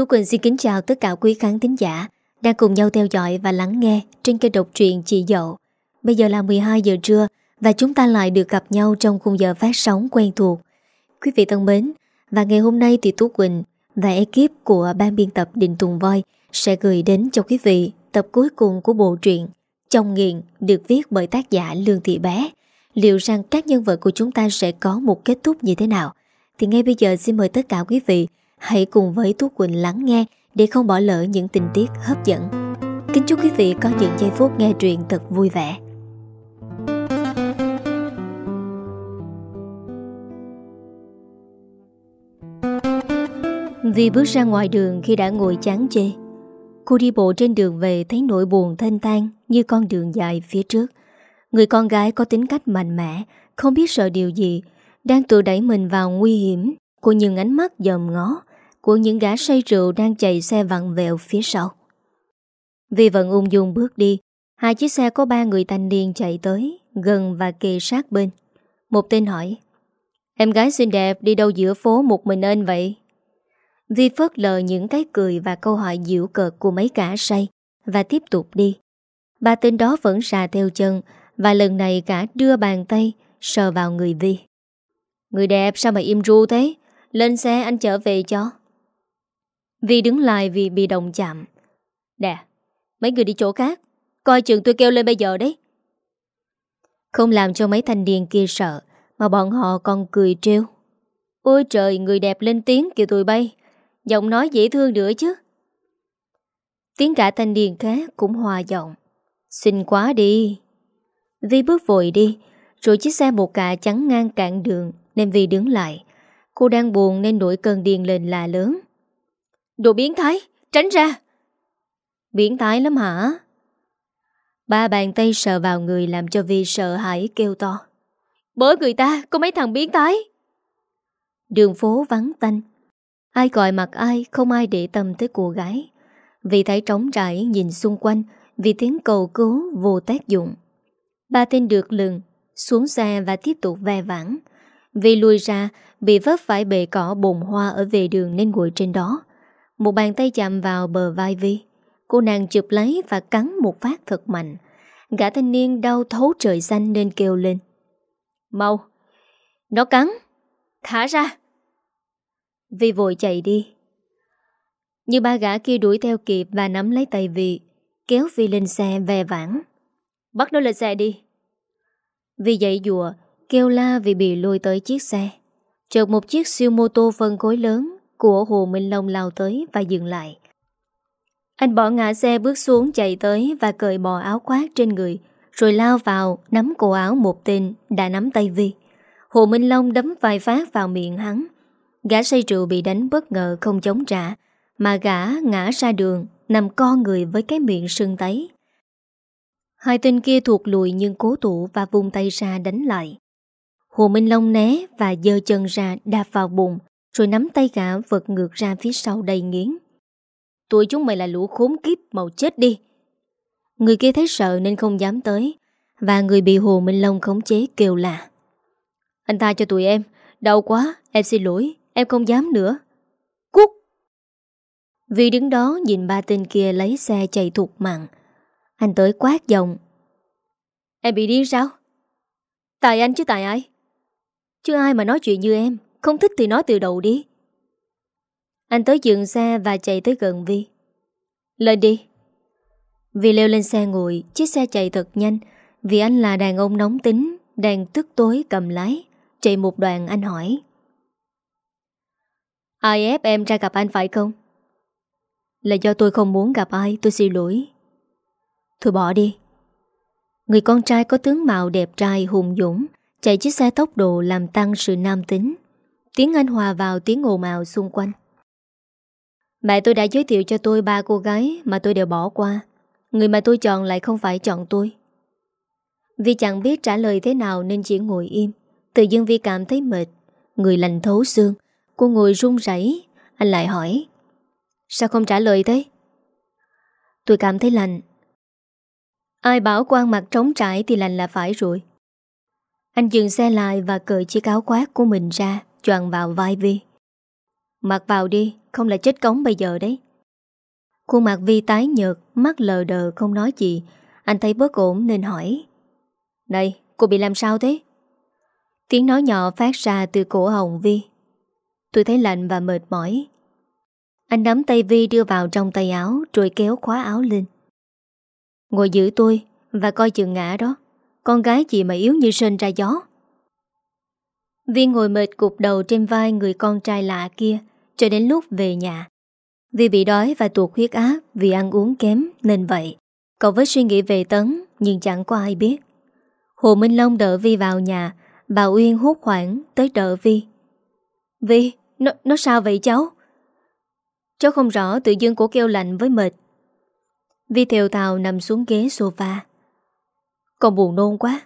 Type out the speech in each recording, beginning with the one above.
Tú Quỳnh xin kính chào tất cả quý khán thính giả đang cùng nhau theo dõi và lắng nghe trên kênh độc truyện Chị Dậu. Bây giờ là 12 giờ trưa và chúng ta lại được gặp nhau trong khung giờ phát sóng quen thuộc. Quý vị thân mến, và ngày hôm nay thì Tú Quỳnh và ekip của ban biên tập Đình Tùng Voi sẽ gửi đến cho quý vị tập cuối cùng của bộ truyện Trong Nghiện được viết bởi tác giả Lương Thị Bé. Liệu rằng các nhân vật của chúng ta sẽ có một kết thúc như thế nào? Thì ngay bây giờ xin mời tất cả quý vị hãy cùng với Tú Quỳnh lắng nghe để không bỏ lỡ những tình tiết hấp dẫn. Kính chúc quý vị có những giây phút nghe truyện thật vui vẻ. Vì bước ra ngoài đường khi đã ngồi chán chê Cô đi bộ trên đường về thấy nỗi buồn thanh tan như con đường dài phía trước. Người con gái có tính cách mạnh mẽ, không biết sợ điều gì, đang tự đẩy mình vào nguy hiểm của những ánh mắt dòm ngó, của những gã say rượu đang chạy xe vặn vẹo phía sau. Vì vẫn ung dung bước đi, hai chiếc xe có ba người thanh niên chạy tới, gần và kề sát bên. Một tên hỏi, Em gái xinh đẹp đi đâu giữa phố một mình anh vậy? Vi phớt lờ những cái cười và câu hỏi dịu cợt của mấy cả say và tiếp tục đi. Ba tên đó vẫn xà theo chân và lần này cả đưa bàn tay sờ vào người Vi. Người đẹp sao mà im ru thế? Lên xe anh trở về cho. Vi đứng lại vì bị đồng chạm. Nè, mấy người đi chỗ khác. Coi chừng tôi kêu lên bây giờ đấy. Không làm cho mấy thanh niên kia sợ mà bọn họ còn cười trêu. Ôi trời, người đẹp lên tiếng kêu tôi bay. Giọng nói dễ thương nữa chứ Tiếng cả thanh niên khác cũng hòa giọng Xin quá đi Vi bước vội đi Rồi chiếc xe một cạ chắn ngang cạn đường Nên Vi đứng lại Cô đang buồn nên nổi cơn điên lên là lớn Đồ biến thái Tránh ra. Biến thái lắm hả? Ba bàn tay sờ vào người Làm cho Vi sợ hãi kêu to. Bớ người ta có mấy thằng biến thái. Đường phố vắng tanh. Ai gọi mặt ai không ai để tâm tới cô gái. Vì thấy trống trải nhìn xung quanh Vì tiếng cầu cứu vô tác dụng. Ba tên được lừng Xuống xe và tiếp tục ve vãng Vì lùi ra Bị vấp phải bệ cỏ bồn hoa ở về đường nên ngồi trên đó một bàn tay chạm vào bờ vai Vi. Cô nàng chụp lấy và cắn một phát thật mạnh. Gã thanh niên đau thấu trời xanh nên kêu lên. Mau, Nó cắn, Thả ra. Vi vội chạy đi. Như ba gã kia đuổi theo kịp Và nắm lấy tay Vi, Kéo Vi lên xe về vãng Bắt nó lên xe đi. Vi dậy dùa Kêu la vì bị lôi tới chiếc xe. Chợt một chiếc siêu mô tô phân khối lớn của Hồ Minh Long lao tới Và dừng lại. Anh bỏ ngã xe bước xuống chạy tới Và cởi bò áo khoác trên người, Rồi lao vào nắm cổ áo một tên Đã nắm tay Vi. Hồ Minh Long đấm vài phát vào miệng hắn. Gã say rượu bị đánh bất ngờ không chống trả, Mà gã ngã ra đường, Nằm co người với cái miệng sưng tấy. Hai tên kia thuộc lùi nhưng cố tụ và vung tay ra đánh lại. Hồ Minh Long né và dơ chân ra đạp vào bụng rồi nắm tay gã vật ngược ra phía sau đầy nghiến. Tụi chúng mày là lũ khốn kiếp màu chết đi. Người kia thấy sợ nên không dám tới, Và người bị Hồ Minh Long khống chế kêu là, Anh ta cho tụi em, Đau quá, em xin lỗi, Em không dám nữa. Cút Vì đứng đó nhìn ba tên kia lấy xe chạy thục mạng, Anh tới quát giọng, Em bị điên sao? Tại anh chứ tại ai? Chứ ai mà nói chuyện như em. Không thích thì nói từ đầu đi. Anh tới dừng xe và chạy tới gần Vi. Lên đi. Vi leo lên xe ngồi. Chiếc xe chạy thật nhanh. Vì anh là đàn ông nóng tính, Đang tức tối cầm lái. Chạy một đoạn anh hỏi. Ai ép em ra gặp anh phải không? Là do tôi không muốn gặp ai, Tôi xin lỗi. Thôi bỏ đi. Người con trai có tướng mạo đẹp trai, hùng dũng, Chạy chiếc xe tốc độ làm tăng sự nam tính. Tiếng Anh hòa vào tiếng ồn ào xung quanh. Mẹ tôi đã giới thiệu cho tôi ba cô gái Mà tôi đều bỏ qua. Người mà tôi chọn lại không phải chọn tôi. Vì chẳng biết trả lời thế nào Nên chỉ ngồi im. Tự dưng Vi cảm thấy mệt. Người lành thấu xương. Cô ngồi run rẩy. Anh lại hỏi, Sao không trả lời thế? Tôi cảm thấy lạnh. Ai bảo quan mặt trống trải Thì lạnh là phải rồi. Anh dừng xe lại và cởi chiếc áo khoác của mình ra. Choàn vào vai Vi. Mặc vào đi, Không là chết cống bây giờ đấy. Khuôn mặt Vi tái nhợt, Mắt lờ đờ, không nói gì. Anh thấy bớt ổn nên hỏi. Này, cô bị làm sao thế? Tiếng nói nhỏ phát ra từ cổ hồng Vi. Tôi thấy lạnh và mệt mỏi. Anh nắm tay Vi đưa vào trong tay áo, Rồi kéo khóa áo lên. Ngồi giữ tôi Và coi chừng ngã đó. Con gái chị mà yếu như sên ra gió. Viên ngồi mệt cục đầu trên vai người con trai lạ kia cho đến lúc về nhà. Vì bị đói và tuột huyết áp vì ăn uống kém nên vậy. Cậu với suy nghĩ về Tấn nhưng chẳng có ai biết. Hồ Minh Long đỡ Vi vào nhà, bà Uyên hốt hoảng tới đỡ Vi. Vi, nó, nó sao vậy cháu? Cháu không rõ tự dưng cổ kêu lạnh với mệt. Vi theo tàu nằm xuống ghế sofa. Con buồn nôn quá.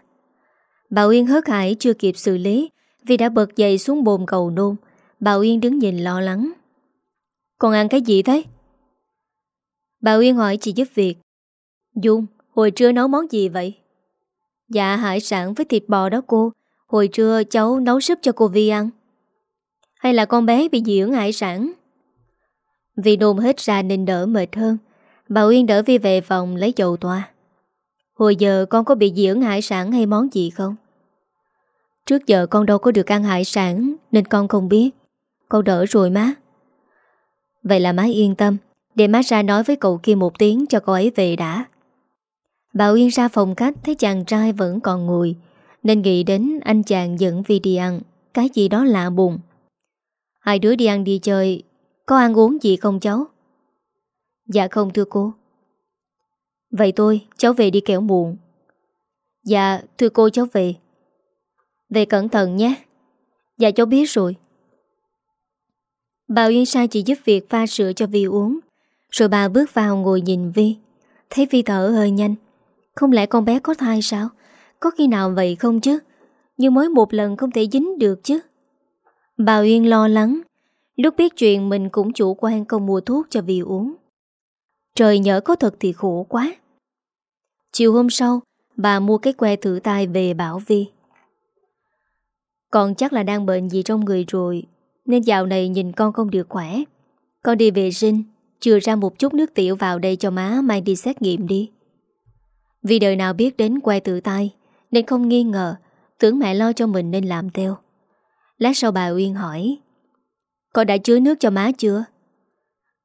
Bà Uyên hớt hải chưa kịp xử lý vì đã bật dậy xuống bồn cầu nôn Bà Uyên đứng nhìn lo lắng Con ăn cái gì thế? Bà Uyên hỏi chị giúp việc Dung, hồi trưa nấu món gì vậy? Dạ hải sản với thịt bò đó cô Hồi trưa cháu nấu súp cho cô Vi ăn Hay là con bé bị dị ứng hải sản? Vì nôn hết ra nên đỡ mệt hơn Bà Uyên đỡ Vi về phòng lấy dầu toa Hồi giờ con có bị dị ứng hải sản hay món gì không? Trước giờ con đâu có được ăn hải sản, Nên con không biết. Con đỡ rồi má. Vậy là má yên tâm. Để má ra nói với cậu kia một tiếng cho cô ấy về đã. Bà Uyên ra phòng khách, Thấy chàng trai vẫn còn ngồi, Nên nghĩ đến anh chàng dẫn Vi đi ăn. Cái gì đó lạ buồn Hai đứa đi ăn đi chơi. Có ăn uống gì không cháu? Dạ không thưa cô. Vậy tôi, cháu về đi kẻo muộn. Dạ thưa cô cháu về về cẩn thận nhé. Dạ cháu biết rồi. Bà Uyên sai chị giúp việc pha sữa cho Vi uống, Rồi bà bước vào ngồi nhìn Vi. Thấy Vi thở hơi nhanh. Không lẽ con bé có thai sao? Có khi nào vậy không chứ? Nhưng mới một lần không thể dính được chứ. Bà Uyên lo lắng. Lúc biết chuyện mình cũng chủ quan không mua thuốc cho Vi uống. Trời nhỡ có thật thì khổ quá. Chiều hôm sau, Bà mua cái que thử tai về bảo Vi con chắc là đang bệnh gì trong người rồi, Nên dạo này nhìn con không được khỏe Con đi vệ sinh, Chừa ra một chút nước tiểu vào đây cho má Mang đi xét nghiệm đi Vì đời nào biết đến que tự tay, Nên không nghi ngờ, Tưởng mẹ lo cho mình nên làm theo Lát sau bà Uyên hỏi, Con đã chứa nước cho má chưa?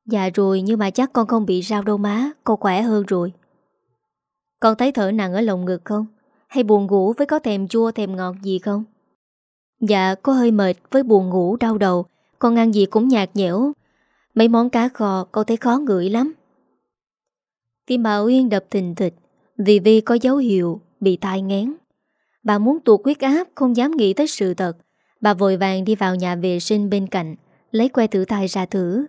Dạ rồi, nhưng mà chắc con không bị sao đâu má, Con khỏe hơn rồi Con thấy thở nặng ở lồng ngực không? Hay buồn ngủ với có thèm chua, thèm ngọt gì không? Dạ có hơi mệt với buồn ngủ, đau đầu. Con ăn gì cũng nhạt nhẽo. Mấy món cá kho con thấy khó ngửi lắm. Tim bà Uyên đập thình thịch. Vì Vi có dấu hiệu bị tai ngén. Bà muốn tuột huyết áp, Không dám nghĩ tới sự thật. Bà vội vàng đi vào nhà vệ sinh bên cạnh, Lấy que thử tai ra thử.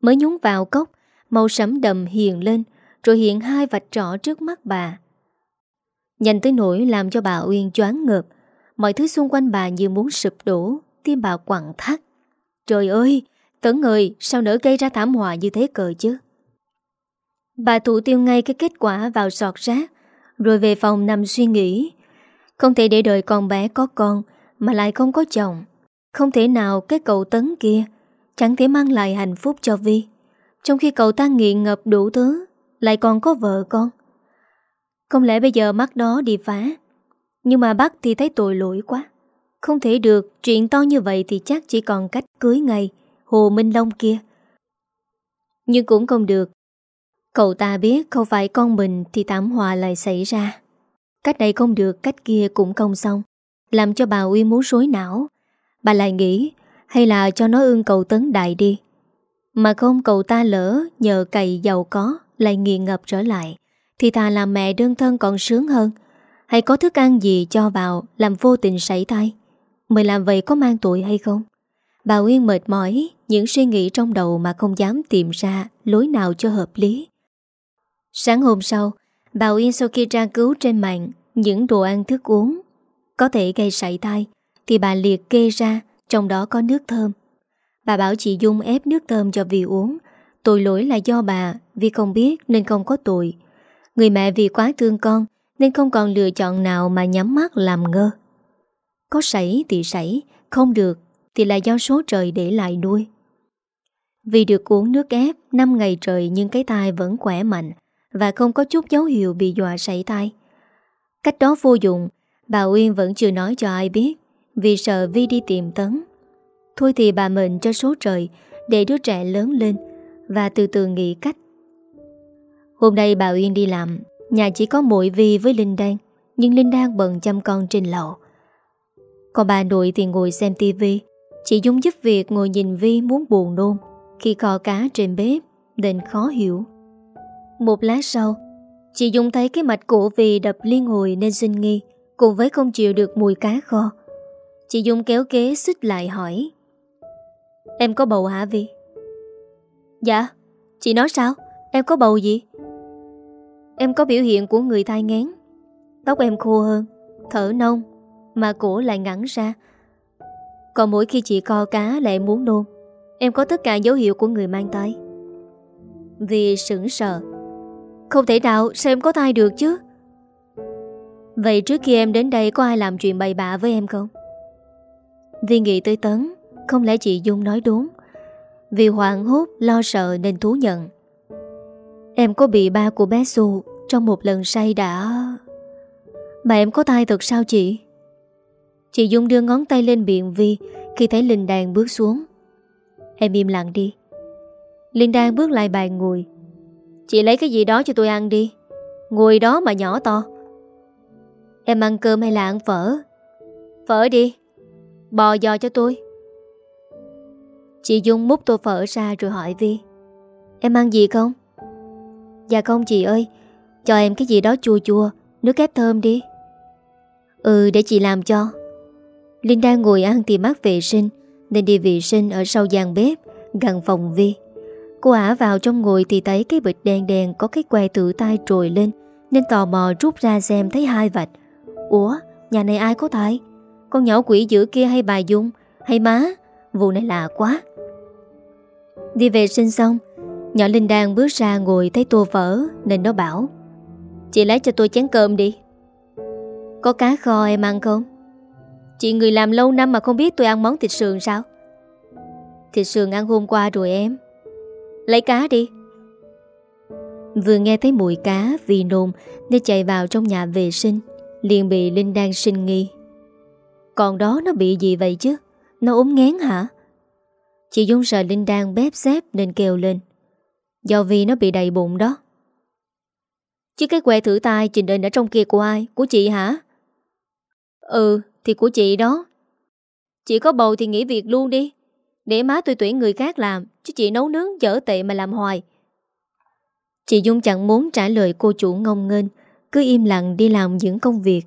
Mới nhúng vào cốc, Màu sẫm đầm hiền lên, Rồi hiện hai vạch trỏ trước mắt bà. Nhanh tới nỗi làm cho bà Uyên choáng ngợp. Mọi thứ xung quanh bà như muốn sụp đổ, Tim bà quặn thắt. Trời ơi, Tấn người sao nỡ gây ra thảm họa như thế cờ chứ? Bà thủ tiêu ngay cái kết quả vào sọt rác, Rồi về phòng nằm suy nghĩ. Không thể để đời con bé có con, Mà lại không có chồng. Không thể nào cái cậu Tấn kia, Chẳng thể mang lại hạnh phúc cho Vi. Trong khi cậu ta nghiện ngập đủ thứ, Lại còn có vợ con. Không lẽ bây giờ mắt đó đi phá nhưng mà bác thì thấy tội lỗi quá. Không thể được, Chuyện to như vậy thì chắc chỉ còn cách cưới ngay, Hồ Minh Long kia. Nhưng cũng không được. Cậu ta biết không phải con mình Thì thảm họa lại xảy ra. Cách này không được, Cách kia cũng không xong. Làm cho bà Uy muốn rối não. Bà lại nghĩ, Hay là cho nó ương cậu tấn đại đi. Mà không cậu ta lỡ, Nhờ cày giàu có, Lại nghiện ngập trở lại, Thì thà làm mẹ đơn thân còn sướng hơn hay có thức ăn gì cho vào Làm vô tình sảy tay Mày làm vậy có mang tội hay không? Bà Uyên mệt mỏi, Những suy nghĩ trong đầu mà không dám tìm ra Lối nào cho hợp lý. Sáng hôm sau, Bà Uyên sau khi tra cứu trên mạng Những đồ ăn thức uống Có thể gây sảy tay Thì bà liệt kê ra Trong đó có nước thơm. Bà bảo chị Dung ép nước thơm cho vì uống. Tội lỗi là do bà Vì không biết nên không có tội. Người mẹ vì quá thương con nên không còn lựa chọn nào mà nhắm mắt làm ngơ Có sảy thì sảy Không được thì là do số trời để lại đuôi. Vì được uống nước ép 5 ngày trời nhưng cái tai vẫn khỏe mạnh và không có chút dấu hiệu bị dọa sảy tai. Cách đó vô dụng, bà Uyên vẫn chưa nói cho ai biết vì sợ Vi đi tìm Tấn. Thôi thì bà mệnh cho số trời để đứa trẻ lớn lên và từ từ nghĩ cách. Hôm nay bà Uyên đi làm, nhà chỉ có mỗi Vi với Linh Đan, nhưng Linh Đan bận chăm con trên lầu. Còn bà nội thì ngồi xem tivi Chị Dung giúp việc ngồi nhìn Vi muốn buồn nôn Khi kho cá trên bếp Nên khó hiểu Một lát sau Chị Dung thấy cái mạch cổ Vi đập liên hồi nên sinh nghi Cùng với không chịu được mùi cá kho Chị Dung kéo kế xích lại hỏi Em có bầu hả Vi? Dạ Chị nói sao? Em có bầu gì? Em có biểu hiện của người thai ngán. Tóc em khô hơn, Thở nông, Mà cổ lại ngắn ra. Còn mỗi khi chị co cá lại muốn nôn, Em có tất cả dấu hiệu của người mang tay Vì sững sờ. Không thể nào, sao em có thai được chứ? Vậy trước khi em đến đây, Có ai làm chuyện bày bạ với em không? Vì nghĩ tới Tấn, Không lẽ chị Dung nói đúng? Vì hoảng hốt, lo sợ nên thú nhận. Em có bị ba của bé Xu Trong một lần say đã. Mà em có thai thật sao chị? Chị Dung đưa ngón tay lên miệng Vi Khi thấy Linh Đàn bước xuống. Em im lặng đi. Linh Đan bước lại bàn ngồi. Chị lấy cái gì đó cho tôi ăn đi. Ngồi đó mà nhỏ to. Em ăn cơm hay là ăn phở? Phở đi. Bò giò cho tôi. Chị Dung múc tô phở ra rồi hỏi Vi. Em ăn gì không? Dạ không chị ơi, Cho em cái gì đó chua chua, Nước ép thơm đi. Ừ để chị làm cho. Linh đang ngồi ăn thì mát vệ sinh, Nên đi vệ sinh ở sau gian bếp, Gần phòng Vi. Cô ả vào trong ngồi thì thấy cái bịch đen đen Có cái que tự tay trồi lên, Nên tò mò rút ra xem thấy hai vạch. Ủa, nhà này ai có thai Con nhỏ quỷ dữ kia hay bà Dung, Hay má? Vụ này lạ quá. Đi vệ sinh xong Nhỏ Linh đang bước ra ngồi thấy tô phở Nên nó bảo, Chị lấy cho tôi chén cơm đi. Có cá kho em ăn không? Chị người làm lâu năm mà không biết tôi ăn món thịt sườn sao? Thịt sườn ăn hôm qua rồi em. Lấy cá đi. Vừa nghe thấy mùi cá vì nôn Nên chạy vào trong nhà vệ sinh, Liền bị Linh đang sinh nghi. Còn đó nó bị gì vậy chứ? Nó ốm ngán hả? Chị Dung sợ Linh đang bếp xếp nên kêu lên. Do vì nó bị đầy bụng đó. Chứ cái que thử tai trình định ở trong kia của ai? Của chị hả? Ừ thì của chị đó. Chị có bầu thì nghỉ việc luôn đi. Để má tôi tuyển người khác làm, Chứ chị nấu nướng dở tệ mà làm hoài. Chị Dung chẳng muốn trả lời cô chủ ngông nghênh, Cứ im lặng đi làm những công việc.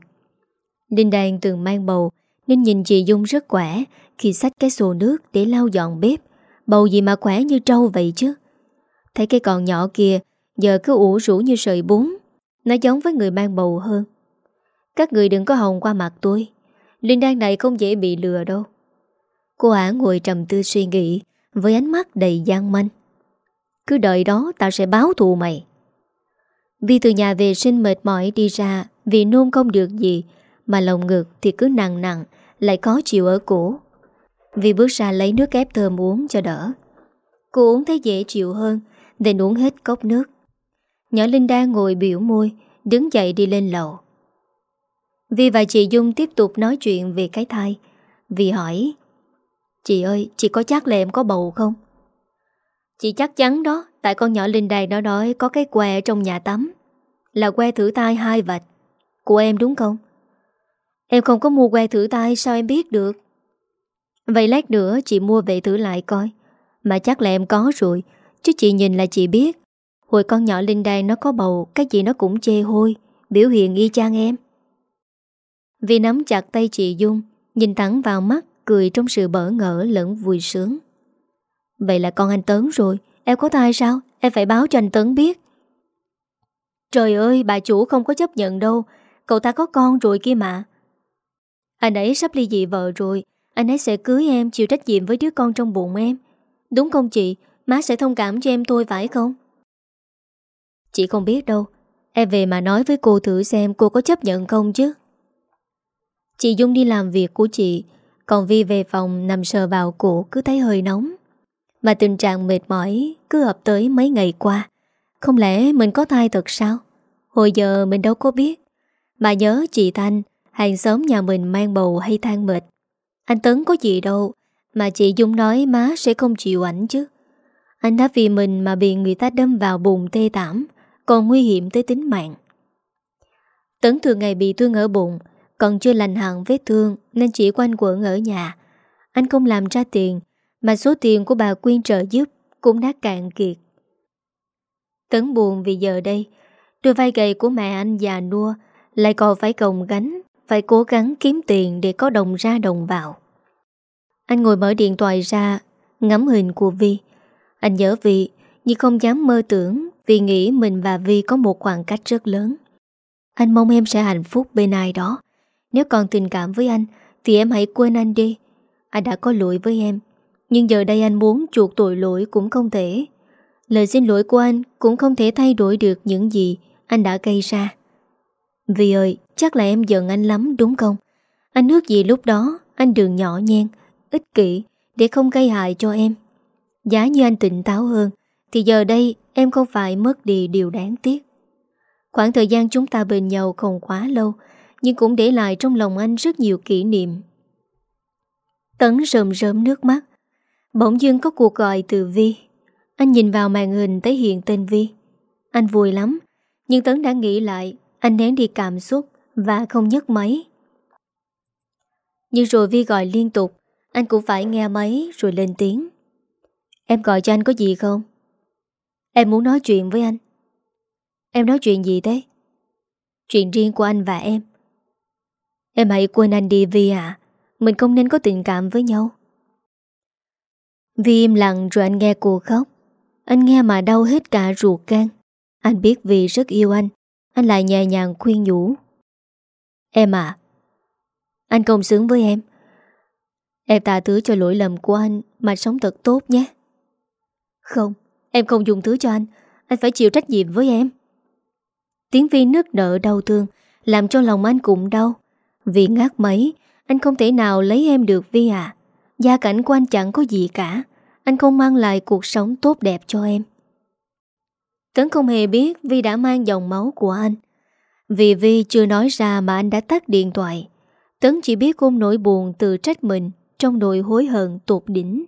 Đinh Đàn từng mang bầu, Nên nhìn chị Dung rất khỏe Khi xách cái xô nước để lau dọn bếp. Bầu gì mà khỏe như trâu vậy chứ? Thấy cái con nhỏ kia, Giờ cứ ủ rũ như sợi bún. Nó giống với người mang bầu hơn. Các người đừng có hồng qua mặt tôi. Linh Đan này không dễ bị lừa đâu. Cô ả ngồi trầm tư suy nghĩ, Với ánh mắt đầy gian manh. Cứ đợi đó, tao sẽ báo thù mày. Vi từ nhà vệ sinh mệt mỏi đi ra, Vì nôn không được gì, Mà lòng ngực thì cứ nặng nặng, Lại có chịu ở cổ. Vi bước ra lấy nước ép thơm uống cho đỡ. Cô uống thấy dễ chịu hơn nên uống hết cốc nước. Nhỏ Linh đang ngồi biểu môi Đứng dậy đi lên lầu. Vi và chị Dung tiếp tục nói chuyện về cái thai. Vi hỏi Chị ơi, chị có chắc là em có bầu không? Chị chắc chắn đó Tại con nhỏ Linh Đàn nó nói có cái que trong nhà tắm. Là que thử tai hai vạch. Của em đúng không? Em không có mua que thử tai sao em biết được? Vậy lát nữa chị mua về thử lại coi. Mà chắc là em có rồi. Chứ chị nhìn là chị biết. Hồi con nhỏ Linh Đan nó có bầu, Cái gì nó cũng chê hôi, Biểu hiện y chang em. Vì nắm chặt tay chị Dung, Nhìn thẳng vào mắt, Cười trong sự bỡ ngỡ lẫn vui sướng. Vậy là con anh Tấn rồi, Em có thai sao? Em phải báo cho anh Tấn biết. Trời ơi, bà chủ không có chấp nhận đâu, Cậu ta có con rồi kia mà. Anh ấy sắp ly dị vợ rồi, Anh ấy sẽ cưới em, chịu trách nhiệm với đứa con trong bụng em. Đúng không chị? Má sẽ thông cảm cho em thôi phải không? Chị không biết đâu. Em về mà nói với cô thử xem cô có chấp nhận không chứ. Chị Dung đi làm việc của chị, Còn Vi về phòng nằm sờ vào cổ cứ thấy hơi nóng. Mà tình trạng mệt mỏi cứ ập tới mấy ngày qua. Không lẽ mình có thai thật sao? Hồi giờ mình đâu có biết. Mà nhớ chị Thanh, Hàng xóm nhà mình mang bầu hay than mệt. Anh Tấn có gì đâu, Mà chị Dung nói má sẽ không chịu ảnh chứ. Anh đã vì mình mà bị người ta đâm vào bụng tê tảm, Còn nguy hiểm tới tính mạng. Tấn thường ngày bị thương ở bụng, Còn chưa lành hẳn vết thương Nên chỉ quanh quẩn ở nhà. Anh không làm ra tiền, Mà số tiền của bà Quyên trợ giúp Cũng đã cạn kiệt. Tấn buồn vì giờ đây, Đôi vai gầy của mẹ anh già nua Lại còn phải cồng gánh, Phải cố gắng kiếm tiền để có đồng ra đồng vào. Anh ngồi mở điện thoại ra, Ngắm hình của Vi. Anh nhớ Vi, Nhưng không dám mơ tưởng Vì nghĩ mình và Vi có một khoảng cách rất lớn. Anh mong em sẽ hạnh phúc bên ai đó. Nếu còn tình cảm với anh, Thì em hãy quên anh đi. Anh đã có lỗi với em, Nhưng giờ đây anh muốn chuộc tội lỗi cũng không thể. Lời xin lỗi của anh Cũng không thể thay đổi được những gì Anh đã gây ra. Vì ơi, chắc là em giận anh lắm, đúng không? Anh ước gì lúc đó Anh đừng nhỏ nhen, Ích kỷ để không gây hại cho em. Giá như anh tỉnh táo hơn, Thì giờ đây em không phải mất đi điều đáng tiếc. Khoảng thời gian chúng ta bên nhau không quá lâu, Nhưng cũng để lại trong lòng anh rất nhiều kỷ niệm. Tấn rơm rơm nước mắt. Bỗng dưng có cuộc gọi từ Vi. Anh nhìn vào màn hình thấy hiện tên Vi. Anh vui lắm, Nhưng Tấn đã nghĩ lại, Anh nén đi cảm xúc Và không nhấc máy. Nhưng rồi Vi gọi liên tục, Anh cũng phải nghe máy rồi lên tiếng. Em gọi cho anh có gì không? Em muốn nói chuyện với anh. Em nói chuyện gì thế? Chuyện riêng của anh và em. Em hãy quên anh đi, Vi à Mình không nên có tình cảm với nhau. Vi im lặng rồi anh nghe cô khóc. Anh nghe mà đau hết cả ruột gan. Anh biết Vi rất yêu anh. Anh lại nhẹ nhàng khuyên nhủ. Em à Anh không xứng với em. Em tạ thứ cho lỗi lầm của anh Mà sống thật tốt nhé. Không, Em không dùng thứ cho anh. Anh phải chịu trách nhiệm với em. Tiếng Vi nước nợ đau thương, Làm cho lòng anh cũng đau. Vì ngát mấy, Anh không thể nào lấy em được Vi à Gia cảnh của anh chẳng có gì cả. Anh không mang lại cuộc sống tốt đẹp cho em. Tấn không hề biết Vi đã mang dòng máu của anh. Vì Vi chưa nói ra mà anh đã tắt điện thoại. Tấn chỉ biết ôm nỗi buồn tự trách mình Trong nỗi hối hận tột đỉnh.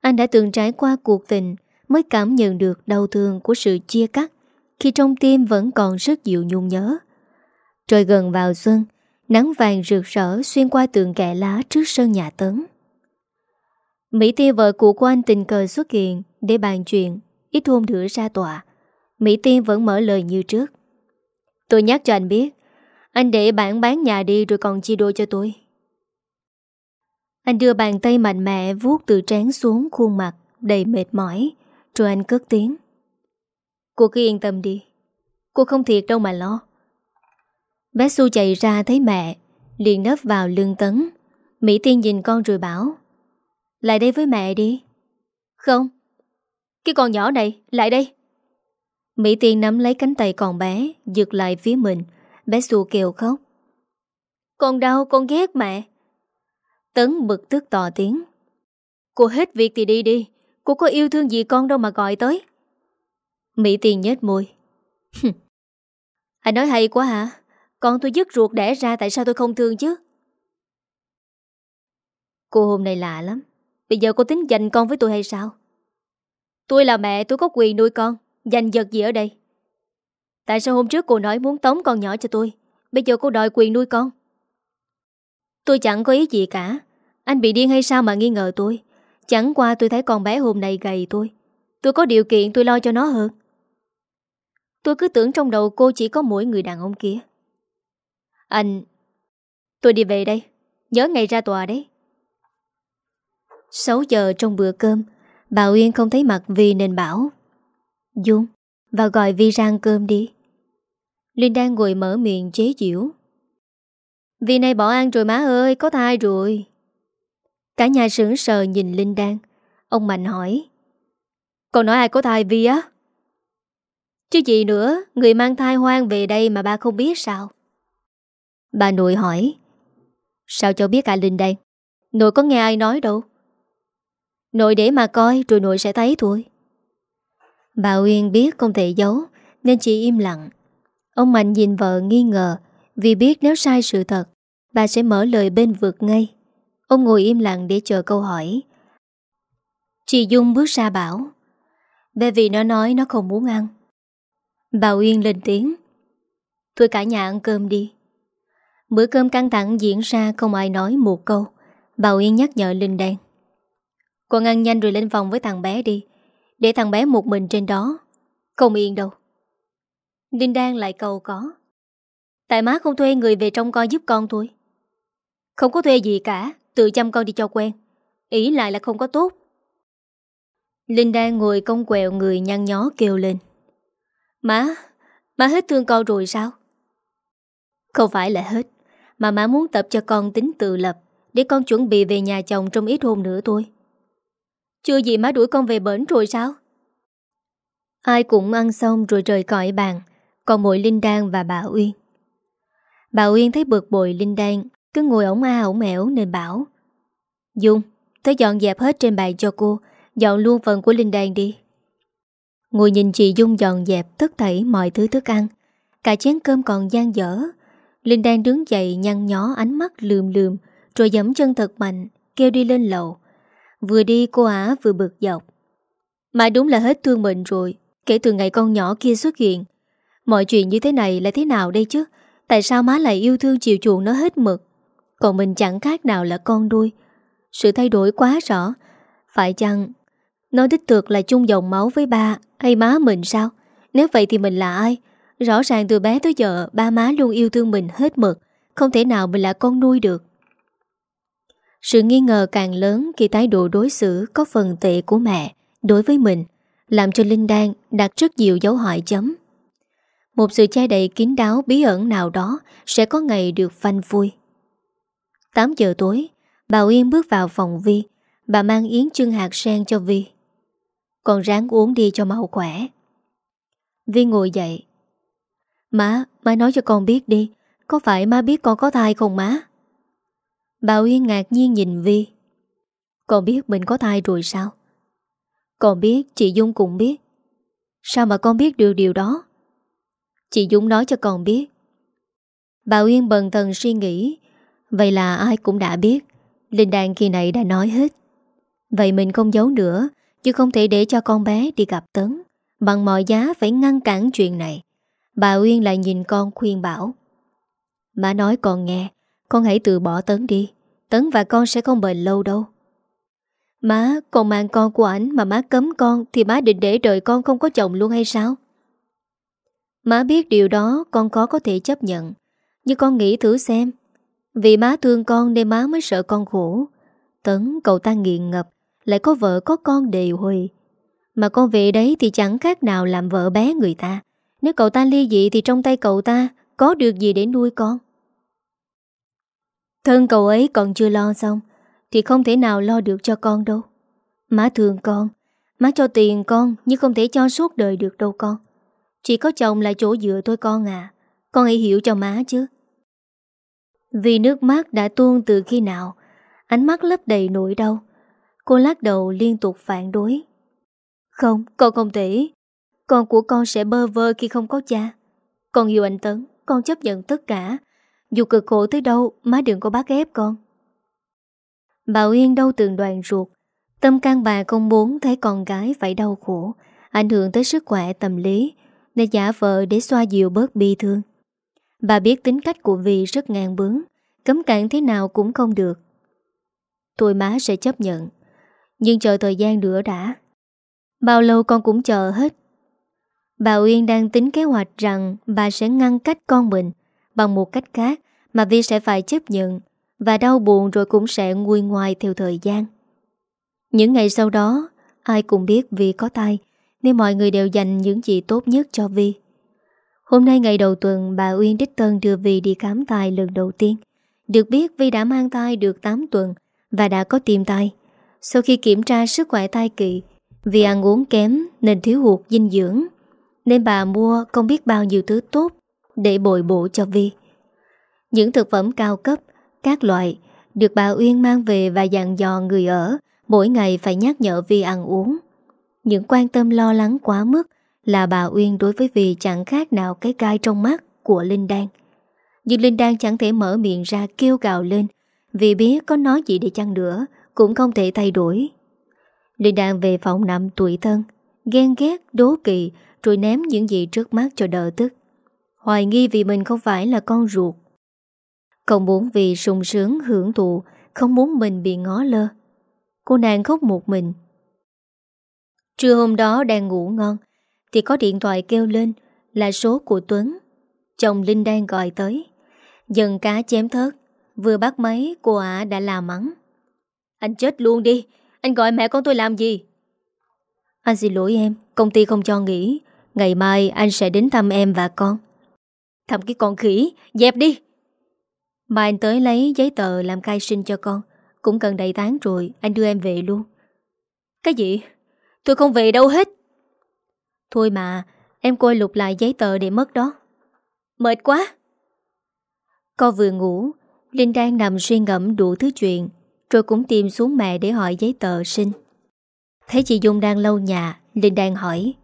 Anh đã từng trải qua cuộc tình Mới cảm nhận được đau thương của sự chia cắt Khi trong tim vẫn còn rất dịu nhung nhớ Trời gần vào xuân Nắng vàng rực rỡ xuyên qua tường kẹ lá trước sân nhà Tấn Mỹ Tiên vợ cũ của anh tình cờ xuất hiện để bàn chuyện, ít hôm nữa ra tòa. Mỹ Tiên vẫn mở lời như trước. Tôi nhắc cho anh biết, anh để bản bán nhà đi rồi còn chia đôi cho tôi. Anh đưa bàn tay mạnh mẽ vuốt từ trán xuống khuôn mặt đầy mệt mỏi, rồi anh cất tiếng. Cô cứ yên tâm đi, cô không thiệt đâu mà lo. Bé Su chạy ra thấy mẹ, liền nấp vào lưng tấn. Mỹ Tiên nhìn con rồi bảo. Lại đây với mẹ đi Không Cái con nhỏ này, lại đây Mỹ Tiên nắm lấy cánh tay con bé Giật lại phía mình Bé Su kêu khóc Con đau, con ghét mẹ Tấn bực tức tỏ tiếng Cô hết việc thì đi đi Cô có yêu thương gì con đâu mà gọi tới. Mỹ Tiên nhếch môi. Anh nói hay quá hả? Con tôi dứt ruột đẻ ra Tại sao tôi không thương chứ? Cô hôm nay lạ lắm. Bây giờ cô tính giành con với tôi hay sao? Tôi là mẹ, tôi có quyền nuôi con. Giành giật gì ở đây? Tại sao hôm trước cô nói muốn tống con nhỏ cho tôi? Bây giờ cô đòi quyền nuôi con. Tôi chẳng có ý gì cả. Anh bị điên hay sao mà nghi ngờ tôi? Chẳng qua tôi thấy con bé hôm nay gầy tôi Tôi có điều kiện tôi lo cho nó hơn. Tôi cứ tưởng trong đầu cô chỉ có mỗi người đàn ông kia. Anh, Tôi đi về đây. Nhớ ngày ra tòa đấy. 6 giờ trong bữa cơm, Bà Uyên không thấy mặt Vi nên bảo, Dung Vào gọi Vi ra ăn cơm đi. Linh đang ngồi mở miệng chế diễu Vi này bỏ ăn rồi má ơi, Có thai rồi. Cả nhà sững sờ nhìn Linh Đan. Ông Mạnh hỏi Còn nói ai có thai Vi á? Chứ gì nữa, Người mang thai hoang về đây mà ba không biết sao. Bà nội hỏi, Sao cháu biết cả Linh Đan? Nội có nghe ai nói đâu. Nội để mà coi, rồi nội sẽ thấy thôi. Bà Uyên biết không thể giấu, Nên chỉ im lặng. Ông Mạnh nhìn vợ nghi ngờ, Vì biết nếu sai sự thật, Bà sẽ mở lời bên vực ngay. Ông ngồi im lặng để chờ câu hỏi. Chị Dung bước ra bảo, Bé vì nó nói nó không muốn ăn. Bà Uyên lên tiếng, Thôi cả nhà ăn cơm đi. Bữa cơm căng thẳng diễn ra không ai nói một câu. Bà Uyên nhắc nhở Linh Đan, Con ăn nhanh rồi lên phòng với thằng bé đi, Để thằng bé một mình trên đó, Không yên đâu. Linh Đan lại cầu có, Tại má không thuê người về trông coi giúp con thôi Không có thuê gì cả. Tự chăm con đi cho quen. Ý lại là không có tốt. Linh đang ngồi cong quẹo người nhăn nhó kêu lên. Má Má hết thương con rồi sao? Không phải là hết, Mà má muốn tập cho con tính tự lập, Để con chuẩn bị về nhà chồng trong ít hôm nữa thôi. Chưa gì má đuổi con về bển rồi sao? Ai cũng ăn xong rồi rời cõi bàn, Còn mỗi Linh Đan và bà Uyên. Bà Uyên thấy bực bội Linh Đan cứ ngồi ổng a ổng mẻo nên bảo, Dung Tới dọn dẹp hết trên bàn cho cô, Dọn luôn phần của Linh Đan đi. Ngồi nhìn chị Dung dọn dẹp tất thảy mọi thứ thức ăn. Cả chén cơm còn gian dở. Linh đan đứng dậy nhăn nhó ánh mắt lườm lườm, Rồi giẫm chân thật mạnh, Kêu đi lên lầu. Vừa đi cô Á vừa bực dọc. Mà đúng là hết thương mình rồi, Kể từ ngày con nhỏ kia xuất hiện. Mọi chuyện như thế này là thế nào đây chứ? Tại sao má lại yêu thương chiều chuộng nó hết mực? Còn mình chẳng khác nào là con đuôi. Sự thay đổi quá rõ. Phải chăng Nó đích thực là chung dòng máu với ba hay má mình sao? Nếu vậy thì mình là ai? Rõ ràng từ bé tới giờ, ba má luôn yêu thương mình hết mực. Không thể nào mình là con nuôi được. Sự nghi ngờ càng lớn khi thái độ đối xử có phần tệ của mẹ đối với mình, làm cho Linh Đan đặt rất nhiều dấu hỏi chấm. Một sự che đầy kín đáo bí ẩn nào đó sẽ có ngày được phanh vui. 8 giờ tối, bà Uyên bước vào phòng Vi, bà mang yến chưng hạt sen cho Vi. Còn ráng uống đi cho mau khỏe. Vi ngồi dậy. Má, má nói cho con biết đi Có phải má biết con có thai không má? Bà Uyên ngạc nhiên nhìn Vi. Con biết mình có thai rồi sao? Con biết chị Dung cũng biết. Sao mà con biết được điều đó? Chị Dung nói cho con biết. Bà Uyên bần thần suy nghĩ. Vậy là ai cũng đã biết Linh đan kỳ này đã nói hết. Vậy mình không giấu nữa Chứ không thể để cho con bé đi gặp Tấn Bằng mọi giá phải ngăn cản chuyện này. Bà Uyên lại nhìn con khuyên bảo. Má nói con nghe Con hãy từ bỏ Tấn đi Tấn và con sẽ không bền lâu đâu. Má, còn mang con của ảnh mà má cấm con Thì má định để đời con không có chồng luôn hay sao? Má biết điều đó con có có thể chấp nhận Nhưng con nghĩ thử xem vì má thương con nên má mới sợ con khổ. Tấn, cậu ta nghiện ngập, lại có vợ có con đều hồi Mà con về đấy thì chẳng khác nào làm vợ bé người ta. Nếu cậu ta ly dị thì trong tay cậu ta Có được gì để nuôi con? Thân cậu ấy còn chưa lo xong, Thì không thể nào lo được cho con đâu. Má thương con, Má cho tiền con Nhưng không thể cho suốt đời được đâu con. Chỉ có chồng là chỗ dựa thôi con à. Con hãy hiểu cho má chứ. Vì nước mắt đã tuôn từ khi nào Ánh mắt lấp đầy nỗi đau. Cô lắc đầu liên tục phản đối. Không, con không thể. Con của con sẽ bơ vơ khi không có cha. Con yêu anh Tấn Con chấp nhận tất cả. Dù cực khổ tới đâu Má đừng có bác ép con. Bà Uyên đau từng đoàn ruột. Tâm can bà không muốn thấy con gái phải đau khổ Ảnh hưởng tới sức khỏe tâm lý Nên giả vợ để xoa dịu bớt bi thương. Bà biết tính cách của Vi rất ngang bướng Cấm cản thế nào cũng không được Tôi má sẽ chấp nhận nhưng chờ thời gian nữa đã Bao lâu con cũng chờ hết Bà Uyên đang tính kế hoạch rằng bà sẽ ngăn cách con mình bằng một cách khác mà Vi sẽ phải chấp nhận và đau buồn rồi cũng sẽ nguôi ngoài theo thời gian. Những ngày sau đó, ai cũng biết Vi có tay nên mọi người đều dành những gì tốt nhất cho Vi. Hôm nay ngày đầu tuần, bà Uyên Đích Tân đưa Vi đi khám tai lần đầu tiên. Được biết, Vi đã mang thai được 8 tuần và đã có tiêm tai. Sau khi kiểm tra sức khỏe thai kỳ Vì ăn uống kém nên thiếu hụt dinh dưỡng, Nên bà mua không biết bao nhiêu thứ tốt Để bồi bổ cho Vi Những thực phẩm cao cấp, Các loại Được bà Uyên mang về và dặn dò người ở Mỗi ngày phải nhắc nhở Vi ăn uống Những quan tâm lo lắng quá mức là bà Uyên đối với Vi chẳng khác nào cái gai trong mắt của Linh Đan. Nhưng Linh Đan chẳng thể mở miệng ra kêu gào lên Vì biết có nói gì để chăng nữa Cũng không thể thay đổi. Linh Đan về phòng nằm tuổi thân Ghen ghét, đố kỵ Rồi ném những gì trước mắt cho đỡ tức. Hoài nghi vì mình không phải là con ruột. Không muốn vì sung sướng hưởng thụ Không muốn mình bị ngó lơ. Cô nàng khóc một mình. Trưa hôm đó đang ngủ ngon thì có điện thoại kêu lên, Là số của Tuấn. Chồng Linh đang gọi tới. Dần cá chém thớt, Vừa bắt máy, cô ả đã làm mắng. Anh chết luôn đi, Anh gọi mẹ con tôi làm gì? Anh xin lỗi em, Công ty không cho nghỉ. Ngày mai anh sẽ đến thăm em và con. Thăm cái con khỉ, Dẹp đi. Mai anh tới lấy giấy tờ làm khai sinh cho con. Cũng cần đầy tháng rồi, Anh đưa em về luôn. Cái gì? Tôi không về đâu hết. Thôi mà, Em coi lục lại giấy tờ để mất đó. Mệt quá. Con vừa ngủ, Linh đang nằm suy ngẫm đủ thứ chuyện, Rồi cũng tìm xuống mẹ để hỏi giấy tờ sinh Thấy chị Dung đang lâu nhà, Linh đang hỏi,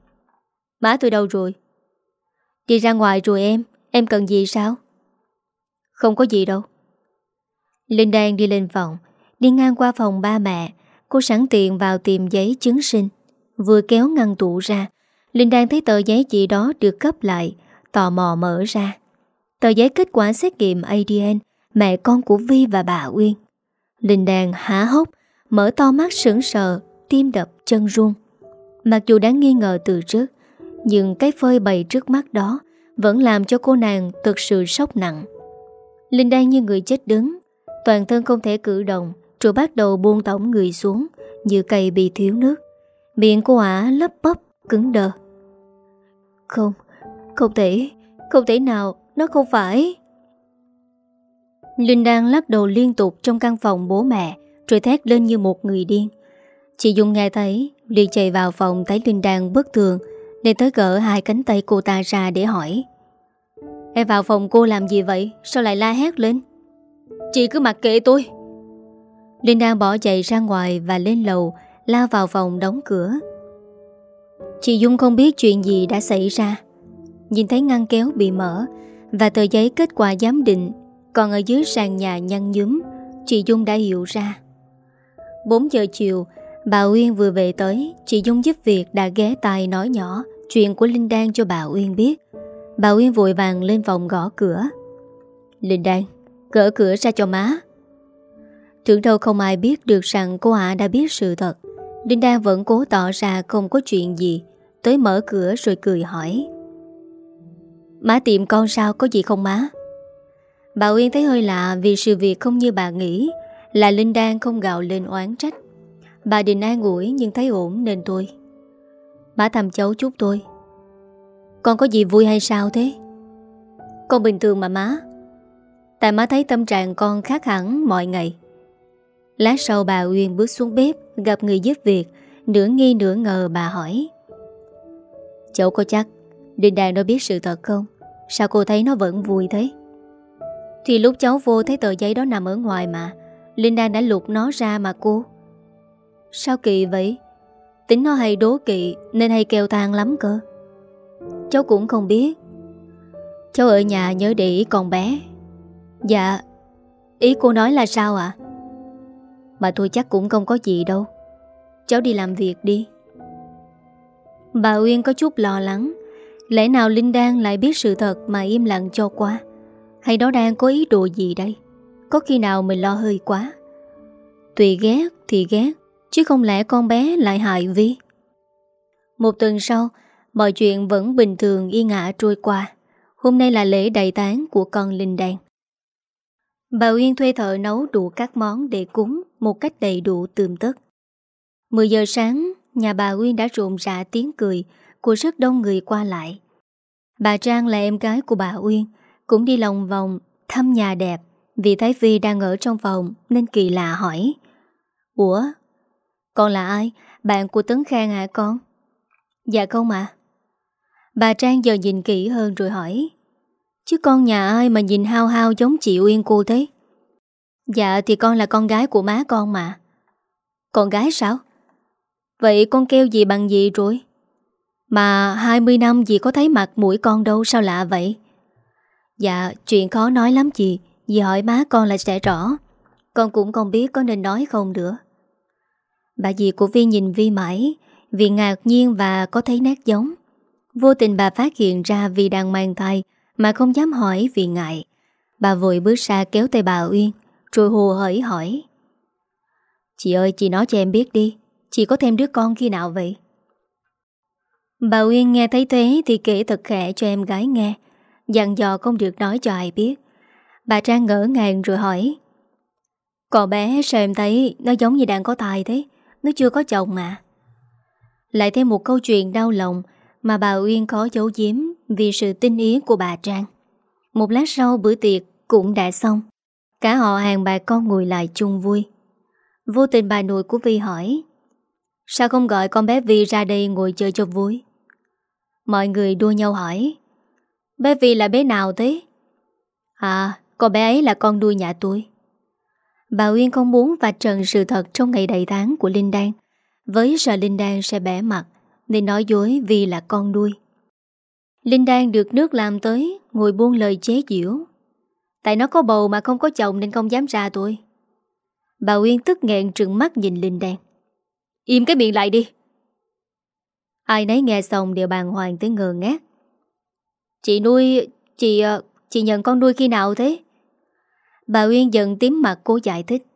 Má tôi đâu rồi? Đi ra ngoài rồi em Em cần gì sao? Không có gì đâu. Linh đang đi lên phòng, Đi ngang qua phòng ba mẹ, Cô sẵn tiện vào tìm giấy chứng sinh, Vừa kéo ngăn tủ ra Linh đang thấy tờ giấy gì đó được cấp lại, Tò mò mở ra. Tờ giấy kết quả xét nghiệm ADN Mẹ con của Vi và bà Uyên. Linh đang há hốc, Mở to mắt sững sờ, Tim đập chân run. Mặc dù đã nghi ngờ từ trước, Nhưng cái phơi bày trước mắt đó Vẫn làm cho cô nàng thực sự sốc nặng. Linh đang như người chết đứng, Toàn thân không thể cử động, Rồi bắt đầu buông tổng người xuống Như cây bị thiếu nước. Miệng cô ả lấp bấp, cứng đờ. Không? Không thể Không thể nào, Nó không phải. Linh đang lắc đầu liên tục trong căn phòng bố mẹ, Rồi thét lên như một người điên. Chị Dung nghe thấy, liền chạy vào phòng thấy Linh đang bất thường, Nên tới gỡ hai cánh tay cô ta ra để hỏi. Em vào phòng cô làm gì vậy? Sao lại la hét lên? Chị cứ mặc kệ tôi. Linh đang bỏ chạy ra ngoài và lên lầu la vào phòng đóng cửa. Chị Dung không biết chuyện gì đã xảy ra. Nhìn thấy ngăn kéo bị mở Và tờ giấy kết quả giám định, Còn ở dưới sàn nhà nhăn nhúm, Chị Dung đã hiểu ra. 4 giờ chiều, Bà Uyên vừa về tới, Chị Dung giúp việc đã ghé tai nói nhỏ Chuyện của Linh Đan cho bà Uyên biết. Bà Uyên vội vàng lên phòng gõ cửa. Linh Đan Gỡ cửa ra cho má. Tưởng đâu không ai biết được rằng cô Hạ đã biết sự thật. Linh Đan vẫn cố tỏ ra không có chuyện gì. Tới mở cửa rồi cười hỏi. Má tìm con sao, có gì không má? Bà Uyên thấy hơi lạ Vì sự việc không như bà nghĩ, Là Linh Đan không gạo lên oán trách. Bà định an ủi nhưng thấy ổn nên tôi Má thầm cháu chút tôi Con có gì vui hay sao thế? Con bình thường mà má. Tại má thấy tâm trạng con khác hẳn mọi ngày. Lát sau bà Uyên bước xuống bếp, Gặp người giúp việc, Nửa nghi nửa ngờ bà hỏi. Cháu có chắc Đình Đàn nó biết sự thật không? Sao cô thấy nó vẫn vui thế? Thì lúc cháu vô thấy tờ giấy đó nằm ở ngoài mà, Linh Đan đã lục nó ra mà cô. Sao kỳ vậy? Tính nó hay đố kỵ Nên hay kêu than lắm cơ. Cháu cũng không biết. Cháu ở nhà nhớ để ý con bé. Dạ Ý cô nói là sao ạ? Mà tôi chắc cũng không có gì đâu. Cháu đi làm việc đi. Bà Uyên có chút lo lắng. Lẽ nào Linh Đan lại biết sự thật Mà im lặng cho qua? Hay đó đang có ý đồ gì đây? Có khi nào mình lo hơi quá? Tùy ghét thì ghét, Chứ không lẽ con bé lại hại Vi? Một tuần sau, Mọi chuyện vẫn bình thường yên ả trôi qua. Hôm nay là lễ đầy tán của con Linh Đan. Bà Uyên thuê thợ nấu đủ các món để cúng Một cách đầy đủ tươm tất. 10 giờ sáng Nhà bà Uyên đã rộn rã tiếng cười Của rất đông người qua lại Bà Trang là em gái của bà Uyên, Cũng đi lòng vòng thăm nhà đẹp Vì thái phi đang ở trong phòng Nên kỳ lạ hỏi, Ủa, con là ai? Bạn của Tấn Khang hả con? Dạ không ạ Bà Trang giờ nhìn kỹ hơn rồi hỏi, Chứ con nhà ai mà nhìn hao hao giống chị Uyên cô thế? Dạ thì con là con gái của má con mà Con gái sao? Vậy con kêu gì bằng gì rồi? Mà 20 năm gì có thấy mặt mũi con đâu sao lạ vậy? Dạ, chuyện khó nói lắm chị. Dì hỏi má con là sẽ rõ. Con cũng không biết có nên nói không nữa. Bà dì của Vi nhìn Vi mãi, vì ngạc nhiên và có thấy nét giống. Vô tình bà phát hiện ra vì đang mang thai mà không dám hỏi vì ngại. Bà vội bước ra kéo tay bà Uyên, rồi hồ hởi hỏi. Chị ơi, chị nói cho em biết đi, chị có thêm đứa con khi nào vậy? Bà Uyên nghe thấy thế thì kể thật khẽ cho em gái nghe, dặn dò không được nói cho ai biết. Bà Trang ngỡ ngàng rồi hỏi. Còn bé sao em thấy nó giống như đang có tài thế, nó chưa có chồng mà. Lại thêm một câu chuyện đau lòng mà bà Uyên có giấu giếm vì sự tinh ý của bà Trang. Một lát sau bữa tiệc cũng đã xong. Cả họ hàng bà con ngồi lại chung vui. Vô tình bà nội của Vi hỏi Sao không gọi con bé Vi ra đây ngồi chơi cho vui? Mọi người đua nhau hỏi Bé Vi là bé nào thế? À, con bé ấy là con nuôi nhà tôi. Bà Uyên không muốn vạch trần sự thật trong ngày đầy tháng của Linh Đan. Với sợ Linh Đan sẽ bẻ mặt, nên nói dối vì là con nuôi. Linh Đan được nước làm tới, ngồi buông lời chế giễu. Tại nó có bầu mà không có chồng nên không dám ra tôi. Bà Uyên tức nghẹn trừng mắt nhìn Linh Đan. Im cái miệng lại đi. Ai nấy nghe xong đều bàng hoàng tới ngờ ngát. Chị nuôi, chị, ờ, chị nhận con nuôi khi nào thế? Bà Uyên giận tím mặt cố giải thích.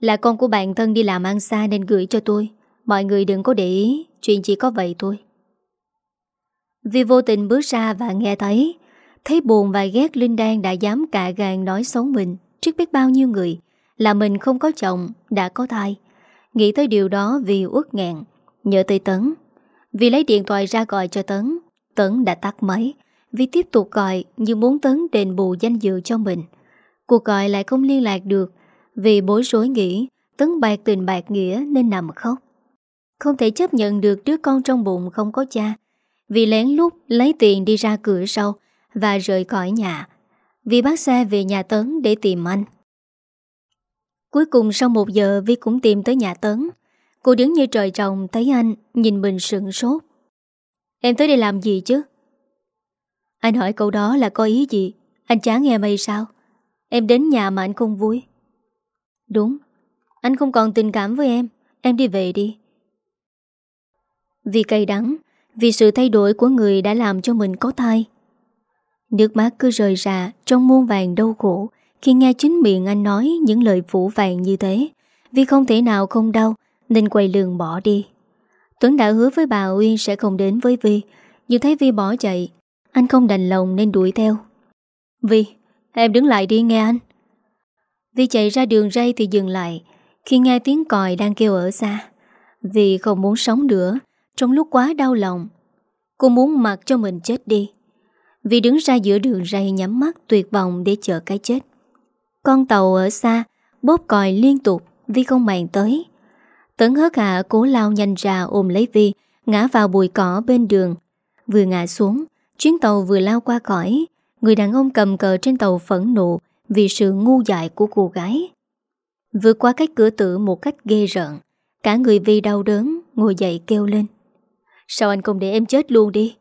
Là con của bạn thân đi làm ăn xa nên gửi cho tôi. Mọi người đừng có để ý, chuyện chỉ có vậy thôi. Vì vô tình bước ra và nghe thấy, thấy buồn và ghét Linh Đan đã dám cả gàng nói xấu mình trước biết bao nhiêu người, là mình không có chồng, đã có thai. Nghĩ tới điều đó vì uất ngẹn, nhớ tới Tấn. Vì lấy điện thoại ra gọi cho Tấn, Tấn đã tắt máy, vì tiếp tục gọi như muốn Tấn đền bù danh dự cho mình. Cuộc gọi lại không liên lạc được. Vì bối rối nghĩ Tấn bạc tình bạc nghĩa nên nằm khóc. Không thể chấp nhận được đứa con trong bụng không có cha. Vì lén lút lấy tiền đi ra cửa sau Và rời khỏi nhà. Vì bắt xe về nhà Tấn để tìm anh. Cuối cùng sau một giờ, Vi cũng tìm tới nhà Tấn. Cô đứng như trời trồng, thấy anh, Nhìn mình sững sốt. Em tới đây làm gì chứ? Anh hỏi câu đó là có ý gì? Anh chán em hay sao? Em đến nhà mà anh không vui. Đúng, Anh không còn tình cảm với em Em đi về đi. Vì cay đắng Vì sự thay đổi của người đã làm cho mình có thai. Nước mắt cứ rời ra Trong muôn vàng đau khổ. Khi nghe chính miệng anh nói Những lời phủ vàng như thế. Vì không thể nào không đau, Nên quay lường bỏ đi. Tuấn đã hứa với bà Uyên sẽ không đến với Vi. Nhưng thấy Vi bỏ chạy, Anh không đành lòng nên đuổi theo. Vi, Em đứng lại đi nghe anh. Vi chạy ra đường ray thì dừng lại. Khi nghe tiếng còi đang kêu ở xa Vì không muốn sống nữa. Trong lúc quá đau lòng, Cô muốn mặc cho mình chết đi. Vì đứng ra giữa đường ray nhắm mắt tuyệt vọng để chờ cái chết. Con tàu ở xa, Bóp còi liên tục Vi không màng tới. Tấn hớt hạ cố lao nhanh ra ôm lấy Vi, Ngã vào bụi cỏ bên đường. Vừa ngã xuống, Chuyến tàu vừa lao qua cõi. Người đàn ông cầm cờ trên tàu phẫn nộ Vì sự ngu dại của cô gái. Vượt qua cái cửa tử một cách ghê rợn, Cả người vi đau đớn, Ngồi dậy kêu lên. Sao anh không để em chết luôn đi?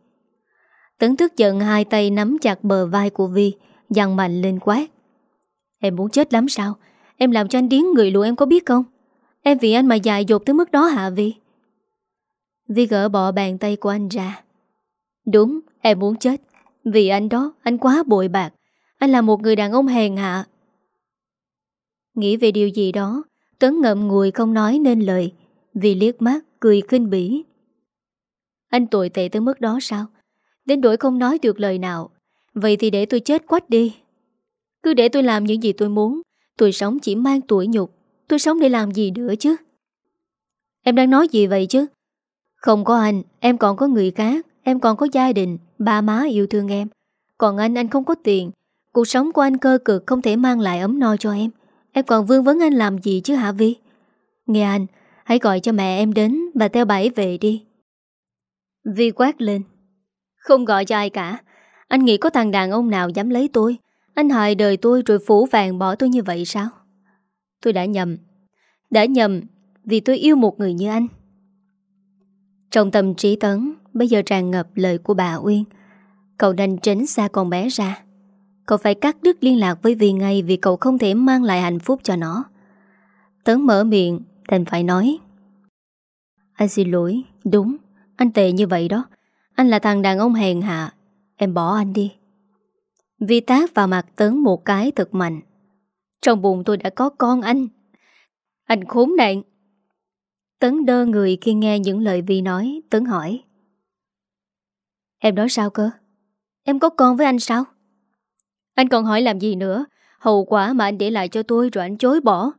Tấn tức giận hai tay nắm chặt bờ vai của Vi, Dằn mạnh lên quát. Em muốn chết lắm sao Em làm cho anh điến người luôn em có biết không Em vì anh mà dài dột tới mức đó hả Vi Vi gỡ bỏ bàn tay của anh ra Đúng em muốn chết vì anh đó, anh quá bội bạc. Anh là một người đàn ông hèn hạ. Nghĩ về điều gì đó, Tấn ngậm ngùi không nói nên lời. Vì liếc mắt, cười kinh bỉ. Anh tồi tệ tới mức đó sao? Đến đổi không nói được lời nào. Vậy thì để tôi chết quách đi. Cứ để tôi làm những gì tôi muốn. Tôi sống chỉ mang tuổi nhục. Tôi sống để làm gì nữa chứ? Em đang nói gì vậy chứ? Không có anh, em còn có người khác. Em còn có gia đình, ba má yêu thương em Còn anh, anh không có tiền Cuộc sống của anh cơ cực không thể mang lại ấm no cho em Em còn vương vấn anh làm gì chứ hả Vi Nghe anh Hãy gọi cho mẹ em đến Và theo bà ấy về đi Vi quát lên Không gọi cho ai cả Anh nghĩ có thằng đàn ông nào dám lấy tôi anh hại đời tôi rồi phủ vàng bỏ tôi như vậy sao? Tôi đã nhầm. Đã nhầm Vì tôi yêu một người như anh. Trong tâm trí Tấn, Bây giờ tràn ngập lời của bà Uyên. Cậu đành tránh xa con bé ra. Cậu phải cắt đứt liên lạc với Vi ngay Vì cậu không thể mang lại hạnh phúc cho nó. Tấn mở miệng Thành phải nói. Anh xin lỗi. Đúng, Anh tệ như vậy đó. Anh là thằng đàn ông hèn hạ. Em bỏ anh đi. Vi tác vào mặt Tấn một cái thật mạnh. Trong bụng tôi đã có con anh. Anh khốn nạn. Tấn đơ người khi nghe những lời Vi nói. Tấn hỏi. Em nói sao cơ? Em có con với anh sao? Anh còn hỏi làm gì nữa? Hậu quả mà anh để lại cho tôi rồi anh chối bỏ.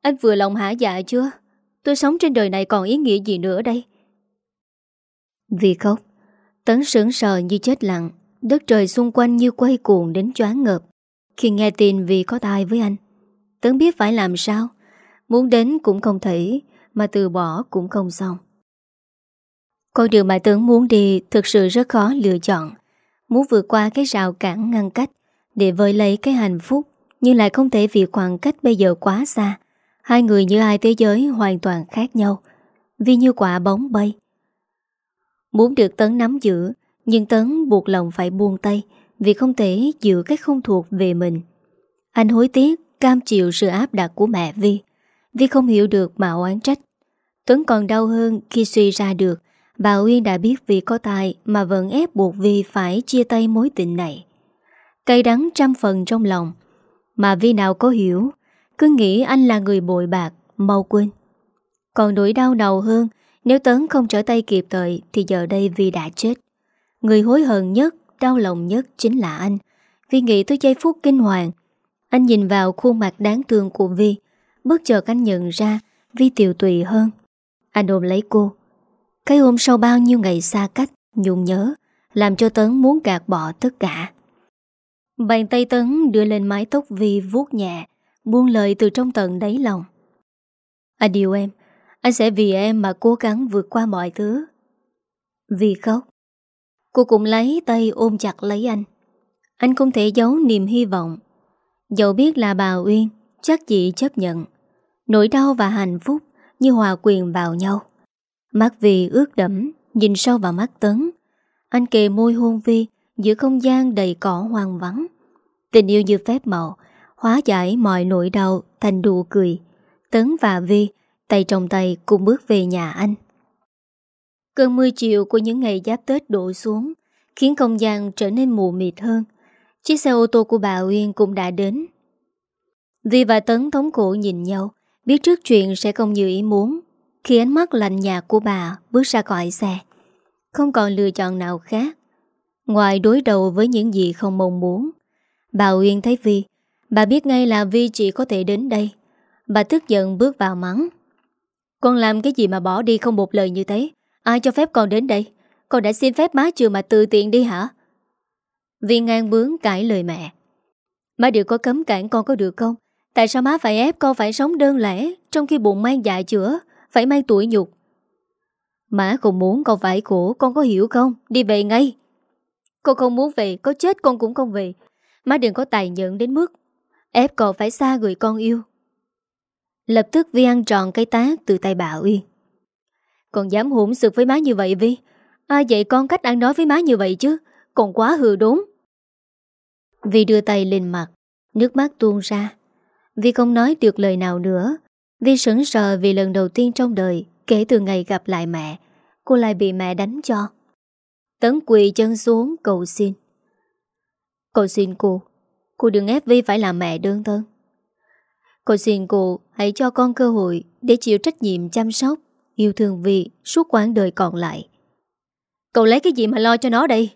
Anh vừa lòng hả dạ chưa? Tôi sống trên đời này còn ý nghĩa gì nữa đây? Vi khóc. Tấn sững sờ như chết lặng. Đất trời xung quanh như quay cuồng đến choáng ngợp. Khi nghe tin vì có tai với anh, Tấn biết phải làm sao. Muốn đến cũng không thể, Mà từ bỏ cũng không xong. Con đường mà Tấn muốn đi Thực sự rất khó lựa chọn. Muốn vượt qua cái rào cản ngăn cách Để vơi lấy cái hạnh phúc, Nhưng lại không thể vì khoảng cách bây giờ quá xa. Hai người như hai thế giới hoàn toàn khác nhau, Vì như quả bóng bay. Muốn được Tấn nắm giữ nhưng Tấn buộc lòng phải buông tay Vì không thể giữ cái không thuộc về mình. Anh hối tiếc, Cam chịu sự áp đặt của mẹ Vi. Vi không hiểu được mà oán trách. Tuấn còn đau hơn khi suy ra được, Bà Uyên đã biết vi có tài Mà vẫn ép buộc Vi phải chia tay mối tình này. Cây đắng trăm phần trong lòng, Mà Vi nào có hiểu, Cứ nghĩ anh là người bội bạc, Mau quên. Còn nỗi đau đầu hơn, Nếu Tấn không trở tay kịp thời Thì giờ đây Vi đã chết. Người hối hận nhất, đau lòng nhất chính là anh. Vi nghĩ tới giây phút kinh hoàng Anh nhìn vào khuôn mặt đáng thương của Vi. Bất chợt anh nhận ra Vi tiều tụy hơn. Anh ôm lấy cô. Cái ôm sau bao nhiêu ngày xa cách Nhung nhớ Làm cho Tấn muốn gạt bỏ tất cả. Bàn tay Tấn đưa lên mái tóc Vi vuốt nhẹ Buông lời từ trong tận đáy lòng. Anh yêu em Anh sẽ vì em mà cố gắng vượt qua mọi thứ. Vì khóc. Cô cũng lấy tay ôm chặt lấy anh. Anh không thể giấu niềm hy vọng. Dẫu biết là bà Uyên, Chắc chị chấp nhận. Nỗi đau và hạnh phúc Như hòa quyền vào nhau. Mắt Vi ướt đẫm, Nhìn sâu vào mắt Tấn. Anh kề môi hôn Vi Giữa không gian đầy cỏ hoang vắng. Tình yêu như phép màu, Hóa giải mọi nỗi đau thành đùa cười. Tấn và Vi Tay trong tay cùng bước về nhà anh. Cơn mưa chiều của những ngày giáp Tết đổ xuống, Khiến không gian trở nên mù mịt hơn. Chiếc xe ô tô của bà Uyên cũng đã đến. Vi và Tấn thống cổ nhìn nhau, Biết trước chuyện sẽ không như ý muốn. Khi ánh mắt lạnh nhạt của bà bước ra khỏi xe, Không còn lựa chọn nào khác. Ngoài đối đầu với những gì không mong muốn, Bà Uyên thấy Vi, Bà biết ngay là Vi chỉ có thể đến đây. Bà tức giận bước vào mắng. Con làm cái gì mà bỏ đi không một lời như thế? Ai cho phép con đến đây? Con đã xin phép má chưa mà từ tiện đi hả? Vi ngang bướng cãi lời mẹ. Má đừng có cấm cản con có được không? Tại sao má phải ép con phải sống đơn lẻ Trong khi bụng mang dạ chữa, Phải mang tuổi nhục? Má không muốn con phải khổ, Con có hiểu không? Đi về ngay. Con không muốn về, Có chết con cũng không về. Má đừng có tài nhận đến mức Ép con phải xa người con yêu. Lập tức Vi ăn tròn cây tác từ tay bà Uyên. Còn dám hỗn sực với má như vậy Vi? Ai dạy con cách ăn nói với má như vậy chứ? Còn quá hư đốn. Vi đưa tay lên mặt, Nước mắt tuôn ra. Vi không nói được lời nào nữa. Vi sững sờ vì lần đầu tiên trong đời, Kể từ ngày gặp lại mẹ, Cô lại bị mẹ đánh cho. Tấn quỳ chân xuống, cầu xin. Cầu xin cô Cô đừng ép Vi phải làm mẹ đơn thân. Cô xin cô hãy cho con cơ hội Để chịu trách nhiệm chăm sóc Yêu thương Vi suốt quãng đời còn lại. Cậu lấy cái gì mà lo cho nó đây?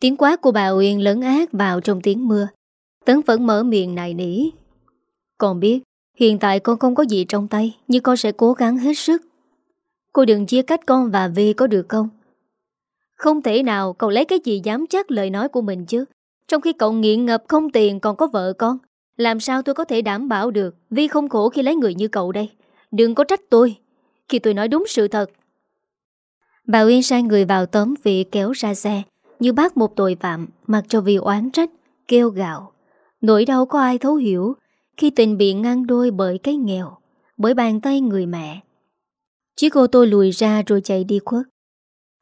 Tiếng quát của bà Uyên lớn ác vào trong tiếng mưa. Tấn vẫn mở miệng này nỉ. Con biết, Hiện tại con không có gì trong tay, Nhưng con sẽ cố gắng hết sức. Cô đừng chia cách con và Vi có được không? Không thể nào cậu lấy cái gì dám chắc lời nói của mình chứ. Trong khi cậu nghiện ngập không tiền còn có vợ con, Làm sao tôi có thể đảm bảo được Vi không khổ khi lấy người như cậu đây? Đừng có trách tôi. Khi tôi nói đúng sự thật Bà Uyên sai người vào tóm vị kéo ra xe Như bác một tội phạm Mặc cho vì oán trách Kêu gạo Nỗi đau có ai thấu hiểu Khi tình bị ngăn đôi bởi cái nghèo bởi bàn tay người mẹ. Chiếc ô tô lùi ra rồi chạy đi khuất.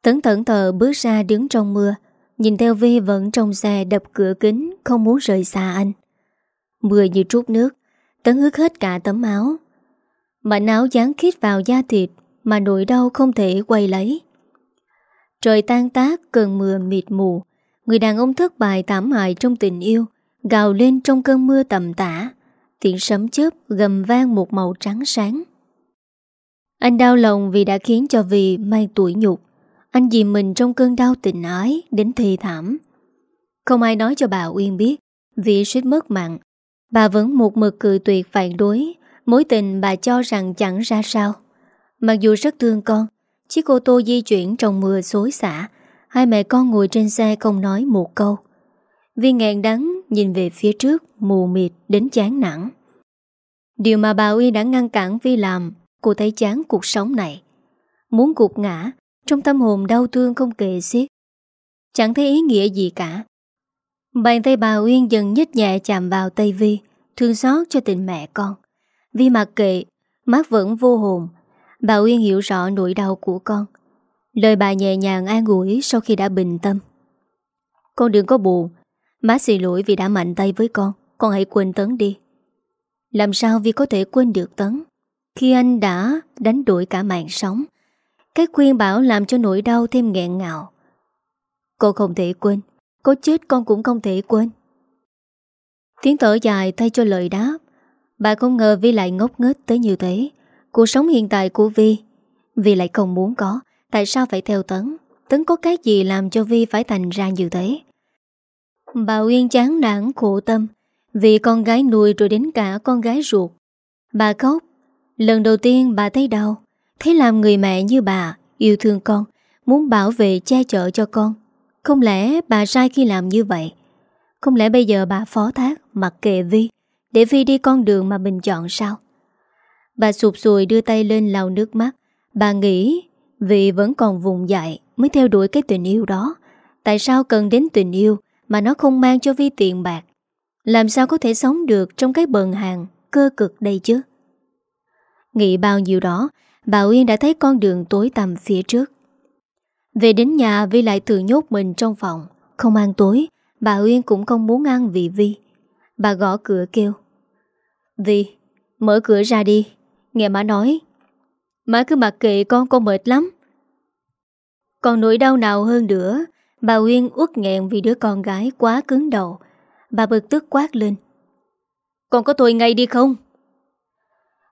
Tấn tẩn tờ bước ra đứng trong mưa, nhìn theo Vi vẫn trong xe đập cửa kính, không muốn rời xa anh. Mưa như trút nước, Tấn ướt hết cả tấm áo mà áo dán khít vào da thịt mà nỗi đau không thể quay lấy. Trời tan tác, cơn mưa mịt mù, người đàn ông thất bại tảm hại trong tình yêu, gào lên trong cơn mưa tầm tã, tiếng sấm chớp gầm vang một màu trắng sáng. Anh đau lòng vì đã khiến cho vì mang tuổi nhục. Anh dìm mình trong cơn đau tình ái đến thê thảm. Không ai nói cho bà Uyên biết vì suýt mất mạng. Bà vẫn một mực cười tuyệt phản đối mối tình bà cho rằng chẳng ra sao. Mặc dù rất thương con, chiếc ô tô di chuyển trong mưa xối xả, hai mẹ con ngồi trên xe không nói một câu. Viên ngàn đắng nhìn về phía trước mù mịt đến chán nản. Điều mà bà Uyên đã ngăn cản Vi làm, cô thấy chán cuộc sống này. Muốn gục ngã, trong tâm hồn đau thương không kề xiết. Chẳng thấy ý nghĩa gì cả. Bàn tay bà Uyên dần nhích nhẹ chạm vào tay Vi, thương xót cho tình mẹ con. Vi mặc kệ, mắt vẫn vô hồn. Bà Uyên hiểu rõ nỗi đau của con. Lời bà nhẹ nhàng an ủi sau khi đã bình tâm. Con đừng có buồn, má xin lỗi vì đã mạnh tay với con, con hãy quên Tấn đi. Làm sao Vi có thể quên được Tấn Khi anh đã đánh đuổi cả mạng sống Cái khuyên bảo làm cho nỗi đau thêm nghẹn ngào Cô không thể quên Có chết con cũng không thể quên Tiếng thở dài thay cho lời đáp Bà không ngờ Vi lại ngốc nghếch tới như thế. Cuộc sống hiện tại của Vi Vi lại không muốn có. Tại sao phải theo Tấn? Tấn có cái gì làm cho Vi phải thành ra như thế? Bà Uyên chán nản khổ tâm. Vì con gái nuôi rồi đến cả con gái ruột. Bà khóc. Lần đầu tiên bà thấy đau. Thấy làm người mẹ như bà, Yêu thương con, Muốn bảo vệ che chở cho con. Không lẽ bà sai khi làm như vậy? Không lẽ bây giờ bà phó thác Mặc kệ Vi? Để Vi đi con đường mà mình chọn sao Bà sụp sùi đưa tay lên lau nước mắt Bà nghĩ Vì vẫn còn vùng dại Mới theo đuổi cái tình yêu đó Tại sao cần đến tình yêu Mà nó không mang cho Vi tiền bạc làm sao có thể sống được trong cái bần hàng cơ cực đây chứ? Nghĩ bao nhiêu đó, bà Uyên đã thấy con đường tối tầm phía trước. Về đến nhà Vi lại tự nhốt mình trong phòng. Không ăn tối, bà Uyên cũng không muốn ăn vì Vi. Bà gõ cửa kêu. Vi, mở cửa ra đi. Nghe má nói. Má cứ mặc kệ con, con mệt lắm. Còn nỗi đau nào hơn nữa, bà Uyên uất nghẹn vì đứa con gái quá cứng đầu, Bà bực tức quát lên. Còn có tôi ngay đi không?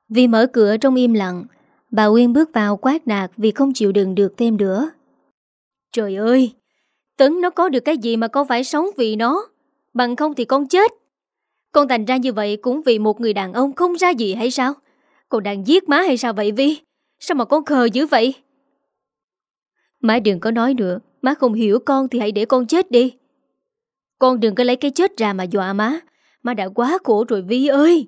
Vì mở cửa trong im lặng Bà Uyên bước vào quát nạt Vì không chịu đựng được thêm nữa. Trời ơi! Tấn nó có được cái gì mà con phải sống vì nó? Bằng không thì con chết. Con thành ra như vậy cũng vì một người đàn ông không ra gì hay sao? Con đang giết má hay sao vậy, Vi? Sao mà con khờ dữ vậy? Má đừng có nói nữa. Má không hiểu con thì hãy để con chết đi. Con đừng có lấy cái chết ra mà dọa má. Má đã quá khổ rồi, Vi ơi!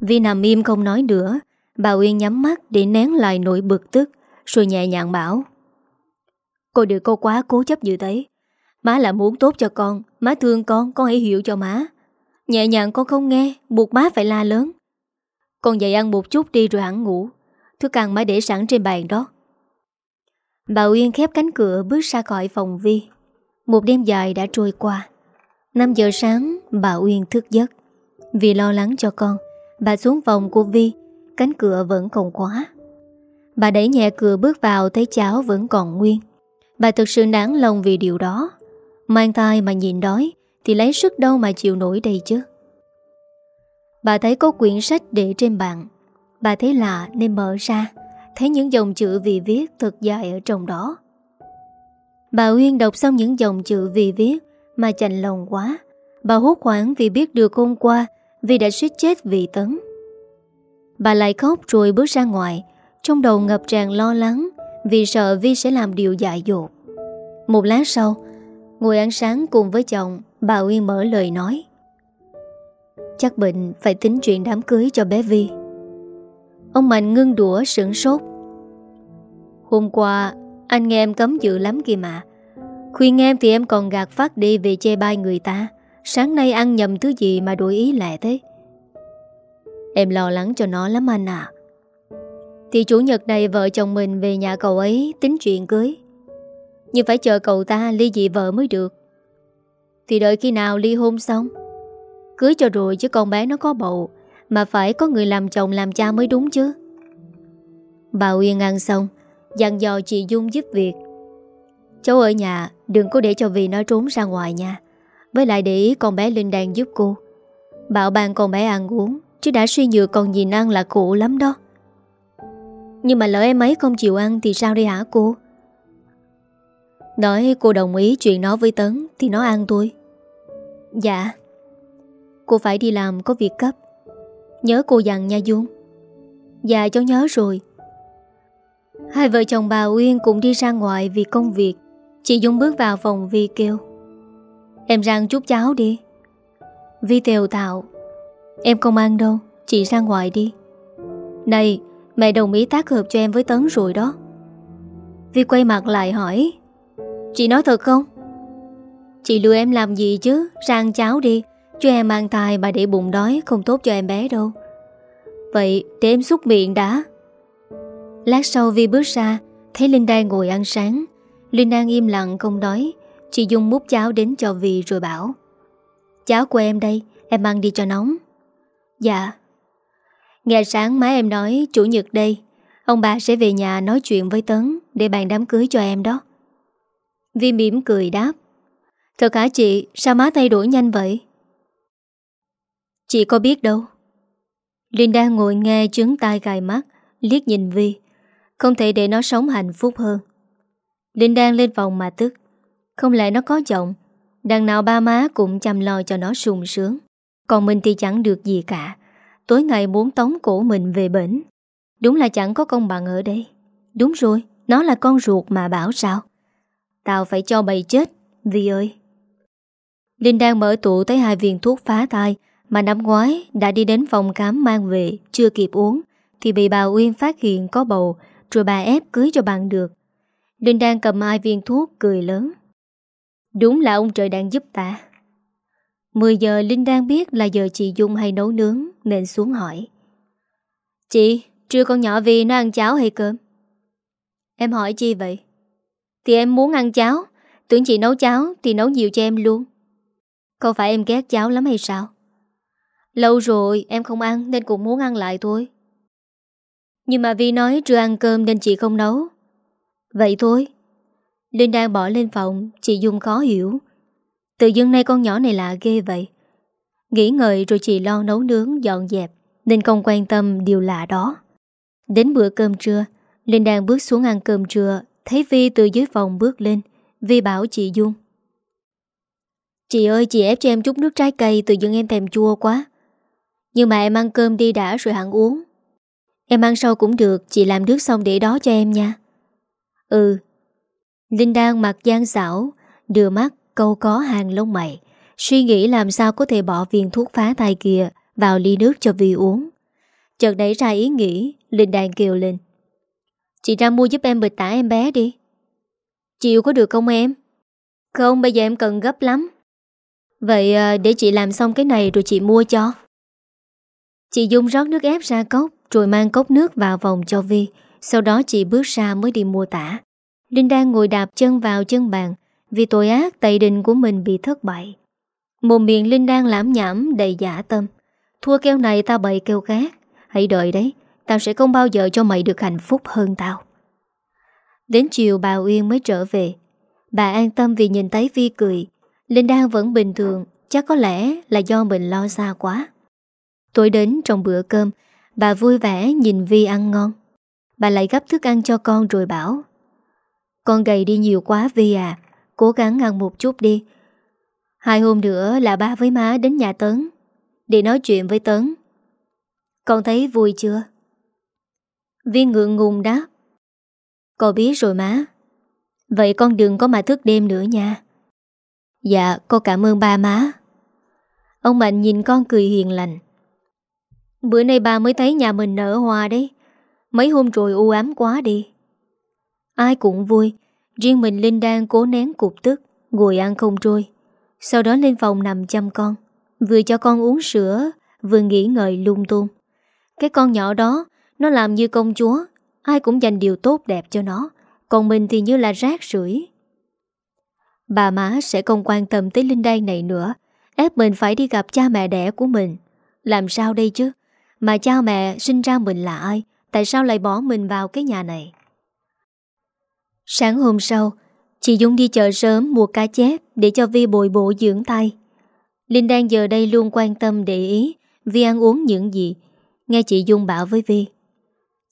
Vi nằm im không nói nữa. Bà Uyên nhắm mắt để nén lại nỗi bực tức, Rồi nhẹ nhàng bảo. Cô đừng có quá cố chấp như thế. Má là muốn tốt cho con Má thương con, con hãy hiểu cho má. Nhẹ nhàng con không nghe Buộc má phải la lớn. Con dậy ăn một chút đi rồi hẳn ngủ. Thức ăn má để sẵn trên bàn đó. Bà Uyên khép cánh cửa bước ra khỏi phòng Vi. Một đêm dài đã trôi qua. 5 giờ sáng bà Uyên thức giấc. Vì lo lắng cho con Bà xuống phòng của Vi. Cánh cửa vẫn còn khóa. Bà đẩy nhẹ cửa bước vào Thấy cháu vẫn còn nguyên. Bà thực sự đáng lòng vì điều đó. Mang tai mà nhìn đói Thì lấy sức đâu mà chịu nổi đây chứ Bà thấy có quyển sách để trên bàn Bà thấy lạ nên mở ra Thấy những dòng chữ vì viết thật dài ở trong đó Bà Uyên đọc xong những dòng chữ vì viết mà chạnh lòng quá. Bà hốt hoảng vì biết được hôm qua vì đã suýt chết vì tấn. Bà lại khóc rồi bước ra ngoài, trong đầu ngập tràn lo lắng vì sợ Vi sẽ làm điều dại dột. Một lát sau, ngồi ăn sáng cùng với chồng, bà Uyên mở lời nói. Chắc bệnh phải tính chuyện đám cưới cho bé Vi. Ông Mạnh ngưng đũa sửng sốt. Hôm qua anh nghe em cấm dự lắm kìa mà Khuyên em thì em còn gạt phát đi về chê bai người ta Sáng nay ăn nhầm thứ gì mà đổi ý lẹ thế Em lo lắng cho nó lắm anh à Thì chủ nhật này vợ chồng mình về nhà cậu ấy tính chuyện cưới nhưng phải chờ cậu ta, ly dị vợ mới được. Thì đợi khi nào ly hôn xong? Cưới cho rồi chứ con bé nó có bầu, Mà phải có người làm chồng làm cha mới đúng chứ. Bà Uyên ăn xong, Dặn dò chị Dung giúp việc. Cháu ở nhà, Đừng có để cho vì nó trốn ra ngoài nha. Với lại để ý con bé Linh đang giúp cô. Bảo ban con bé ăn uống, Chứ đã suy nhược còn nhìn ăn là khổ lắm đó. Nhưng mà lỡ em ấy không chịu ăn Thì sao đây hả cô? Nói cô đồng ý chuyện nó với Tấn Thì nó ăn tôi. Dạ. Cô phải đi làm có việc cấp Nhớ cô dặn nha Dung. Dạ cháu nhớ rồi. Hai vợ chồng bà Uyên cũng đi ra ngoài vì công việc. Chị Dung bước vào phòng Vi kêu. Em rang chút cháo đi. Vi tèo tạo Em không ăn đâu, Chị ra ngoài đi. Này, mẹ đồng ý tác hợp cho em với Tấn rồi đó. Vi quay mặt lại hỏi. Chị nói thật không? Chị lừa em làm gì chứ? Rang cháo đi. Cho em mang thai mà để bụng đói Không tốt cho em bé đâu. Vậy để em xúc miệng đã. Lát sau Vi bước ra, Thấy Linh đang ngồi ăn sáng. Linh đang im lặng không nói. Chị Dung múc cháo đến cho Vi rồi bảo, Cháo của em đây, Em mang đi cho nóng. Dạ. Ngày sáng má em nói, chủ nhật đây, Ông bà sẽ về nhà nói chuyện với Tấn Để bàn đám cưới cho em đó. Vi mỉm cười đáp. Thật hả chị, Sao má thay đổi nhanh vậy? Chị có biết đâu. Linh đang ngồi nghe chứng tai gài mắt, Liếc nhìn Vi. Không thể để nó sống hạnh phúc hơn. Linh đang lên phòng mà tức. Không lẽ nó có giọng? Đằng nào ba má cũng chăm lo cho nó sung sướng. Còn mình thì chẳng được gì cả. Tối ngày muốn tống cổ mình về bển. Đúng là chẳng có công bằng ở đây. Đúng rồi, Nó là con ruột mà bảo sao? Tao phải cho bầy chết Vi ơi. Linh đang mở tủ thấy hai viên thuốc phá thai Mà năm ngoái đã đi đến phòng khám mang về Chưa kịp uống Thì bị bà Uyên phát hiện có bầu Rồi bà ép cưới cho bạn được. Linh đang cầm hai viên thuốc cười lớn. Đúng là ông trời đang giúp ta. 10 giờ Linh đang biết là giờ chị Dung hay nấu nướng Nên xuống hỏi. Chị, trưa con nhỏ Vi nó ăn cháo hay cơm? Em hỏi chi vậy? Thì em muốn ăn cháo. Tưởng chị nấu cháo thì nấu nhiều cho em luôn. Không phải em ghét cháo lắm hay sao? Lâu rồi em không ăn nên cũng muốn ăn lại thôi. Nhưng mà Vi nói chưa ăn cơm nên chị không nấu. Vậy thôi. Linh đang bỏ lên phòng, Chị Dung khó hiểu. Tự dưng nay con nhỏ này lạ ghê vậy. Nghĩ ngợi rồi chị lo nấu nướng, dọn dẹp, Nên không quan tâm điều lạ đó. Đến bữa cơm trưa, Linh đang bước xuống ăn cơm trưa Thấy Vi từ dưới phòng bước lên. Vi bảo chị Dung. Chị ơi, chị ép cho em chút nước trái cây, Tự dưng em thèm chua quá. Nhưng mà em ăn cơm đi đã rồi hẳn uống. Em ăn sau cũng được, Chị làm nước xong để đó cho em nha. Ừ. Linh đang mặt gian xảo, Đưa mắt, câu có hàng lông mày. Suy nghĩ làm sao có thể bỏ viên thuốc phá thai kia Vào ly nước cho Vi uống. Chợt đẩy ra ý nghĩ, Linh đang kêu lên. Chị ra mua giúp em bịch tả em bé đi. Chịu có được không em? Không, bây giờ em cần gấp lắm. Vậy ờ, để chị làm xong cái này rồi chị mua cho. Chị Dung rót nước ép ra cốc, Rồi mang cốc nước vào vòng cho Vi. Sau đó chị bước ra mới đi mua tả. Linh đang ngồi đạp chân vào chân bàn, Vì tội ác tẩy đình của mình bị thất bại. Một miệng Linh đang lãm nhảm đầy giả tâm. Thua keo này ta bày keo khác. Hãy đợi đấy Tao sẽ không bao giờ cho mày được hạnh phúc hơn tao. Đến chiều bà Uyên mới trở về. Bà an tâm vì nhìn thấy Vi cười. Linh Đan vẫn bình thường, Chắc có lẽ là do mình lo xa quá. Tối đến trong bữa cơm, Bà vui vẻ nhìn Vi ăn ngon. Bà lại gấp thức ăn cho con rồi bảo, Con gầy đi nhiều quá Vi à Cố gắng ăn một chút đi. Hai hôm nữa là ba với má đến nhà Tấn, Để nói chuyện với Tấn. Con thấy vui chưa? Viên ngượng ngùng đáp. Con biết rồi má. Vậy con đừng có mà thức đêm nữa nha. Dạ con cảm ơn ba má. Ông Mạnh nhìn con cười hiền lành. Bữa nay ba mới thấy nhà mình nở hoa đấy. Mấy hôm rồi u ám quá đi. Ai cũng vui. Riêng mình Linh đang cố nén cục tức, Ngồi ăn không trôi. Sau đó lên phòng nằm chăm con. Vừa cho con uống sữa, Vừa nghỉ ngợi lung tung. Cái con nhỏ đó nó làm như công chúa. Ai cũng dành điều tốt đẹp cho nó. Còn mình thì như là rác rưởi. Bà má sẽ không quan tâm tới Linh Đan này nữa. Ép mình phải đi gặp cha mẹ đẻ của mình. Làm sao đây chứ? Mà cha mẹ sinh ra mình là ai? Tại sao lại bỏ mình vào cái nhà này? Sáng hôm sau, Chị Dung đi chợ sớm mua cá chép Để cho Vi bồi bộ dưỡng tay. Linh đang giờ đây luôn quan tâm để ý, Vi ăn uống những gì. Nghe chị Dung bảo với Vi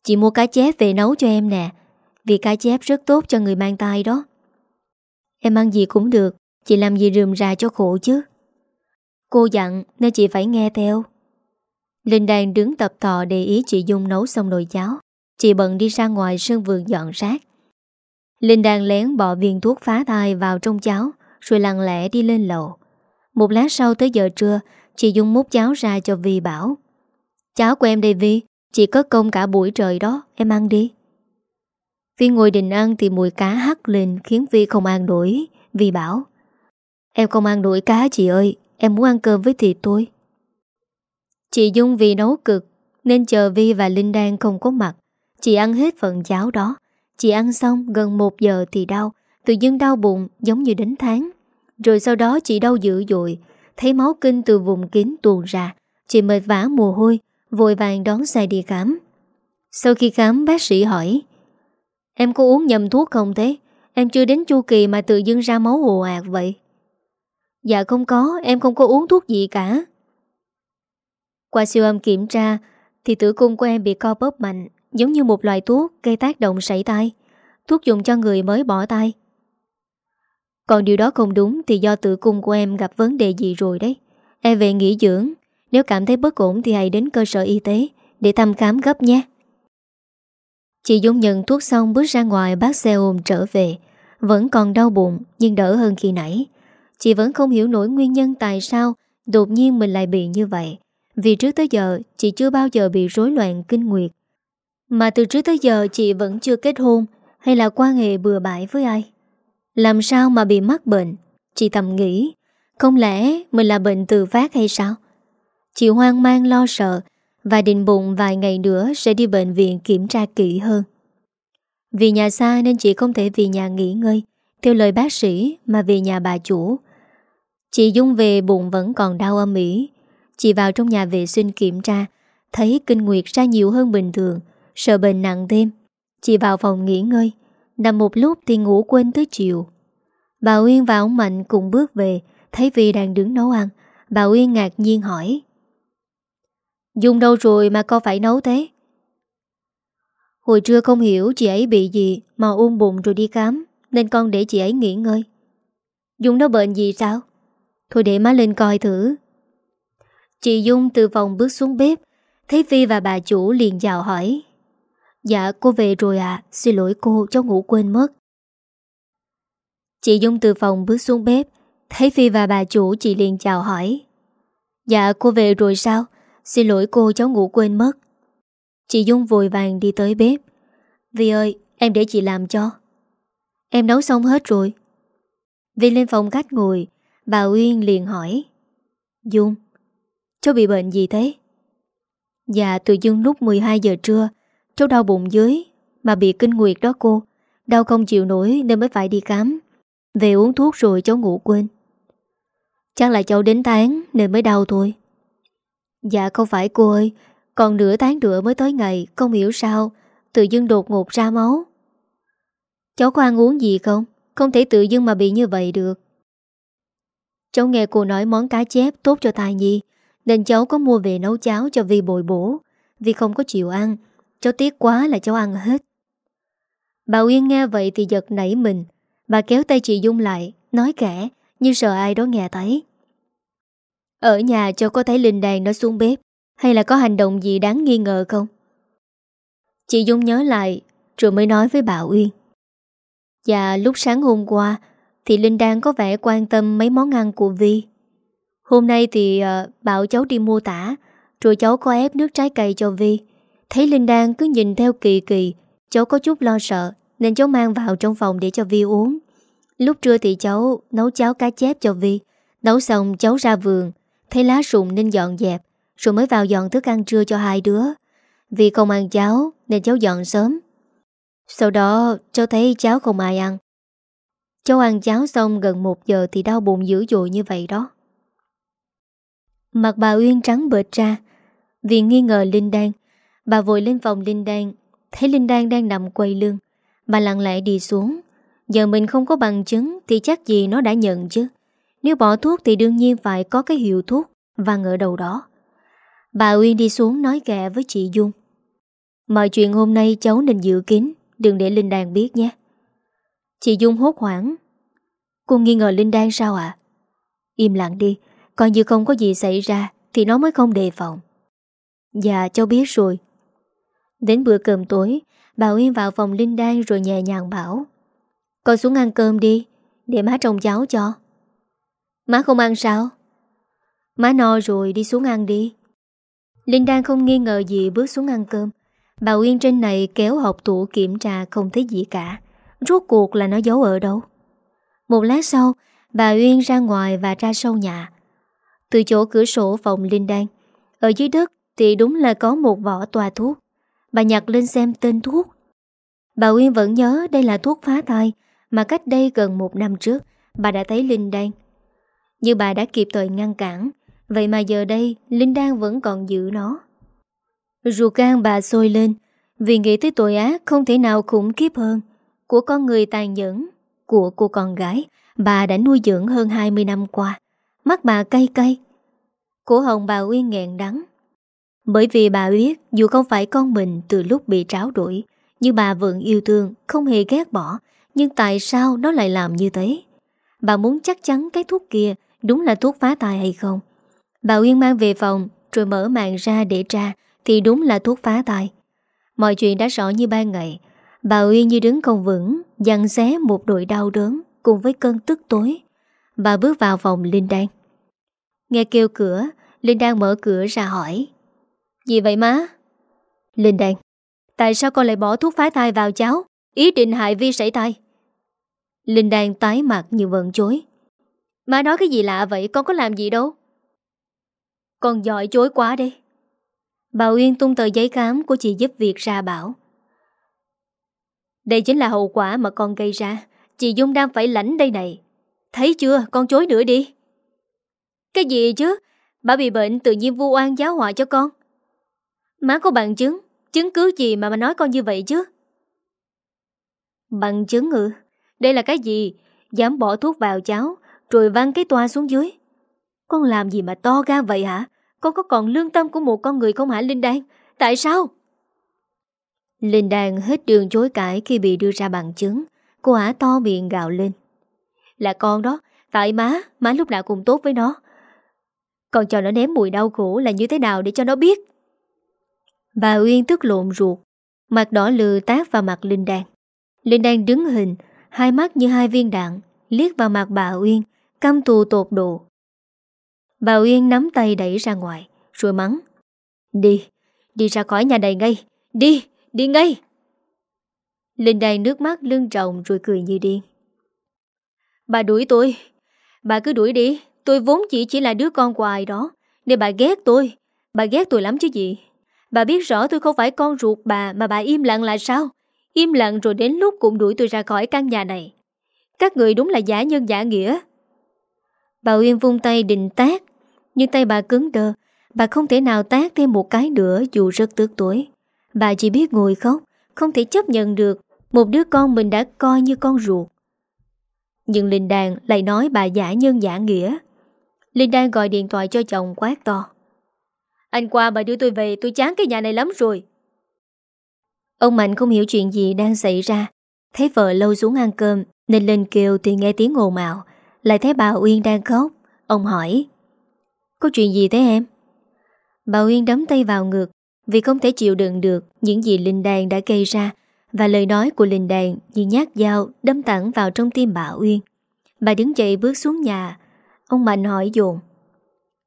Chị mua cá chép về nấu cho em nè, Vì cá chép rất tốt cho người mang tay đó. Em ăn gì cũng được, Chị làm gì rườm rà cho khổ chứ. Cô dặn nên chị phải nghe theo. Linh đang đứng tập tò để ý chị Dung nấu xong nồi cháo. Chị bận đi ra ngoài sân vườn dọn rác. Linh đang lén bỏ viên thuốc phá thai vào trong cháo, Rồi lặng lẽ đi lên lầu. Một lát sau tới giờ trưa, Chị Dung múc cháo ra cho Vi bảo, Cháo của em đây Vi. Chị có công cả buổi trời đó, Em ăn đi. Vi ngồi định ăn thì mùi cá hắt lên Khiến Vi không ăn nổi Vi bảo, Em không ăn nổi cá, chị ơi, Em muốn ăn cơm với thịt tôi Chị Dung vì nấu cực, Nên chờ Vi và Linh Đan không có mặt. Chị ăn hết phần cháo đó. Chị ăn xong, gần một giờ thì đau. Tự dưng đau bụng, giống như đến tháng. Rồi sau đó chị đau dữ dội, Thấy máu kinh từ vùng kín tuồn ra. Chị mệt vã mồ hôi Vội vàng đón xe đi khám. Sau khi khám, bác sĩ hỏi, Em có uống nhầm thuốc không thế? Em chưa đến chu kỳ mà tự dưng ra máu ồ ạt vậy. Dạ không có, Em không có uống thuốc gì cả. Qua siêu âm kiểm tra, Thì tử cung của em bị co bóp mạnh, Giống như một loại thuốc gây tác động sảy tai, Thuốc dùng cho người mới bỏ tay Còn điều đó không đúng Thì do tử cung của em gặp vấn đề gì rồi đấy. Em về nghỉ dưỡng nếu cảm thấy bất ổn thì hãy đến cơ sở y tế Để thăm khám gấp nhé. Chị Dung nhận thuốc xong bước ra ngoài, bác xe ôm trở về. Vẫn còn đau bụng, Nhưng đỡ hơn khi nãy. Chị vẫn không hiểu nổi nguyên nhân tại sao Đột nhiên mình lại bị như vậy. Vì trước tới giờ, chị chưa bao giờ bị rối loạn kinh nguyệt. Mà từ trước tới giờ, chị vẫn chưa kết hôn Hay là quan hệ bừa bãi với ai? Làm sao mà bị mắc bệnh? Chị thầm nghĩ. Không lẽ mình là bệnh từ phát hay sao? Chị hoang mang lo sợ Và định bụng vài ngày nữa Sẽ đi bệnh viện kiểm tra kỹ hơn. Vì nhà xa nên chị không thể vì nhà nghỉ ngơi. Theo lời bác sĩ Mà về nhà bà chủ, Chị Dung về bụng vẫn còn đau âm ỉ. Chị vào trong nhà vệ sinh kiểm tra, Thấy kinh nguyệt ra nhiều hơn bình thường, Sợ bệnh nặng thêm. Chị vào phòng nghỉ ngơi, Nằm một lúc thì ngủ quên tới chiều. Bà Uyên và ông Mạnh cùng bước về, Thấy Vi đang đứng nấu ăn. Bà Uyên ngạc nhiên hỏi Dung đâu rồi mà con phải nấu thế? Hồi trưa không hiểu chị ấy bị gì Mà ôm bụng rồi đi khám, Nên con để chị ấy nghỉ ngơi. Dung nó bệnh gì sao? Thôi để má lên coi thử. Chị Dung từ phòng bước xuống bếp, Thấy Phi và bà chủ liền chào hỏi. Dạ cô về rồi ạ. À. Xin lỗi cô, cháu ngủ quên mất. Chị Dung từ phòng bước xuống bếp, Thấy Phi và bà chủ chị liền chào hỏi. Dạ cô về rồi sao? Xin lỗi cô, cháu ngủ quên mất. Chị Dung vội vàng đi tới bếp. Vi ơi, em để chị làm cho. Em nấu xong hết rồi. Vi lên phòng khách ngồi. Bà Uyên liền hỏi. Dung, Cháu bị bệnh gì thế? Dạ tự dưng lúc 12 giờ trưa, Cháu đau bụng dưới, Mà bị kinh nguyệt đó cô. Đau không chịu nổi nên mới phải đi khám. Về uống thuốc rồi cháu ngủ quên. Chắc là cháu đến tháng Nên mới đau thôi. Dạ không phải cô ơi. Còn nửa tháng nữa mới tới ngày, Không hiểu sao, Tự dưng đột ngột ra máu. Cháu có ăn uống gì không? Không thể tự dưng mà bị như vậy được. Cháu nghe cô nói món cá chép tốt cho tài nhi, Nên cháu có mua về nấu cháo cho Vi bồi bổ. Vì không có chịu ăn, Cháu tiếc quá là cháu ăn hết. Bà Uyên nghe vậy thì giật nảy mình. Bà kéo tay chị Dung lại, Nói kẻ, như sợ ai đó nghe thấy. Ở nhà cháu có thấy Linh Đàn nó xuống bếp Hay là có hành động gì đáng nghi ngờ không? Chị Dung nhớ lại Rồi mới nói với bà Uyên. Dạ lúc sáng hôm qua Thì Linh Đan có vẻ quan tâm mấy món ăn của Vi. Hôm nay thì uh, bảo cháu đi mua tả Rồi cháu có ép nước trái cây cho Vi. Thấy Linh Đan cứ nhìn theo kỳ kỳ Cháu có chút lo sợ Nên cháu mang vào trong phòng để cho Vi uống. Lúc trưa thì cháu nấu cháo cá chép cho Vi. Nấu xong cháu ra vườn Thấy lá rụng nên dọn dẹp, Rồi mới vào dọn thức ăn trưa cho hai đứa. Vì không ăn cháo Nên cháu dọn sớm. Sau đó, cháu thấy cháu không ai ăn. Cháu ăn cháo xong gần một giờ Thì đau bụng dữ dội như vậy đó. Mặt bà Uyên trắng bệt ra, Vì nghi ngờ Linh Đan. Bà vội lên phòng Linh Đan, Thấy Linh Đan đang nằm quay lưng. Bà lặng lẽ đi xuống. Giờ mình không có bằng chứng Thì chắc gì nó đã nhận chứ. Nếu bỏ thuốc thì đương nhiên phải có cái hiệu thuốc và ở đầu đó. Bà Uyên đi xuống nói kẹ với chị Dung. Mọi chuyện hôm nay cháu nên giữ kín, Đừng để Linh Đan biết nhé. Chị Dung hốt hoảng. Cô nghi ngờ Linh Đan sao ạ? Im lặng đi, Coi như không có gì xảy ra Thì nó mới không đề phòng. Dạ cháu biết rồi. Đến bữa cơm tối, Bà Uyên vào phòng Linh Đan rồi nhẹ nhàng bảo, Con xuống ăn cơm đi, Để má trông cháu cho. Má không ăn sao? Má no rồi, đi xuống ăn đi. Linh Đan không nghi ngờ gì bước xuống ăn cơm. Bà Uyên trên này kéo hộp tủ kiểm tra không thấy gì cả. Rốt cuộc là nó giấu ở đâu? Một lát sau, Bà Uyên ra ngoài và ra sâu nhà. Từ chỗ cửa sổ phòng Linh Đan Ở dưới đất thì đúng là có một vỏ tòa thuốc. Bà nhặt lên xem tên thuốc. Bà Uyên vẫn nhớ đây là thuốc phá thai, Mà cách đây gần một năm trước, Bà đã thấy Linh Đan như bà đã kịp thời ngăn cản, Vậy mà giờ đây Linh Đan vẫn còn giữ nó. Ruột gan bà sôi lên, Vì nghĩ tới tội ác không thể nào khủng khiếp hơn, Của con người tàn nhẫn, Của cô con gái, Bà đã nuôi dưỡng hơn 20 năm qua. Mắt bà cay cay, Cổ hồng bà Uyên nghẹn đắng. Bởi vì bà biết Dù không phải con mình từ lúc bị tráo đuổi Nhưng bà vẫn yêu thương, Không hề ghét bỏ, Nhưng tại sao nó lại làm như thế? Bà muốn chắc chắn cái thuốc kia Đúng là thuốc phá tài hay không? Bà Uyên mang về phòng, Rồi mở màn ra để tra, Thì đúng là thuốc phá tài Mọi chuyện đã rõ như ban ngày. Bà Uyên như đứng không vững, Dằn xé một đội đau đớn Cùng với cơn tức tối. Bà bước vào phòng Linh Đan. Nghe kêu cửa, Linh Đan mở cửa ra hỏi. Gì vậy má? Linh Đan. Tại sao con lại bỏ thuốc phá thai vào cháu? Ý định hại vi sảy thai Linh Đan tái mặt như vẫn chối. Má nói cái gì lạ vậy? Con có làm gì đâu? Con giỏi chối quá đi. Bà Uyên tung tờ giấy khám của chị giúp việc ra bảo. Đây chính là hậu quả mà con gây ra. Chị Dung đang phải lãnh đây này. Thấy chưa? Con chối nữa đi. Cái gì chứ? Bà bị bệnh tự nhiên vu oan giáo họa cho con. Má có bằng chứng. Chứng cứ gì mà mà nói con như vậy chứ? Bằng chứng ư? Đây là cái gì? Dám bỏ thuốc vào cháo, Rồi văng cái toa xuống dưới. Con làm gì mà to gan vậy hả? Con có còn lương tâm của một con người không hả, Linh Đan? Tại sao? Linh Đan hết đường chối cãi Khi bị đưa ra bằng chứng. Cô ả to miệng gạo lên. Là con đó. Tại má Má lúc nào cũng tốt với nó. Còn cho nó ném mùi đau khổ là như thế nào để cho nó biết? Bà Uyên tức lộn ruột. Mặt đỏ lừ tác vào mặt Linh Đan. Linh Đan đứng hình Hai mắt như hai viên đạn Liếc vào mặt bà Uyên Căm tù tột độ. Bà Uyên nắm tay đẩy ra ngoài Rồi mắng. Đi, đi ra khỏi nhà này ngay Đi, đi ngay. Linh đầy nước mắt lưng trọng rồi cười như điên. Bà đuổi tôi Bà cứ đuổi đi Tôi vốn chỉ chỉ là đứa con của ai đó Nên bà ghét tôi Bà ghét tôi lắm chứ gì? Bà biết rõ tôi không phải con ruột bà Mà bà im lặng là sao? Im lặng rồi đến lúc cũng đuổi tôi ra khỏi căn nhà này. Các người đúng là giả nhân giả nghĩa. Bà Uyên vung tay định tác Nhưng tay bà cứng đơ Bà không thể nào tác thêm một cái nữa Dù rất tức tuổi. Bà chỉ biết ngồi khóc, Không thể chấp nhận được Một đứa con mình đã coi như con ruột. Nhưng Linh Đàn lại nói bà giả nhân giả nghĩa. Linh Đan gọi điện thoại cho chồng quát to. Anh qua bà đưa tôi về, Tôi chán cái nhà này lắm rồi. Ông Mạnh không hiểu chuyện gì đang xảy ra. Thấy vợ lâu xuống ăn cơm, Nên lên kêu thì nghe tiếng ồn ào. Lại thấy bà Uyên đang khóc. Ông hỏi, Có chuyện gì thế em? Bà Uyên đấm tay vào ngực, Vì không thể chịu đựng được Những gì Linh Đàn đã gây ra, Và lời nói của Linh Đàn như nhát dao Đâm thẳng vào trong tim bà Uyên. Bà đứng dậy bước xuống nhà. Ông Mạnh hỏi dồn,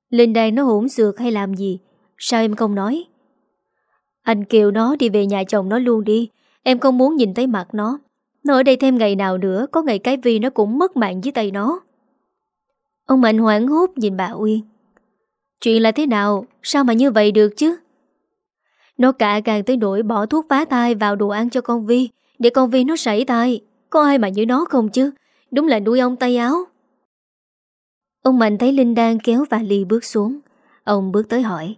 Linh Đàn nó hỗn xược hay làm gì? Sao em không nói? Anh kêu nó đi về nhà chồng nó luôn đi. Em không muốn nhìn thấy mặt nó. Nó ở đây thêm ngày nào nữa, Có ngày cái vi nó cũng mất mạng dưới tay nó. Ông Mạnh hoảng hốt nhìn bà Uyên Chuyện là thế nào? Sao mà như vậy được chứ? Nó cả càng tới nỗi bỏ thuốc phá tai vào đồ ăn cho con Vi, Để con Vi nó sảy tai Có ai mà như nó không chứ? Đúng là nuôi ông tay áo. Ông Mạnh thấy Linh đang kéo vali bước xuống. Ông bước tới hỏi.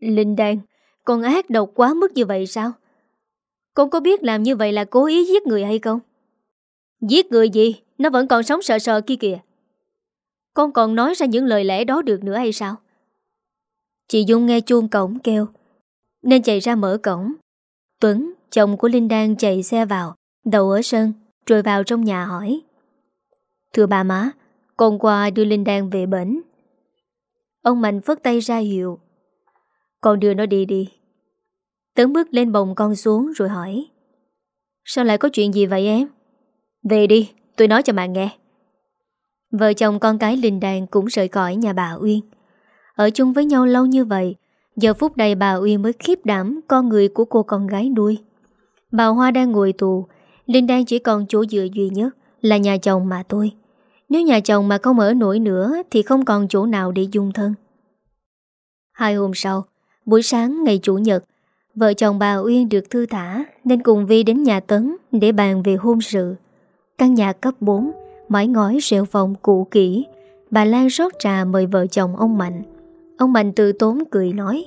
Linh Đan con ác độc quá mức như vậy sao? Con có biết làm như vậy là cố ý giết người hay không? Giết người gì? Nó vẫn còn sống sợ sợ kia kìa. Con còn nói ra những lời lẽ đó được nữa hay sao? Chị Dung nghe chuông cổng kêu Nên chạy ra mở cổng. Tuấn, chồng của Linh đang chạy xe vào Đầu ở sân Rồi vào trong nhà hỏi. Thưa bà má Con qua đưa Linh Đan về bển Ông Mạnh phất tay ra hiệu. Con đưa nó đi đi. Tấn bước lên bồng con xuống rồi hỏi. Sao lại có chuyện gì vậy em? Về đi, tôi nói cho bạn nghe. Vợ chồng con cái Linh Đàn cũng rời khỏi nhà bà Uyên. Ở chung với nhau lâu như vậy, Giờ phút này bà Uyên mới khiếp đảm Con người của cô con gái nuôi. Bà Hoa đang ngồi tù, Linh Đan chỉ còn chỗ dựa duy nhất Là nhà chồng mà tôi Nếu nhà chồng mà không ở nổi nữa Thì không còn chỗ nào để dung thân. Hai hôm sau, Buổi sáng ngày Chủ nhật Vợ chồng bà Uyên được thư thả, Nên cùng Vi đến nhà Tấn Để bàn về hôn sự. Căn nhà cấp 4 Mái ngói rượu phòng cũ kỹ. Bà Lan rót trà mời vợ chồng ông Mạnh. Ông Mạnh từ tốn cười nói,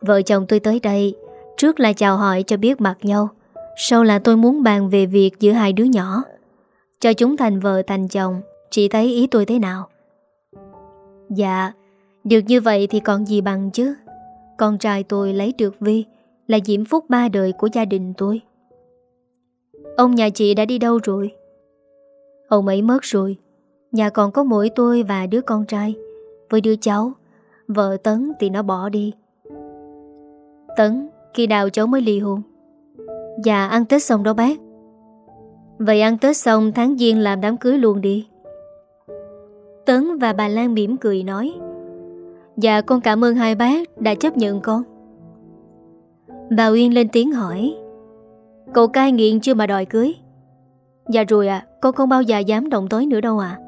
Vợ chồng tôi tới đây, Trước là chào hỏi cho biết mặt nhau, Sau là tôi muốn bàn về việc giữa hai đứa nhỏ. Cho chúng thành vợ thành chồng, Chị thấy ý tôi thế nào? Dạ Được như vậy thì còn gì bằng chứ. Con trai tôi lấy được Vi, Là diễm phúc ba đời của gia đình tôi. Ông nhà chị đã đi đâu rồi? Ông ấy mất rồi. Nhà còn có mỗi tôi và đứa con trai. Với đứa cháu, Vợ Tấn thì nó bỏ đi. Tấn, Khi nào cháu mới ly hôn? Dạ ăn Tết xong đó bác. Vậy ăn Tết xong, tháng Giêng làm đám cưới luôn đi. Tấn và bà Lan mỉm cười nói Dạ con cảm ơn hai bác đã chấp nhận con. Bà Uyên lên tiếng hỏi, Cậu cai nghiện chưa mà đòi cưới? Dạ rồi à Con không bao giờ dám động tới nữa đâu à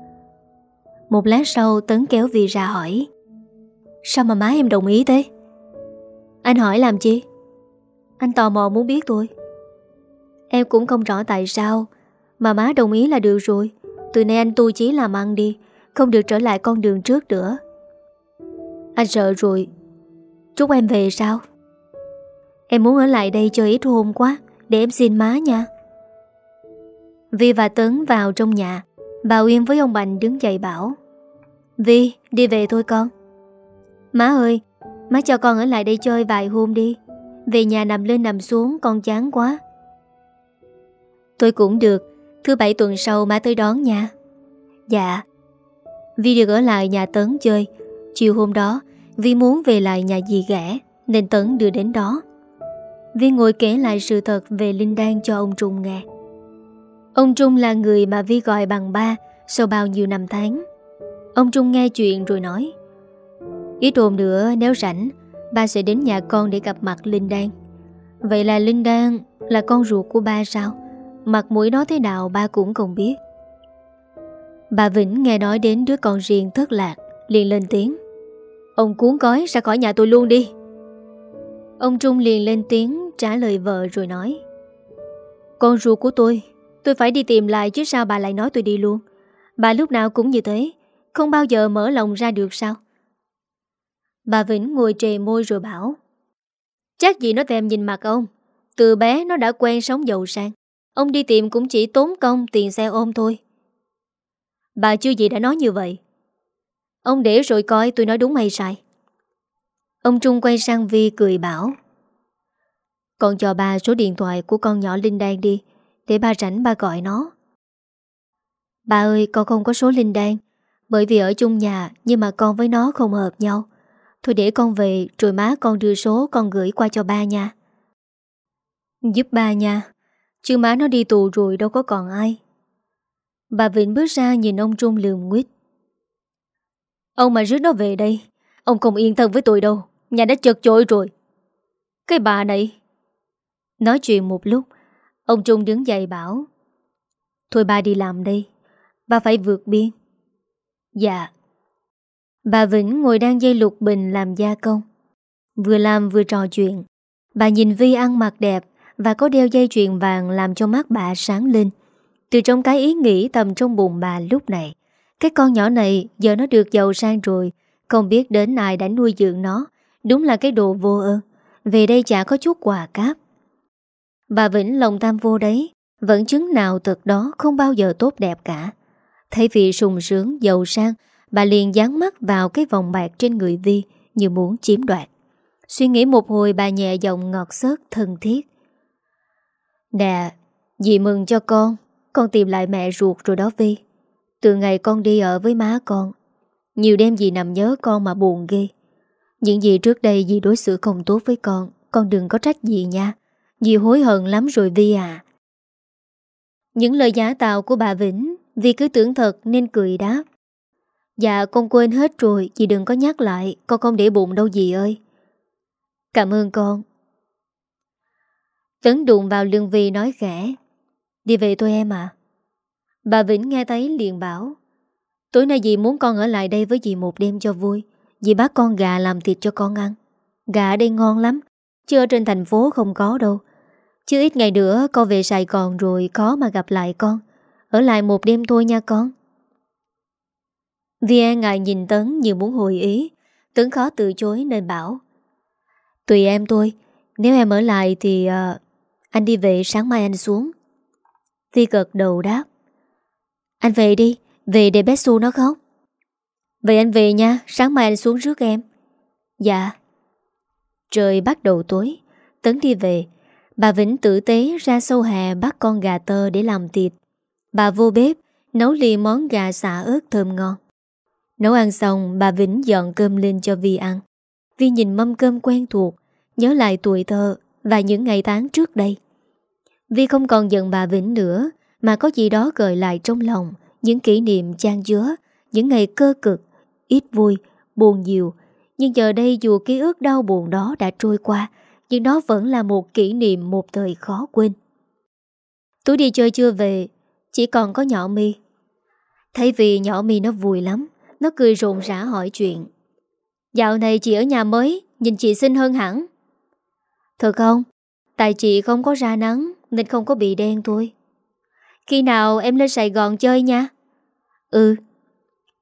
Một lát sau, Tấn kéo Vi ra hỏi, Sao mà má em đồng ý thế? Anh hỏi, làm chi? Anh tò mò muốn biết tôi Em cũng không rõ tại sao Mà má đồng ý là được rồi. Từ nay anh tu chí làm ăn đi, Không được trở lại con đường trước nữa. Anh sợ rồi. Chúc em về sao? Em muốn ở lại đây chơi ít hôm quá, Để em xin má nha. Vi và Tấn vào trong nhà. Bà Uyên với ông Bành đứng dậy bảo, Vi, đi về thôi con. Má ơi, Má cho con ở lại đây chơi vài hôm đi. Về nhà nằm lên nằm xuống, con chán quá. Tôi cũng được, Thứ bảy tuần sau má tới đón nha. Dạ. Vi được ở lại nhà Tấn chơi Chiều hôm đó, Vi muốn về lại nhà dì ghẻ, Nên Tấn đưa đến đó. Vi ngồi kể lại sự thật về Linh Đan cho ông Trung nghe. Ông Trung là người mà Vi gọi bằng ba Sau bao nhiêu năm tháng. Ông Trung nghe chuyện rồi nói Ít hôm nữa, nếu rảnh, Ba sẽ đến nhà con để gặp mặt Linh Đan. Vậy là Linh Đan Là con ruột của ba sao? Mặt mũi nó thế nào ba cũng không biết. Bà Vĩnh nghe nói đến đứa con riêng thất lạc, liền lên tiếng Ông cuốn gói ra khỏi nhà tôi luôn đi. Ông Trung liền lên tiếng trả lời vợ rồi nói, Con ruột của tôi Tôi phải đi tìm lại chứ sao bà lại nói tôi đi luôn. Bà lúc nào cũng như thế, Không bao giờ mở lòng ra được sao? Bà Vĩnh ngồi trề môi rồi bảo, Chắc gì nó thèm nhìn mặt ông. Từ bé nó đã quen sống giàu sang. Ông đi tìm cũng chỉ tốn công tiền xe ôm thôi. Bà chưa gì đã nói như vậy. Ông để rồi coi tôi nói đúng hay sai. Ông Trung quay sang Vi cười bảo, Con cho ba số điện thoại của con nhỏ Linh Đan đi, Để ba rảnh ba gọi nó. Bà ơi, con không có số Linh Đan, Bởi vì ở chung nhà Nhưng mà con với nó không hợp nhau. Thôi để con về Rồi má con đưa số con gửi qua cho ba nha. Giúp ba nha, Chứ má nó đi tù rồi đâu có còn ai. Bà Vịnh bước ra nhìn ông Trung lườm nguyết. Ông mà rước nó về đây, Ông không yên thân với tôi đâu. Nhà đã chật chội rồi. Cái bà này. Nói chuyện một lúc, Ông Trung đứng dậy bảo, Thôi ba đi làm đây, Ba phải vượt biên. Dạ. Bà Vĩnh ngồi đang dây lục bình làm gia công. Vừa làm vừa trò chuyện. Bà nhìn Vi ăn mặc đẹp Và có đeo dây chuyền vàng làm cho mắt bà sáng lên. Từ trong cái ý nghĩ tầm trong bụng bà lúc này cái con nhỏ này giờ nó được giàu sang rồi, Không biết đến ai đã nuôi dưỡng nó. Đúng là cái đồ vô ơn. Về đây chả có chút quà cáp. Bà Vĩnh lòng tam vô đấy, Vẫn chứng nào thật đó không bao giờ tốt đẹp cả. Thấy vị sùng sướng, giàu sang, Bà liền dán mắt vào cái vòng bạc trên người Vi Như muốn chiếm đoạt. Suy nghĩ một hồi, bà nhẹ giọng ngọt xớt, thân thiết. Nè, Dì mừng cho con Con tìm lại mẹ ruột rồi đó Vi. Từ ngày con đi ở với má con, Nhiều đêm dì nằm nhớ con mà buồn ghê. Những gì trước đây dì đối xử không tốt với con Con đừng có trách dì nha. Dì hối hận lắm rồi Vi à. Những lời giả tạo của bà Vĩnh, Vi cứ tưởng thật nên cười đáp. Dạ con quên hết rồi Dì đừng có nhắc lại, Con không để bụng đâu dì ơi. Cảm ơn con. Tấn đụng vào lưng Vi nói khẽ. Đi về tôi em à. Bà Vĩnh nghe thấy liền bảo Tối nay dì muốn con ở lại đây với dì một đêm cho vui. Dì bác con gà làm thịt cho con ăn. Gà ở đây ngon lắm Chứ ở trên thành phố không có đâu. Chứ ít ngày nữa con về Sài Gòn rồi Có mà gặp lại con. Ở lại một đêm thôi nha con. Vì e ngại nhìn Tấn như muốn hồi ý. Tấn khó từ chối nên bảo Tùy em thôi. Nếu em ở lại thì uh, Anh đi về sáng mai anh xuống. Vi gật đầu đáp anh về đi, Về để bé Su nó khóc. Vậy anh về nha, Sáng mai anh xuống rước em. Dạ. Trời bắt đầu tối, Tấn đi về. Bà Vĩnh tử tế ra sâu hè bắt con gà tơ để làm thịt. Bà vô bếp, Nấu liền món gà xả ớt thơm ngon. Nấu ăn xong, bà Vĩnh dọn cơm lên cho Vi ăn. Vi nhìn mâm cơm quen thuộc, Nhớ lại tuổi thơ Và những ngày tháng trước đây. Vi không còn giận bà Vĩnh nữa mà có gì đó gợi lại trong lòng Những kỷ niệm chan chứa Những ngày cơ cực Ít vui, buồn nhiều. Nhưng giờ đây dù ký ức đau buồn đó đã trôi qua Nhưng đó vẫn là một kỷ niệm Một thời khó quên. Tú đi chơi chưa về? Chỉ còn có nhỏ mi Thấy vì nhỏ mi nó vui lắm Nó cười rộn rã hỏi chuyện. Dạo này chị ở nhà mới Nhìn chị xinh hơn hẳn. Thật không? Tại chị không có ra nắng Nên không có bị đen thôi. Khi nào em lên Sài Gòn chơi nha? Ừ.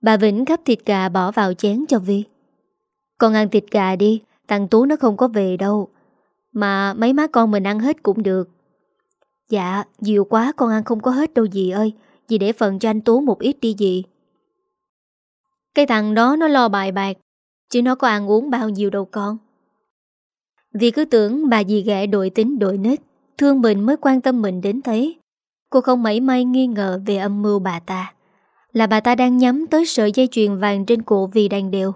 Bà Vĩnh gắp thịt gà bỏ vào chén cho Vi. Con ăn thịt gà đi, Thằng Tú nó không có về đâu. Mà mấy má con mình ăn hết cũng được. Dạ Nhiều quá, con ăn không có hết đâu dì ơi. Dì để phần cho anh Tú một ít đi dì. Cái thằng đó nó lo bài bạc, Chứ nó có ăn uống bao nhiêu đâu con. Vì cứ tưởng bà dì ghẻ đội tính đội nết, Thương mình mới quan tâm mình đến thế Cô không mảy may nghi ngờ về âm mưu bà ta. Là bà ta đang nhắm tới sợi dây chuyền vàng trên cổ vì đang đều.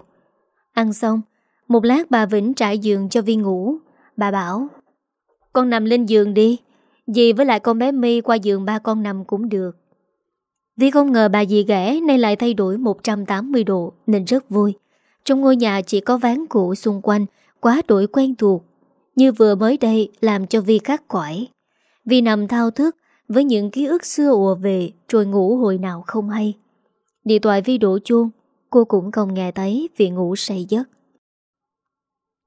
Ăn xong Một lát bà Vĩnh trải giường cho Vi ngủ. Bà bảo Con nằm lên giường đi Dì với lại con bé My qua giường ba con nằm cũng được. Vì không ngờ bà dì ghẻ nay lại thay đổi 180 độ nên rất vui. Trong ngôi nhà chỉ có ván cũ xung quanh quá đổi quen thuộc, như vừa mới đây làm cho Vi khắc quải. Vi nằm thao thức với những ký ức xưa ùa về rồi ngủ hồi nào không hay. Điện thoại Vi đổ chuông, cô cũng không nghe thấy vì ngủ say giấc.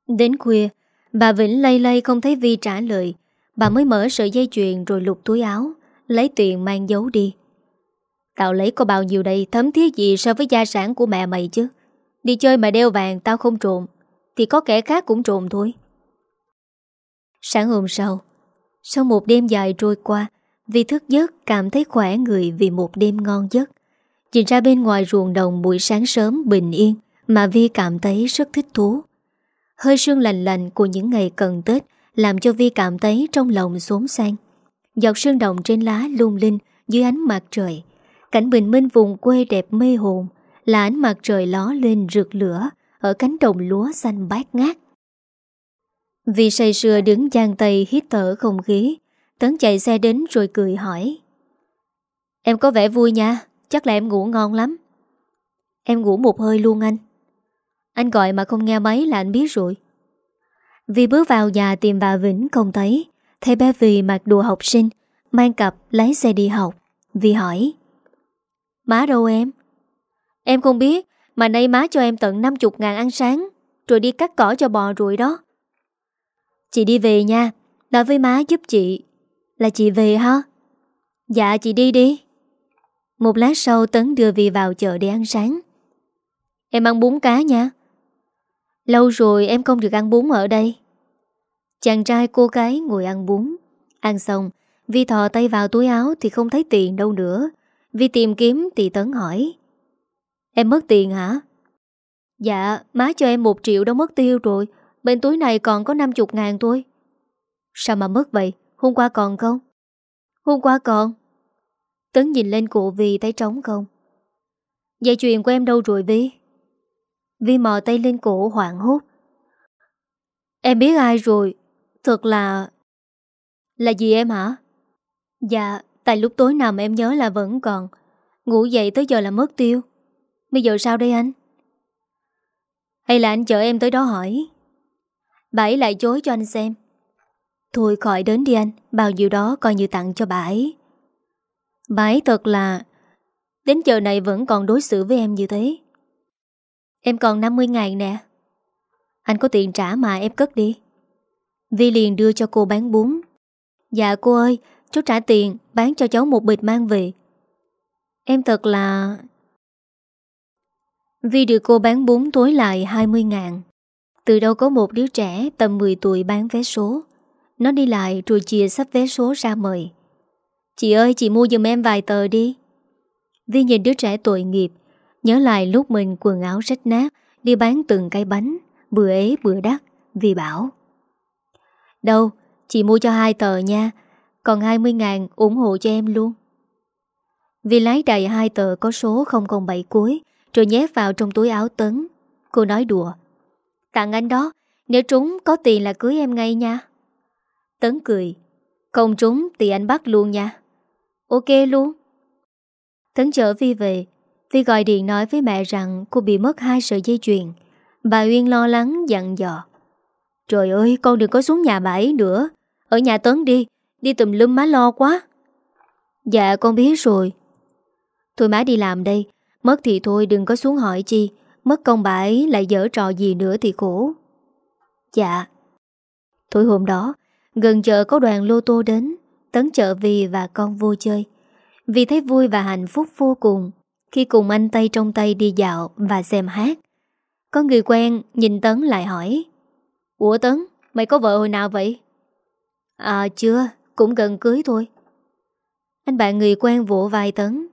Đến khuya, bà Vĩnh lây lây không thấy Vi trả lời, bà mới mở sợi dây chuyền rồi lục túi áo, lấy tiền mang giấu đi. Tao lấy có bao nhiêu đây thấm thiết gì so với gia sản của mẹ mày chứ. Đi chơi mà đeo vàng tao không trộm thì có kẻ khác cũng trộm thôi Sáng hôm sau Sau một đêm dài trôi qua vì thức giấc cảm thấy khỏe người Vì một đêm ngon giấc. Nhìn ra bên ngoài ruộng đồng buổi sáng sớm bình yên Mà Vi cảm thấy rất thích thú. Hơi sương lành lành của những ngày cần Tết Làm cho Vi cảm thấy trong lòng xốn sang Giọt sương đồng trên lá lung linh Dưới ánh mặt trời. Cảnh bình minh vùng quê đẹp mê hồn Là ánh mặt trời ló lên rực lửa ở cánh đồng lúa xanh bát ngát. vi say sưa đứng giang tay hít thở không khí, Tấn chạy xe đến rồi cười hỏi. Em có vẻ vui nha, chắc là em ngủ ngon lắm. Em ngủ một hơi luôn anh. Anh gọi mà không nghe máy là anh biết rồi. Vì bước vào nhà tìm bà Vĩnh không thấy, thấy bé Vì mặc đồ học sinh, mang cặp lái xe đi học. Vì hỏi. Má đâu em? Em không biết, mà nay má cho em tận 50 ngàn ăn sáng Rồi đi cắt cỏ cho bò rồi đó Chị đi về nha Nói với má giúp chị là chị về hả? Dạ chị đi đi. Một lát sau, Tấn đưa Vi vào chợ để ăn sáng. Em ăn bún cá nha. Lâu rồi em không được ăn bún ở đây. Chàng trai cô gái ngồi ăn bún. Ăn xong, Vi thò tay vào túi áo Thì không thấy tiền đâu nữa. Vi tìm kiếm, thì Tấn hỏi. Em mất tiền hả? Dạ má cho em một triệu đâu mất tiêu rồi. Bên túi này còn có 50 ngàn thôi. Sao mà mất vậy? Hôm qua còn không? Hôm qua còn. Tấn nhìn lên cụ Vi thấy trống không? Dây chuyền của em đâu rồi Vi? Vi mò tay lên cổ hoảng hốt. Em biết ai rồi. Thật là Là gì em hả? Dạ Tại lúc tối nằm em nhớ là vẫn còn. Ngủ dậy tới giờ là mất tiêu. Bây giờ sao đây anh? Hay là anh chở em tới đó hỏi? Bảy lại chối cho anh xem. Thôi khỏi đến đi anh, Bao nhiêu đó coi như tặng cho bà ấy. Bà ấy thật là, Đến giờ này vẫn còn đối xử với em như thế. Em còn 50 ngày nè. Anh có tiền trả mà em cất đi. Vi liền đưa cho cô bán bún. Dạ cô ơi, Cháu trả tiền, bán cho cháu một bịch mang về. Em thật là Vi được cô bán bún tối lại 20 ngàn. Từ đâu có một đứa trẻ tầm 10 tuổi bán vé số. Nó đi lại rồi chia sắp vé số ra mời. Chị ơi, chị mua giùm em vài tờ đi. Vi nhìn đứa trẻ tội nghiệp, Nhớ lại lúc mình quần áo rách nát, Đi bán từng cây bánh Bữa ế bữa đắt Vi bảo. Đâu, Chị mua cho hai tờ nha, Còn 20 ngàn ủng hộ cho em luôn. Vi lái đầy hai tờ có số 007 cuối, Rồi nhét vào trong túi áo Tấn. Cô nói đùa, Tặng anh đó, Nếu trúng có tiền là cưới em ngay nha. Tấn cười. Không trúng thì anh bắt luôn nha. Ok luôn. Tấn chở Vi về. Vi gọi điện nói với mẹ rằng cô bị mất hai sợi dây chuyền. Bà Uyên lo lắng dặn dò. Trời ơi, con đừng có xuống nhà bà ấy nữa. Ở nhà Tấn đi. Đi tùm lum má lo quá. Dạ con biết rồi. Thôi má đi làm đây. Mất thì thôi, đừng có xuống hỏi chi. Mất công bà ấy lại dở trò gì nữa thì khổ. Dạ. Thôi hôm đó Gần chợ có đoàn lô tô đến, Tấn chợ vì và con vô chơi. Vì thấy vui và hạnh phúc vô cùng, Khi cùng anh tay trong tay đi dạo Và xem hát. Có người quen nhìn Tấn lại hỏi, Ủa Tấn, Mày có vợ hồi nào vậy? À chưa, Cũng gần cưới thôi. Anh bạn người quen vỗ vai Tấn,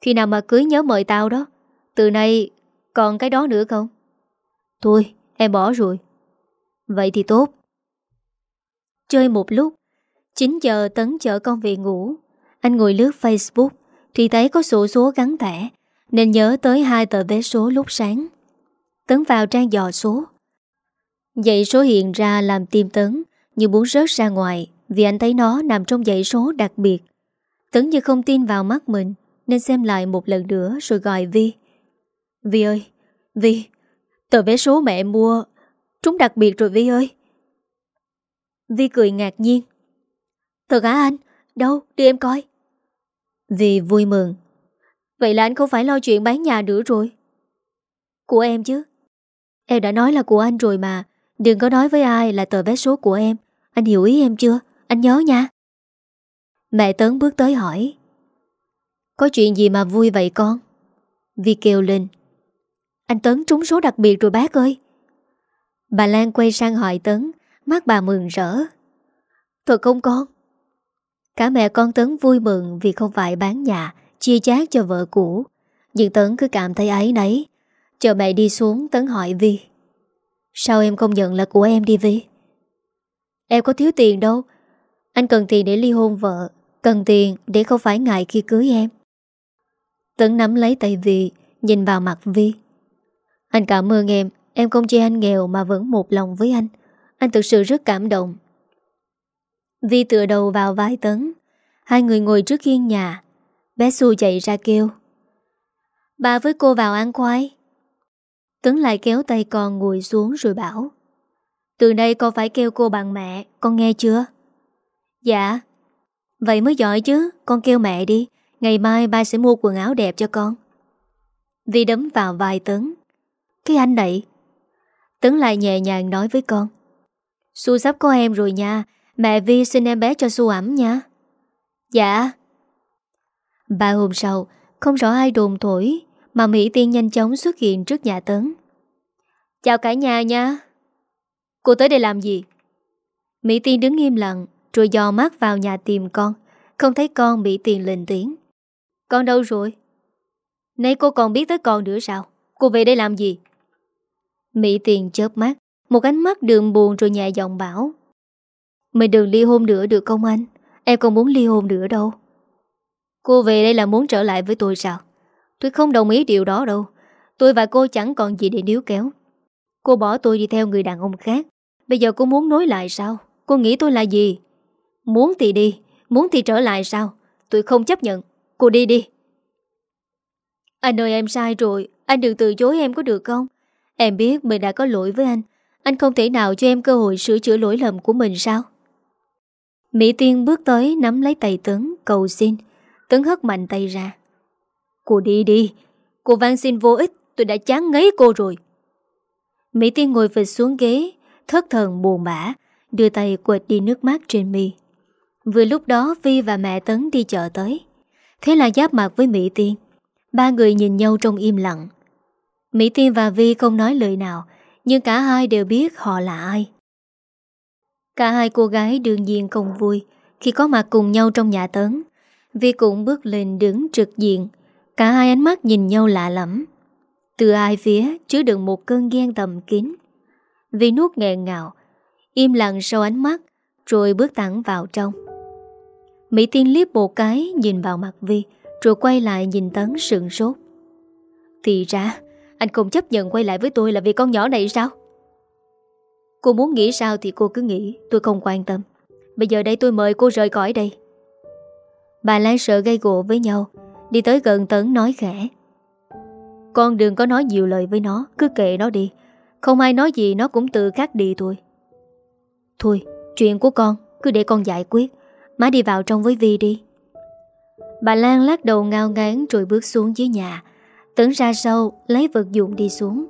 Khi nào mà cưới nhớ mời tao đó, Từ nay còn cái đó nữa không? Thôi, em bỏ rồi. Vậy thì tốt. Chơi một lúc. 9 giờ Tấn chở con về ngủ. Anh ngồi lướt Facebook. Thì thấy có sổ số gắn thẻ, Nên nhớ tới hai tờ vé số lúc sáng. Tấn vào trang dò số. Dãy số hiện ra làm tim Tấn Như muốn rớt ra ngoài, Vì anh thấy nó nằm trong dãy số đặc biệt. Tấn như không tin vào mắt mình, Nên xem lại một lần nữa rồi gọi Vi. Vi ơi, Vi, Tờ vé số mẹ mua Trúng đặc biệt rồi Vi ơi. Vi cười ngạc nhiên. Thật hả anh? Đâu? Đi em coi. Vi vui mừng. Vậy là anh không phải lo chuyện bán nhà nữa rồi. Của em chứ? Em đã nói là của anh rồi mà. Đừng có nói với ai là tờ vé số của em. Anh hiểu ý em chưa? Anh nhớ nha. Mẹ Tấn bước tới hỏi. Có chuyện gì mà vui vậy con? Vi kêu lên. Anh Tấn trúng số đặc biệt rồi bác ơi. Bà Lan quay sang hỏi Tấn. Mắt bà mừng rỡ. Thật không con? Cả mẹ con Tấn vui mừng Vì không phải bán nhà, Chia chác cho vợ cũ. Nhưng Tấn cứ cảm thấy ấy nấy Chờ mẹ đi xuống, Tấn hỏi Vi. Sao em không nhận là của em đi Vi? Em có thiếu tiền đâu. Anh cần tiền để ly hôn vợ, Cần tiền để không phải ngại khi cưới em. Tấn nắm lấy tay Vi, Nhìn vào mặt Vi. Anh cảm ơn em Em không chê anh nghèo mà vẫn một lòng với anh. Anh thực sự rất cảm động. Vi tựa đầu vào vai Tấn. Hai người ngồi trước hiên nhà. Bé Xu chạy ra kêu. Bà với cô vào ăn khoai. Tấn lại kéo tay con ngồi xuống rồi bảo. Từ đây con phải kêu cô bằng mẹ, Con nghe chưa? Dạ. Vậy mới giỏi chứ, Con kêu mẹ đi. Ngày mai ba sẽ mua quần áo đẹp cho con. Vi đấm vào vai Tấn. Cái anh này. Tấn lại nhẹ nhàng nói với con. Su sắp có em rồi nha. Mẹ Vi xin em bé cho Su ẩm nha. Dạ. Ba hôm sau, Không rõ ai đồn thổi, Mà Mỹ Tiên nhanh chóng xuất hiện trước nhà Tấn. Chào cả nhà nha. Cô tới đây làm gì? Mỹ Tiên đứng im lặng, Rồi dò mắt vào nhà tìm con. Không thấy con bị tiền lên tiếng. Con đâu rồi? Nãy cô còn biết tới con nữa sao? Cô về đây làm gì? Mỹ Tiền chớp mắt. Một ánh mắt đường buồn rồi nhẹ giọng bảo. Mình đừng ly hôn nữa được không anh? Em còn muốn ly hôn nữa đâu. Cô về đây là muốn trở lại với tôi sao? Tôi không đồng ý điều đó đâu. Tôi và cô chẳng còn gì để níu kéo. Cô bỏ tôi đi theo người đàn ông khác. Bây giờ cô muốn nối lại sao? Cô nghĩ tôi là gì? Muốn thì đi, Muốn thì trở lại sao? Tôi không chấp nhận. Cô đi đi. Anh ơi, em sai rồi. Anh đừng từ chối em có được không? Em biết mình đã có lỗi với anh. Anh không thể nào cho em cơ hội sửa chữa lỗi lầm của mình sao? Mỹ Tiên bước tới nắm lấy tay Tấn, Cầu xin. Tấn hất mạnh tay ra. Cô đi đi. Cô van xin vô ích. Tôi đã chán ngấy cô rồi. Mỹ Tiên ngồi phịch xuống ghế, Thất thần buồn bã, Đưa tay quệt đi nước mắt trên mi. Vừa lúc đó, Vi và mẹ Tấn đi chợ tới. Thế là giáp mặt với Mỹ Tiên. Ba người nhìn nhau trong im lặng. Mỹ Tiên và Vi không nói lời nào nhưng cả hai đều biết họ là ai. Cả hai cô gái đương nhiên không vui Khi có mặt cùng nhau trong nhà Tấn. Vi cũng bước lên đứng trực diện. Cả hai ánh mắt nhìn nhau lạ lắm Từ ai phía chứa đựng một cơn ghen tầm kín. Vi nuốt nghẹn ngào, Im lặng sau ánh mắt, Rồi bước thẳng vào trong. Mỹ Tiên liếc một cái Nhìn vào mặt Vi, Rồi quay lại nhìn Tấn sừng sốt. Thì ra anh không chấp nhận quay lại với tôi là vì con nhỏ này sao? Cô muốn nghĩ sao thì cô cứ nghĩ, Tôi không quan tâm. Bây giờ đây tôi mời cô rời khỏi đây. Bà Lan sợ gây gỗ với nhau, Đi tới gần Tấn nói khẽ. Con đừng có nói nhiều lời với nó, Cứ kệ nó đi. Không ai nói gì, nó cũng tự khác đi thôi. Thôi, chuyện của con, Cứ để con giải quyết. Má đi vào trong với Vi đi. Bà Lan lắc đầu ngao ngán rồi bước xuống dưới nhà. Tấn ra sau, lấy vật dụng đi xuống.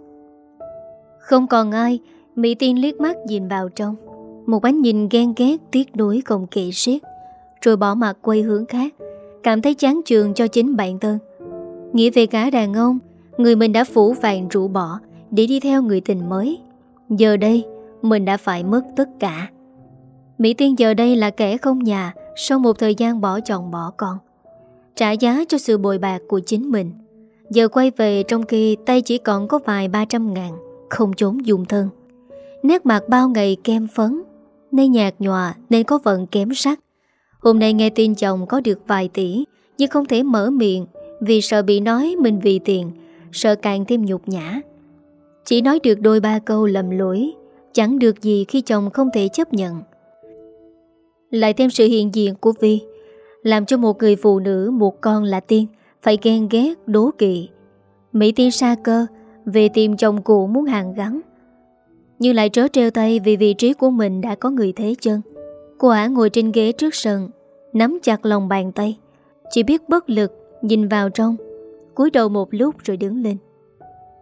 Không còn ai, Mỹ Tiên liếc mắt nhìn vào trong. Một ánh nhìn ghen ghét tiếc đối không kỵ siết Rồi bỏ mặt quay hướng khác, Cảm thấy chán trường cho chính bản thân. Nghĩ về cả đàn ông, Người mình đã phủ vàng rũ bỏ Để đi theo người tình mới. Giờ đây, Mình đã phải mất tất cả. Mỹ Tiên giờ đây là kẻ không nhà, Sau một thời gian bỏ chồng bỏ con, Trả giá cho sự bồi bạc của chính mình. Giờ quay về trong khi tay chỉ còn có vài 300 ngàn, Không trốn dùng thân. Nét mặt bao ngày kem phấn Nên nhạt nhòa nên có vận kém sắc. Hôm nay nghe tin chồng có được vài tỷ, Nhưng không thể mở miệng Vì sợ bị nói mình vì tiền, Sợ càng thêm nhục nhã. Chỉ nói được đôi ba câu lầm lỗi Chẳng được gì khi chồng không thể chấp nhận. Lại thêm sự hiện diện của Vi, Làm cho một người phụ nữ, Một con là tiên phải ghen ghét, đố kỵ. Mỹ tiên sa cơ Về tìm chồng cũ muốn hàng gắn. Nhưng lại trớ treo tay Vì vị trí của mình đã có người thế chân. Cô ả ngồi trên ghế trước sân Nắm chặt lòng bàn tay. Chỉ biết bất lực Nhìn vào trong cúi đầu một lúc rồi đứng lên.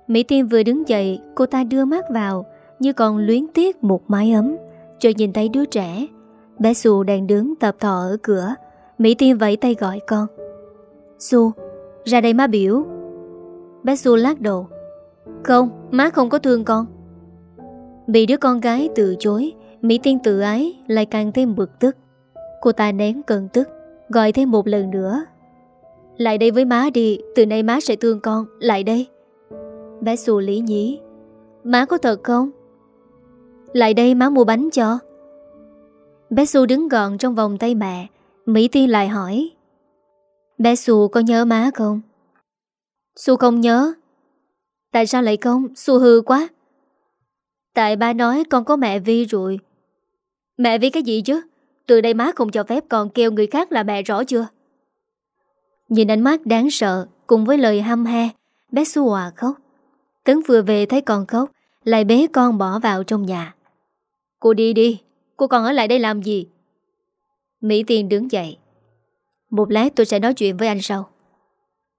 Mỹ Tiên vừa đứng dậy Cô ta đưa mắt vào Như còn luyến tiếc một mái ấm Rồi nhìn thấy đứa trẻ. Bé Xu đang đứng tập thọ ở cửa. Mỹ Tiên vẫy tay gọi con. Xu ra đây má biểu. Bé Xu lát đầu. Không, má không có thương con. Bị đứa con gái từ chối, Mỹ Tiên tự ái lại càng thêm bực tức. Cô ta nén cơn tức, Gọi thêm một lần nữa. Lại đây với má đi, Từ nay má sẽ thương con, Lại đây. Bé xu lý nhí. Má có thật không? Lại đây má mua bánh cho. Bé Xu đứng gọn trong vòng tay mẹ, Mỹ Tiên lại hỏi. Bé Xu có nhớ má không? Xu không nhớ. Tại sao lại không? Xu hư quá. Tại ba nói con có mẹ Vi rồi. Mẹ Vi cái gì chứ? Từ đây má không cho phép con kêu người khác là mẹ rõ chưa? Nhìn ánh mắt đáng sợ Cùng với lời hăm he, Bé Xu hòa khóc. Tấn vừa về thấy con khóc, Lại bế con bỏ vào trong nhà. Cô đi đi, Cô còn ở lại đây làm gì? Mỹ Tiên đứng dậy. Một lát tôi sẽ nói chuyện với anh sau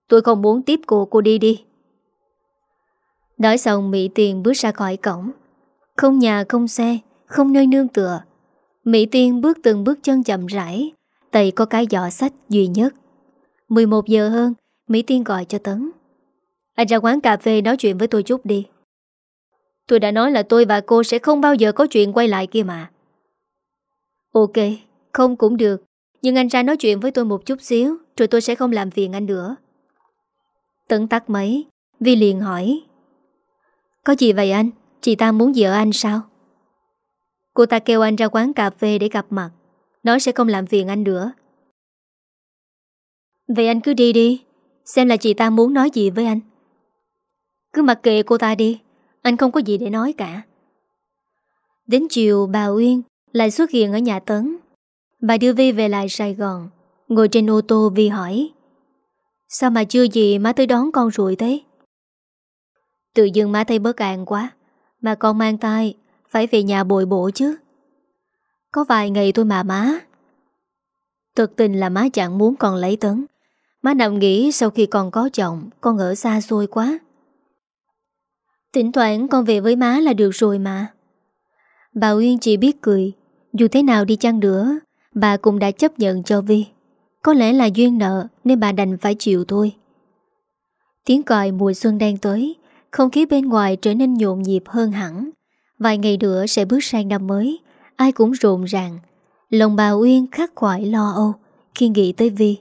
Tôi không muốn tiếp cô Cô đi đi Nói xong Mỹ Tiên bước ra khỏi cổng Không nhà không xe không nơi nương tựa. Mỹ Tiên bước từng bước chân chậm rãi, tay có cái giỏ sách duy nhất. 11 giờ hơn, Mỹ Tiên gọi cho Tấn. Anh ra quán cà phê nói chuyện với tôi chút đi. Tôi đã nói là tôi và cô sẽ không bao giờ có chuyện quay lại kia mà. Ok, không cũng được. Nhưng anh ra nói chuyện với tôi một chút xíu, rồi tôi sẽ không làm phiền anh nữa. Tấn tắt mấy, Vi liền hỏi. Có gì vậy anh? Chị ta muốn gì ở anh sao? Cô ta kêu anh ra quán cà phê để gặp mặt. Nói sẽ không làm phiền anh nữa. Vậy anh cứ đi đi, xem là chị ta muốn nói gì với anh. Cứ mặc kệ cô ta đi Anh không có gì để nói cả Đến chiều bà Uyên Lại xuất hiện ở nhà Tấn Bà đưa Vi về lại Sài Gòn, Ngồi trên ô tô Vi hỏi, Sao mà chưa gì má tới đón con rồi thế? Tự dưng má thấy bớt an quá, Mà con mang tay Phải về nhà bồi bổ chứ. Có vài ngày thôi mà má. Thực tình là má chẳng muốn con lấy Tấn. Má nằm nghĩ sau khi con có chồng, Con ở xa xôi quá. Thỉnh thoảng con về với má là được rồi mà. Bà Uyên chỉ biết cười, Dù thế nào đi chăng nữa Bà cũng đã chấp nhận cho Vi. Có lẽ là duyên nợ Nên bà đành phải chịu thôi. Tiếng còi mùa xuân đang tới, Không khí bên ngoài trở nên nhộn nhịp hơn hẳn. Vài ngày nữa sẽ bước sang năm mới, Ai cũng rộn ràng. Lòng bà Uyên khắc khoải lo âu Khi nghĩ tới Vi.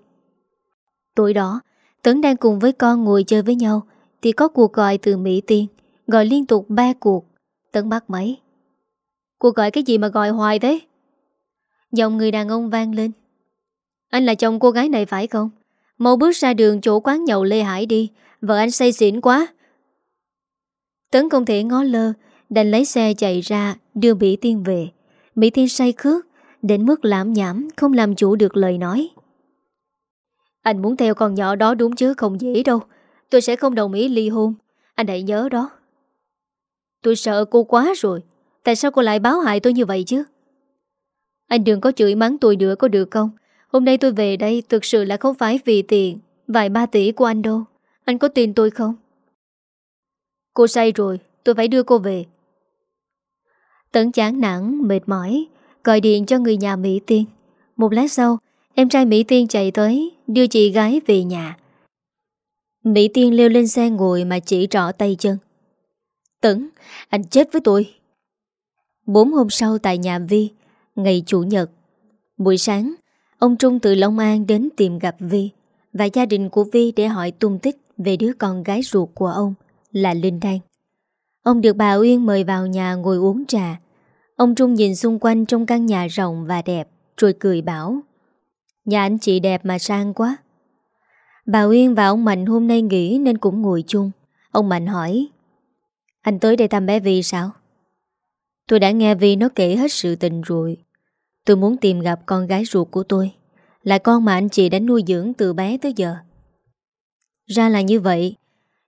Tối đó, Tấn đang cùng với con ngồi chơi với nhau Thì có cuộc gọi từ Mỹ Tiên, Gọi liên tục ba cuộc. Tấn bắt máy. Cuộc gọi cái gì mà gọi hoài thế? Giọng người đàn ông vang lên. Anh là chồng cô gái này phải không? Mau bước ra đường chỗ quán nhậu Lê Hải đi. Vợ anh say xỉn quá. Tấn không thể ngó lơ, Đành lấy xe chạy ra, Đưa Mỹ Tiên về. Mỹ Tiên say khước, Đến mức lãm nhảm, Không làm chủ được lời nói. Anh muốn theo con nhỏ đó đúng chứ, không dễ đâu. Tôi sẽ không đồng ý ly hôn. Anh hãy nhớ đó. Tôi sợ cô quá rồi. Tại sao cô lại báo hại tôi như vậy chứ? Anh đừng có chửi mắng tôi nữa có được không? Hôm nay tôi về đây Thực sự là không phải vì tiền Vài ba tỷ của anh đâu. Anh có tin tôi không? Cô say rồi tôi phải đưa cô về. Tấn chán nản Mệt mỏi Gọi điện cho người nhà Mỹ Tiên. Một lát sau Em trai Mỹ Tiên chạy tới Đưa chị gái về nhà. Mỹ Tiên leo lên xe ngồi mà chỉ trỏ tay chân. Tấn, anh chết với tôi. Bốn hôm sau tại nhà Vi, ngày Chủ nhật. Buổi sáng, ông Trung từ Long An đến tìm gặp Vi và gia đình của Vi để hỏi tung tích về đứa con gái ruột của ông là Linh Đan. Ông được bà Uyên mời vào nhà ngồi uống trà. Ông Trung nhìn xung quanh trong căn nhà rộng và đẹp rồi cười bảo Nhà anh chị đẹp mà sang quá. Bà Uyên và ông Mạnh hôm nay nghỉ nên cũng ngồi chung. Ông Mạnh hỏi anh tới đây thăm bé Vi sao? Tôi đã nghe Vi nó kể hết sự tình rồi. Tôi muốn tìm gặp con gái ruột của tôi. Là con mà anh chị đã nuôi dưỡng từ bé tới giờ. Ra là như vậy.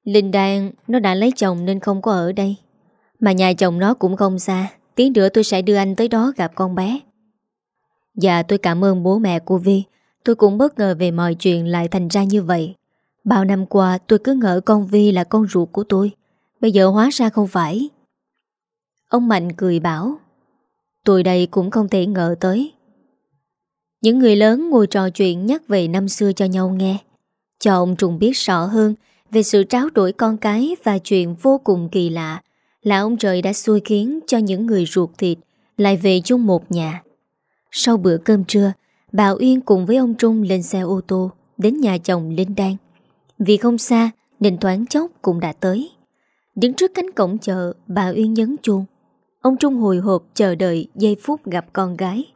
Linh Đan, nó đã lấy chồng nên không có ở đây. Mà nhà chồng nó cũng không xa. Tí nữa tôi sẽ đưa anh tới đó gặp con bé. Dạ tôi cảm ơn bố mẹ của Vi. Tôi cũng bất ngờ về mọi chuyện lại thành ra như vậy. Bao năm qua, tôi cứ ngỡ con Vi là con ruột của tôi. Bây giờ hóa ra không phải Ông Mạnh cười bảo Tôi đây cũng không thể ngờ tới. Những người lớn ngồi trò chuyện nhắc về năm xưa cho nhau nghe. Cho ông Trùng biết rõ hơn Về sự tráo đổi con cái Và chuyện vô cùng kỳ lạ Là ông trời đã xui khiến cho những người ruột thịt Lại về chung một nhà. Sau bữa cơm trưa, Bà Uyên cùng với ông Trung lên xe ô tô Đến nhà chồng Linh Đan. Vì không xa, Nên thoáng chốc cũng đã tới. Đứng trước cánh cổng chợ, Bà Uyên nhấn chuông. Ông Trung hồi hộp chờ đợi giây phút gặp con gái.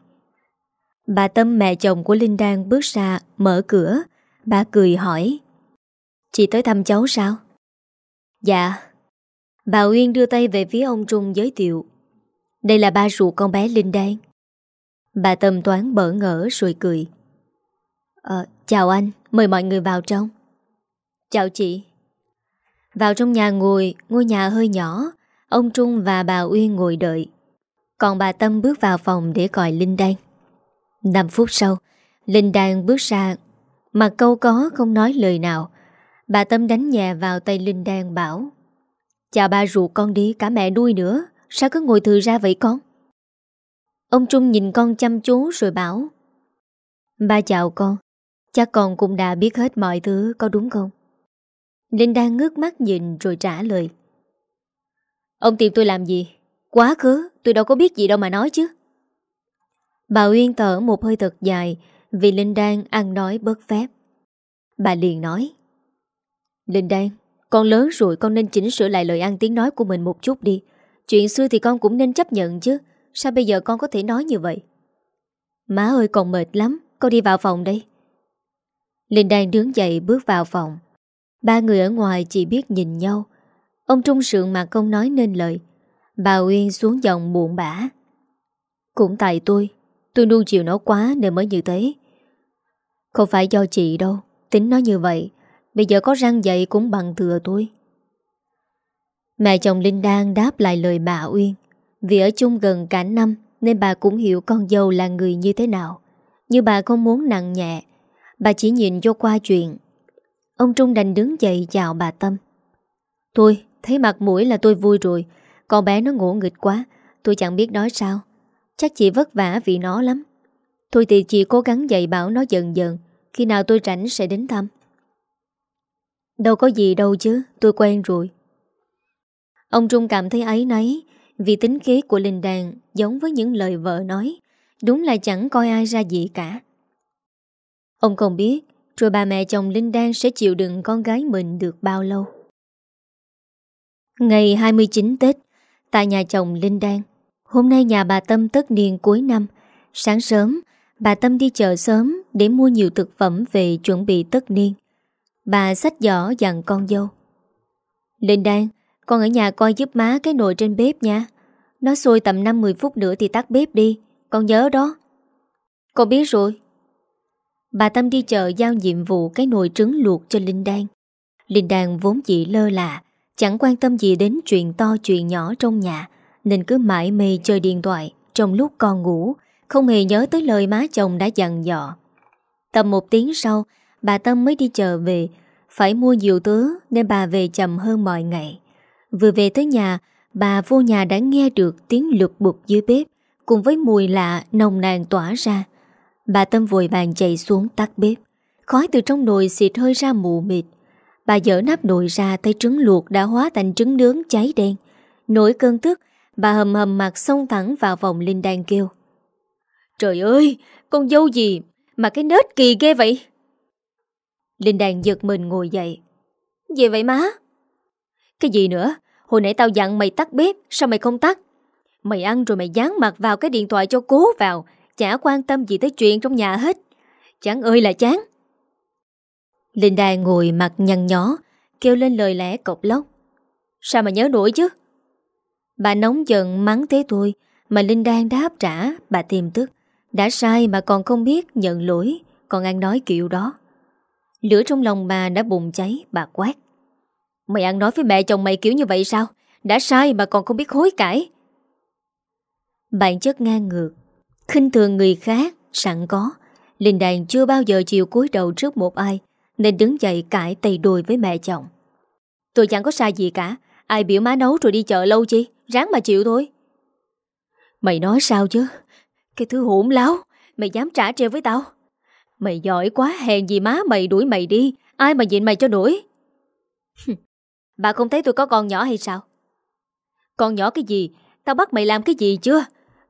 Bà Tâm mẹ chồng của Linh Đan bước ra Mở cửa. Bà cười hỏi Chị tới thăm cháu sao? Dạ. Bà Uyên đưa tay về phía ông Trung giới thiệu Đây là ba ruột con bé Linh Đan. Bà Tâm toán bỡ ngỡ rồi cười à, chào anh, mời mọi người vào trong. Chào chị. Vào trong nhà ngồi, ngôi nhà hơi nhỏ, ông Trung và bà Uyên ngồi đợi. Còn bà Tâm bước vào phòng để gọi Linh Đan. 5 phút sau, Linh Đan bước ra, mặt câu có không nói lời nào. Bà Tâm đánh nhẹ vào tay Linh Đan bảo Chào ba ruột con đi, cả mẹ nuôi nữa, sao cứ ngồi thừa ra vậy con? Ông Trung nhìn con chăm chú rồi bảo Ba chào con Chắc con cũng đã biết hết mọi thứ có đúng không? Linh đang ngước mắt nhìn rồi trả lời Ông tìm tôi làm gì? Quá khứ, tôi đâu có biết gì đâu mà nói chứ. Bà Uyên thở một hơi thật dài Vì Linh Đan ăn nói bớt phép. Bà liền nói Linh Đan Con lớn rồi con nên chỉnh sửa lại lời ăn tiếng nói của mình một chút đi. Chuyện xưa thì con cũng nên chấp nhận chứ. Sao bây giờ con có thể nói như vậy? Má ơi còn mệt lắm. Con đi vào phòng đây. Linh Đan đứng dậy bước vào phòng. Ba người ở ngoài chỉ biết nhìn nhau. Ông Trung sượng mặt không nói nên lời. Bà Uyên xuống giọng buồn bã. Cũng tại tôi Tôi nuông chiều nó quá nên mới như thế. Không phải do chị đâu, Tính nó như vậy, Bây giờ có răng dậy cũng bằng thừa tôi. Mẹ chồng Linh Đan đáp lại lời bà Uyên. Vì ở chung gần cả năm, Nên bà cũng hiểu con dâu là người như thế nào. Như bà không muốn nặng nhẹ, Bà chỉ nhìn vô qua chuyện. Ông Trung đành đứng dậy chào bà Tâm. Thôi thấy mặt mũi là tôi vui rồi. Con bé nó ngủ nghịch quá. Tôi chẳng biết nói sao. Chắc chị vất vả vì nó lắm. Thôi thì chị cố gắng dạy bảo nó dần dần. Khi nào tôi rảnh sẽ đến thăm. Đâu có gì đâu chứ. Tôi quen rồi. Ông Trung cảm thấy ấy nấy Vì tính khí của Linh Đàn Giống với những lời vợ nói. Đúng là chẳng coi ai ra gì cả. Ông không biết, Rồi bà mẹ chồng Linh Đan sẽ chịu đựng con gái mình được bao lâu. Ngày 29 Tết, Tại nhà chồng Linh Đan. Hôm nay nhà bà Tâm tất niên cuối năm. Sáng sớm, Bà Tâm đi chợ sớm Để mua nhiều thực phẩm về chuẩn bị tất niên. Bà sách giỏ dặn con dâu. Linh Đan, Con ở nhà coi giúp má cái nồi trên bếp nha. Nó sôi tầm 5-10 phút nữa thì tắt bếp đi. Con nhớ đó. Con biết rồi. Bà Tâm đi chợ giao nhiệm vụ cái nồi trứng luộc cho Linh Đan. Linh Đan vốn chỉ lơ là Chẳng quan tâm gì đến chuyện to chuyện nhỏ trong nhà, Nên cứ mãi mê chơi điện thoại Trong lúc con ngủ, Không hề nhớ tới lời má chồng đã dặn dò. Tầm một tiếng sau, Bà Tâm mới đi chợ về. Phải mua nhiều thứ Nên bà về chậm hơn mọi ngày. Vừa về tới nhà, Bà vô nhà đã nghe được tiếng lục bục dưới bếp, Cùng với mùi lạ nồng nàn tỏa ra. Bà Tâm vội vàng chạy xuống tắt bếp. Khói từ trong nồi xịt hơi ra mù mịt. Bà dỡ nắp nồi ra thấy trứng luộc đã hóa thành trứng nướng cháy đen. Nổi cơn tức, Bà hầm hầm mặt xông thẳng vào vòng Linh đang kêu. Trời ơi, Con dâu gì Mà cái nết kỳ ghê vậy? Linh đàn giật mình ngồi dậy. Gì vậy má? Cái gì nữa? Hồi nãy tao dặn mày tắt bếp, Sao mày không tắt? Mày ăn rồi mày dán mặt vào cái điện thoại cho cố vào, Chả quan tâm gì tới chuyện trong nhà hết. Chẳng ơi là chán. Linh ngồi mặt nhăn nhó Kêu lên lời lẽ cộc lóc Sao mà nhớ nổi chứ? Bà nóng giận mắng thế tôi, Mà Linh đã đáp trả Bà tìm tức. Đã sai mà còn không biết nhận lỗi Còn ăn nói kiểu đó. Lửa trong lòng bà đã bùng cháy Bà quát. Mày ăn nói với mẹ chồng mày kiểu như vậy sao? Đã sai mà còn không biết hối cải. Bạn chất ngang ngược. Khinh thường người khác Sẵn có. Linh đàn chưa bao giờ chịu cúi đầu trước một ai. Nên đứng dậy cãi tay đùi với mẹ chồng. Tôi chẳng có sai gì cả. Ai biểu má nấu rồi đi chợ lâu chi? Ráng mà chịu thôi. Mày nói sao chứ? Cái thứ hỗn láo. Mày dám trả treo với tao. Mày giỏi quá, hèn gì má mày đuổi mày đi. Ai mà nhịn mày cho đuổi Bà không thấy tôi có con nhỏ hay sao? Con nhỏ cái gì? Tao bắt mày làm cái gì chưa?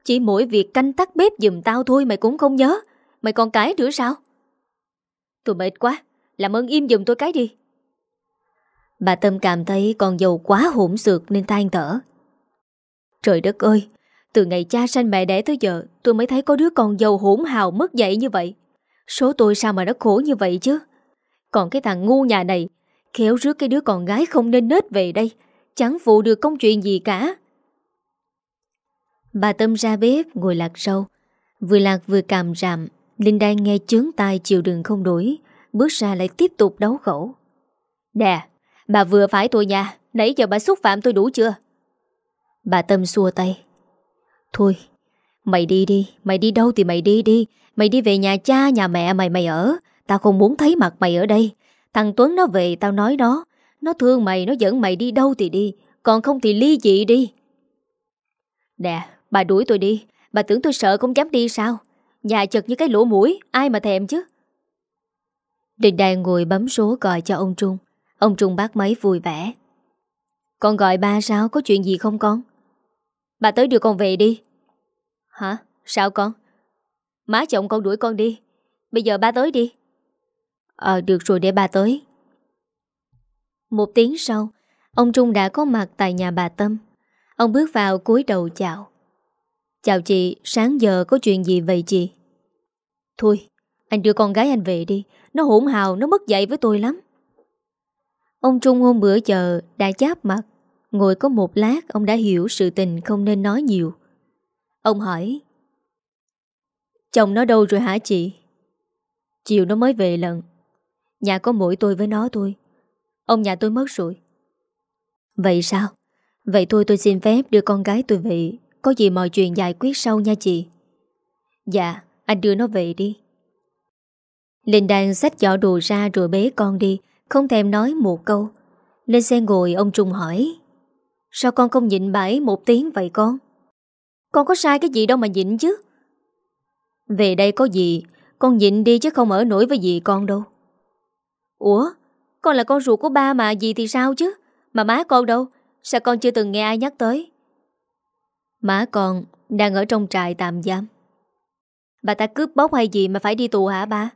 Chỉ mỗi việc canh tắt bếp giùm tao thôi Mày cũng không nhớ. Mày còn cái nữa sao? Tôi mệt quá. Làm ơn im giùm tôi cái đi. Bà Tâm cảm thấy con dâu quá hỗn xược nên than thở. Trời đất ơi, Từ ngày cha sanh mẹ đẻ tới giờ, Tôi mới thấy có đứa con dâu hỗn hào mất dạy như vậy. Số tôi sao mà nó khổ như vậy chứ? Còn cái thằng ngu nhà này, Khéo rước cái đứa con gái không nên nết về đây, Chẳng phụ được công chuyện gì cả. Bà Tâm ra bếp, ngồi lạc sâu Vừa lạc vừa càm rạm Linh đang nghe chướng tai chịu đựng không đổi Bước ra lại tiếp tục đấu khẩu Nè, Bà vừa phải tôi nha, Nãy giờ bà xúc phạm tôi đủ chưa? Bà Tâm xua tay. Thôi, Mày đi đi, Mày đi đâu thì mày đi đi, Mày đi về nhà cha, nhà mẹ mày mày ở. Tao không muốn thấy mặt mày ở đây. Thằng Tuấn nó về, tao nói nó. Nó thương mày, nó dẫn mày đi đâu thì đi, Còn không thì ly dị đi. Nè, bà đuổi tôi đi, Bà tưởng tôi sợ không dám đi sao? Nhà chật như cái lỗ mũi, Ai mà thèm chứ? Đình đang ngồi bấm số gọi cho ông Trung. Ông Trung bác máy vui vẻ. Con gọi ba sao, Có chuyện gì không con? Bà tới đưa con về đi. Hả? Sao con? Má chồng con đuổi con đi. Bây giờ ba tới đi. Ờ được rồi, để ba tới. Một tiếng sau, Ông Trung đã có mặt tại nhà bà Tâm. Ông bước vào cúi đầu chào. Chào chị, Sáng giờ có chuyện gì vậy chị? Thôi, Anh đưa con gái anh về đi. Nó hỗn hào, nó mất dạy với tôi lắm. Ông Trung hôm bữa giờ Đã cháp mặt. Ngồi có một lát, ông đã hiểu sự tình không nên nói nhiều. Ông hỏi, Chồng nó đâu rồi hả chị? Chiều nó mới về lần. Nhà có mỗi tôi với nó thôi. Ông nhà tôi mất rồi. Vậy sao? Vậy thôi tôi xin phép đưa con gái tôi về. Có gì mọi chuyện giải quyết sau nha chị. Dạ Anh đưa nó về đi. Linh đang xách giỏ đồ ra rồi bế con đi, Không thèm nói một câu. Lên xe ngồi, ông Trung hỏi, Sao con không nhịn bãi một tiếng vậy con? Con có sai cái gì đâu mà nhịn chứ. Về đây có gì, Con nhịn đi chứ không ở nổi với gì con đâu. Ủa, Con là con ruột của ba mà gì thì sao chứ? Mà má con đâu? Sao con chưa từng nghe ai nhắc tới? Má con đang ở trong trại tạm giam. Bà ta cướp bóc hay gì mà phải đi tù hả ba?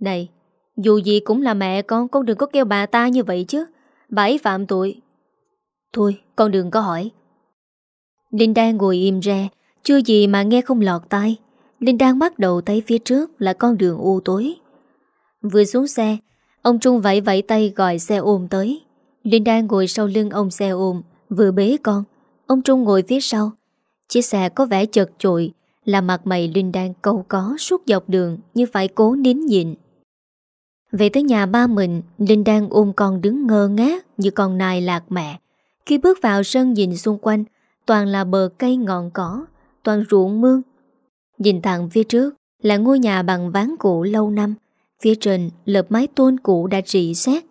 Này, Dù gì cũng là mẹ con Con đừng có kêu bà ta như vậy chứ. Bà ấy phạm tội. Thôi, con đừng có hỏi. Linh đang ngồi im re, Chưa gì mà nghe không lọt tai. Linh đang bắt đầu thấy phía trước là con đường u tối. Vừa xuống xe, Ông Trung vẫy vẫy tay gọi xe ôm tới. Linh đang ngồi sau lưng ông xe ôm, Vừa bế con. Ông Trung ngồi phía sau. Chiếc xe có vẻ chật chội, Là mặt mày Linh đang câu có suốt dọc đường Như phải cố nín nhịn. Về tới nhà ba mình Linh đang ôm con đứng ngơ ngác Như con nai lạc mẹ. Khi bước vào sân nhìn xung quanh Toàn là bờ cây ngọn cỏ Toàn ruộng mương. Nhìn thẳng phía trước Là ngôi nhà bằng ván cũ lâu năm. Phía trên lợp mái tôn cũ đã trị xét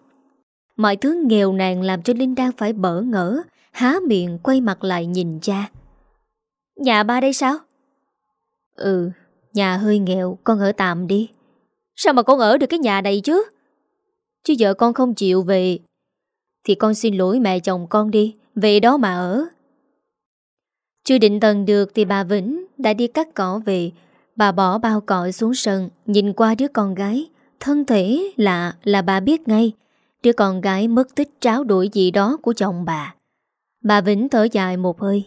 Mọi thứ nghèo nàn làm cho Linh đang phải bỡ ngỡ Há miệng quay mặt lại nhìn cha. Nhà ba đây sao? Ừ, nhà hơi nghèo Con ở tạm đi. Sao mà con ở được cái nhà này chứ? Chứ vợ con không chịu về, Thì con xin lỗi mẹ chồng con đi, Về đó mà ở. Chưa định tần được thì bà Vĩnh Đã đi cắt cỏ về. Bà bỏ bao cỏ xuống sân, Nhìn qua đứa con gái. Thân thể lạ là bà biết ngay, Đứa con gái mất tích tráo đổi gì đó của chồng bà. Bà Vĩnh thở dài một hơi.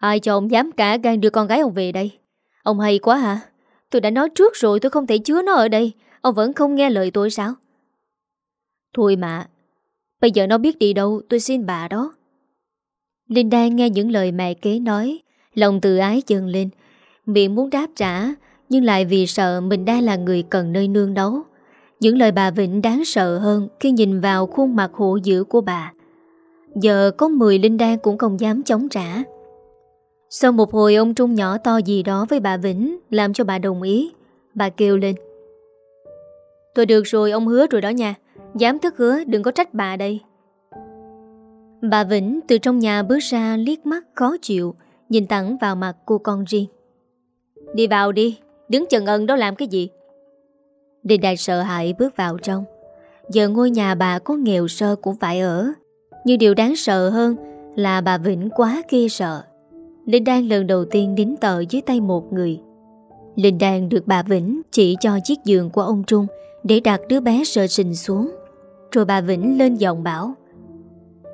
Ai cho ông dám cả gan đưa con gái ông về đây? Ông hay quá hả? Tôi đã nói trước rồi, tôi không thể chứa nó ở đây. Ông vẫn không nghe lời tôi sao? Thôi mà, Bây giờ nó biết đi đâu, tôi xin bà đó. Linh đang nghe những lời mẹ kế nói, Lòng tự ái dần lên. Miệng muốn đáp trả, Nhưng lại vì sợ mình đang là người cần nơi nương đấu Những lời bà Vĩnh đáng sợ hơn Khi nhìn vào khuôn mặt hổ dữ của bà. Giờ có 10 Linh Đan cũng không dám chống trả. Sau một hồi ông Trung nhỏ to gì đó với bà Vĩnh, Làm cho bà đồng ý. Bà kêu lên. Tôi được rồi, ông hứa rồi đó nha. Dám thức hứa, đừng có trách bà đây. Bà Vĩnh từ trong nhà bước ra liếc mắt khó chịu, Nhìn thẳng vào mặt cô con riêng. Đi vào đi, Đứng chần ân đó làm cái gì? Đình Đạt sợ hãi bước vào trong. Giờ ngôi nhà bà có nghèo sơ cũng phải ở. Nhưng điều đáng sợ hơn Là bà Vĩnh quá ghê sợ. Linh Đan lần đầu tiên đính tờ dưới tay một người. Linh Đan được bà Vĩnh chỉ cho chiếc giường của ông Trung Để đặt đứa bé sơ sinh xuống. Rồi bà Vĩnh lên giọng bảo,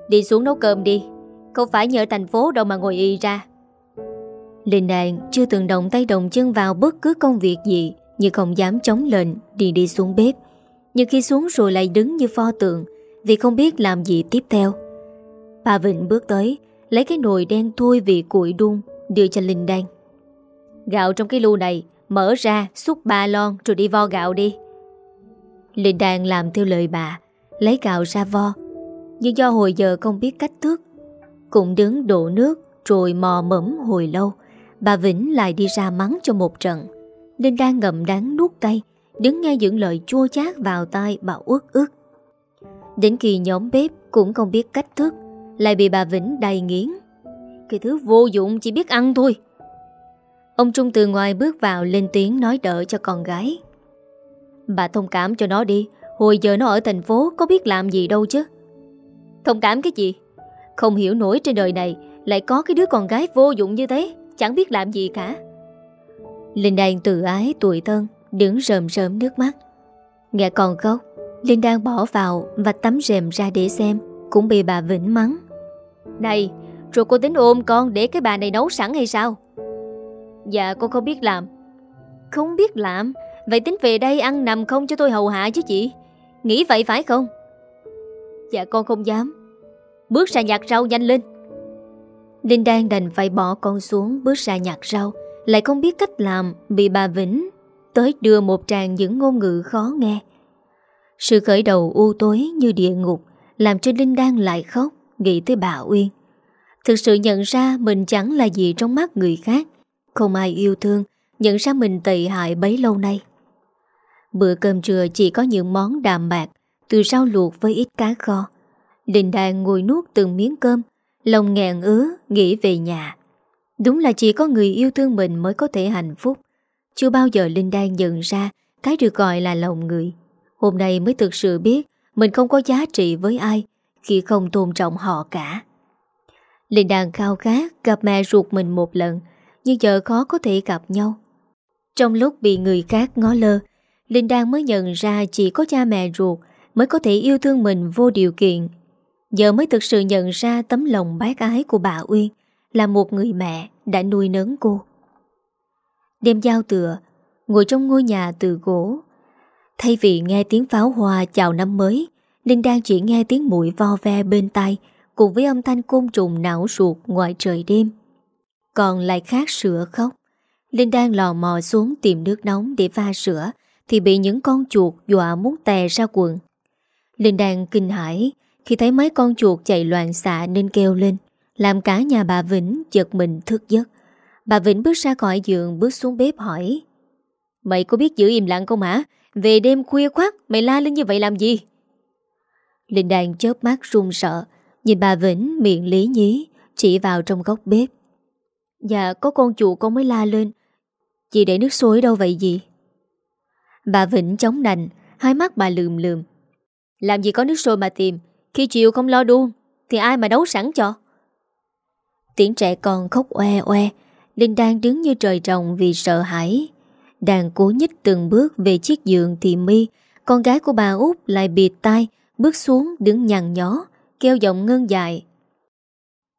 Đi xuống nấu cơm đi, Không phải nhờ thành phố đâu mà ngồi y ra. Linh Đan chưa từng động tay động chân vào bất cứ công việc gì, Nhưng không dám chống lệnh đi đi xuống bếp. Nhưng khi xuống rồi lại đứng như pho tượng, Vì không biết làm gì tiếp theo. Bà Vịnh bước tới Lấy cái nồi đen thui vị củi đun, Đưa cho Linh Đan. Gạo trong cái lu này, Mở ra, xúc ba lon rồi đi vo gạo đi. Linh Đan làm theo lời bà, Lấy gạo ra vo. Nhưng do hồi giờ không biết cách thước Cũng đứng đổ nước Rồi mò mẫm hồi lâu. Bà Vĩnh lại đi ra mắng cho một trận. Linh Đan ngậm đắng nuốt cay, Đứng nghe những lời chua chát vào tai bà ướt ướt Đến khi nhóm bếp cũng không biết cách thức lại bị bà Vĩnh đầy nghiến. Cái thứ vô dụng chỉ biết ăn thôi. Ông Trung từ ngoài bước vào lên tiếng nói đỡ cho con gái. Bà thông cảm cho nó đi, Hồi giờ nó ở thành phố, có biết làm gì đâu chứ. Thông cảm cái gì? Không hiểu nổi trên đời này, Lại có cái đứa con gái vô dụng như thế, Chẳng biết làm gì cả. Linh đang tự ái tuổi thân, Đứng rơm rơm nước mắt. Nghe con khóc, Linh đang bỏ vào và tắm rèm ra để xem. Cũng bị bà Vĩnh mắng. Này Rồi cô tính ôm con để cái bà này nấu sẵn hay sao? Dạ con không biết làm. Không biết làm? Vậy tính về đây ăn nằm không cho tôi hầu hạ chứ chị? Nghĩ vậy phải không? Dạ con không dám. Bước ra nhặt rau nhanh lên. Linh đang đành phải bỏ con xuống Bước ra nhặt rau Lại không biết cách làm Bị bà Vĩnh Tới đưa một tràng những ngôn ngữ khó nghe. Sự khởi đầu u tối như địa ngục làm cho Linh đang lại khóc, Nghĩ tới bà Uyên Thực sự nhận ra mình chẳng là gì trong mắt người khác, Không ai yêu thương, Nhận ra mình tệ hại bấy lâu nay. Bữa cơm trưa chỉ có những món đạm bạc, Từ rau luộc với ít cá kho. Linh đang ngồi nuốt từng miếng cơm, Lòng ngẹn ứa, Nghĩ về nhà. Đúng là chỉ có người yêu thương mình mới có thể hạnh phúc. Chưa bao giờ Linh đang nhận ra Cái được gọi là lòng người. Hôm nay mới thực sự biết mình không có giá trị với ai Khi không tôn trọng họ cả Linh đang khao khát gặp mẹ ruột mình một lần Nhưng giờ khó có thể gặp nhau Trong lúc bị người khác ngó lơ Linh đang mới nhận ra chỉ có cha mẹ ruột mới có thể yêu thương mình vô điều kiện. Giờ mới thực sự nhận ra tấm lòng bác ái của bà Uyên là một người mẹ đã nuôi nấng cô. Đêm giao tựa, ngồi trong ngôi nhà từ gỗ. Thay vì nghe tiếng pháo hoa chào năm mới, Linh đang chỉ nghe tiếng mũi vo ve bên tai cùng với âm thanh côn trùng não ruột ngoài trời đêm. Còn lại khác sữa khóc. Linh đang lò mò xuống tìm nước nóng để pha sữa thì bị những con chuột dọa muốn tè ra quần. Linh đang kinh hãi khi thấy mấy con chuột chạy loạn xạ nên kêu lên, làm cả nhà bà Vĩnh giật mình thức giấc. Bà Vĩnh bước ra khỏi giường bước xuống bếp hỏi Mày có biết giữ im lặng không hả? Về đêm khuya khoát mày la lên như vậy làm gì? Linh Đan chớp mắt run sợ, Nhìn bà Vĩnh miệng lý nhí, Chỉ vào trong góc bếp. Dạ có con chuột con mới la lên. Chị để nước sôi đâu vậy gì? Bà Vĩnh chống nành, Hai mắt bà lườm lườm. Làm gì có nước sôi mà tìm, Khi chiều không lo đuông, Thì ai mà nấu sẵn cho? Tiếng trẻ con khóc oe oe, Linh đang đứng như trời trồng vì sợ hãi. Đang cố nhích từng bước về chiếc giường thì mi, Con gái của bà út lại bịt tai, Bước xuống đứng nhằn nhó, Kêu giọng ngân dài.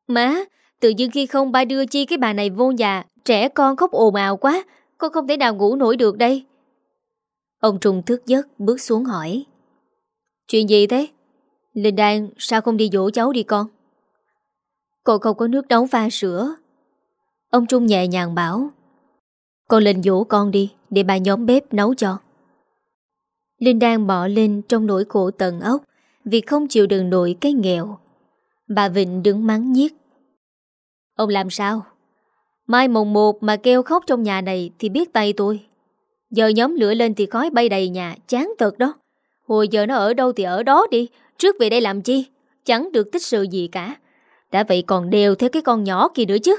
Má, Tự dưng khi không ba đưa chi cái bà này vô nhà, Trẻ con khóc ồn ào quá, Con không thể nào ngủ nổi được đây. Ông Trung thức giấc bước xuống hỏi. Chuyện gì thế? Linh Đan, sao không đi dỗ cháu đi con? cô không có nước nấu pha sữa. Ông Trung nhẹ nhàng bảo. Con lên dỗ con đi, Để bà nhóm bếp nấu cho. Linh đang bỏ lên trong nỗi khổ tận ốc Vì không chịu đựng nổi cái nghèo. Bà Vịnh đứng mắng nhiếc. Ông làm sao? Mai mồng một mà kêu khóc trong nhà này Thì biết tay tôi. Giờ nhóm lửa lên thì khói bay đầy nhà, Chán thật đó. Hồi giờ nó ở đâu thì ở đó đi, Trước về đây làm chi? Chẳng được tích sự gì cả. Đã vậy còn đều theo cái con nhỏ kia nữa chứ.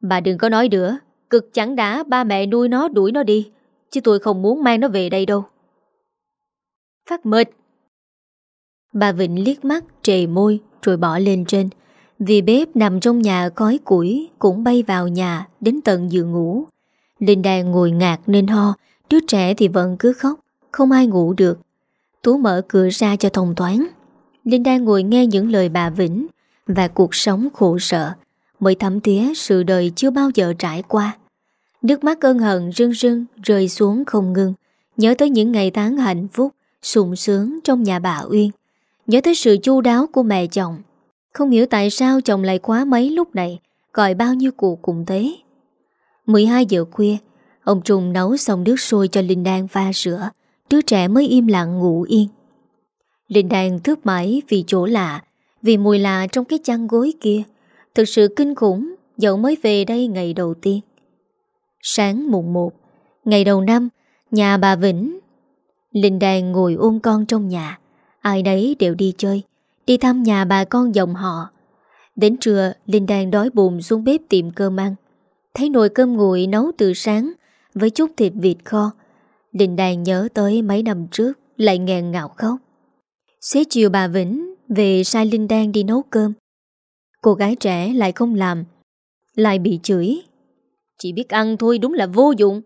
Bà đừng có nói nữa. Cực chẳng đã, ba mẹ nuôi nó, đuổi nó đi. Chứ tôi không muốn mang nó về đây đâu. Phát mệt. Bà Vịnh liếc mắt, trề môi, Rồi bỏ lên trên. Vì bếp nằm trong nhà khói củi, Cũng bay vào nhà, đến tận giường ngủ. Linh đang ngồi ngạc nên ho, Đứa trẻ thì vẫn cứ khóc, Không ai ngủ được. Tú mở cửa ra cho thông toán Linh đang ngồi nghe những lời bà Vĩnh Và cuộc sống khổ sợ Mới thấm tía sự đời chưa bao giờ trải qua. Nước mắt ân hận rưng rưng Rơi xuống không ngưng Nhớ tới những ngày tháng hạnh phúc, sung sướng trong nhà bà Uyên. Nhớ tới sự chu đáo của mẹ chồng. Không hiểu tại sao chồng lại quá mấy lúc này, Gọi bao nhiêu cuộc cùng thế. 12 giờ khuya, Ông Trung nấu xong nước sôi cho Linh Đan pha sữa. Đứa trẻ mới im lặng ngủ yên. Linh Đan thức mãi vì chỗ lạ, Vì mùi lạ trong cái chăn gối kia. Thực sự kinh khủng, Dẫu mới về đây ngày đầu tiên. Sáng mùng 1 Ngày đầu năm, Nhà bà Vĩnh, Linh Đang ngồi ôm con trong nhà. Ai đấy đều đi chơi, Đi thăm nhà bà con dòng họ. Đến trưa, Linh đang đói bụng xuống bếp tìm cơm ăn. Thấy nồi cơm nguội nấu từ sáng Với chút thịt vịt kho, Linh đang nhớ tới mấy năm trước, Lại nghẹn ngạo khóc. Xế chiều bà Vĩnh Về sai Linh đang đi nấu cơm. Cô gái trẻ lại không làm, Lại bị chửi. Chỉ biết ăn thôi đúng là vô dụng.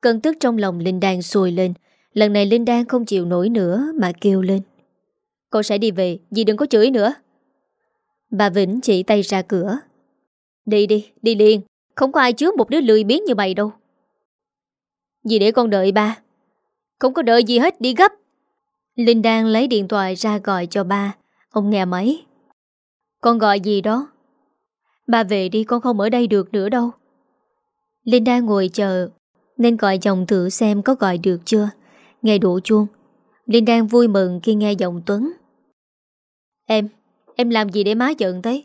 Cơn tức trong lòng Linh Đan sôi lên. Lần này Linh Đan không chịu nổi nữa Mà kêu lên. Cô sẽ đi về, dì đừng có chửi nữa. Bà Vĩnh chỉ tay ra cửa. Đi đi, đi liền. Không có ai chứa một đứa lười biến như mày đâu. Dì để con đợi ba. Không có đợi gì hết, đi gấp. Linh Đan lấy điện thoại ra gọi cho ba. Ông nghe máy. Con gọi gì đó? Ba về đi con không ở đây được nữa đâu. Linh đang ngồi chờ, Nên gọi chồng thử xem có gọi được chưa. Nghe đổ chuông. Linh đang vui mừng khi nghe giọng Tuấn. Em Em làm gì để má giận thế?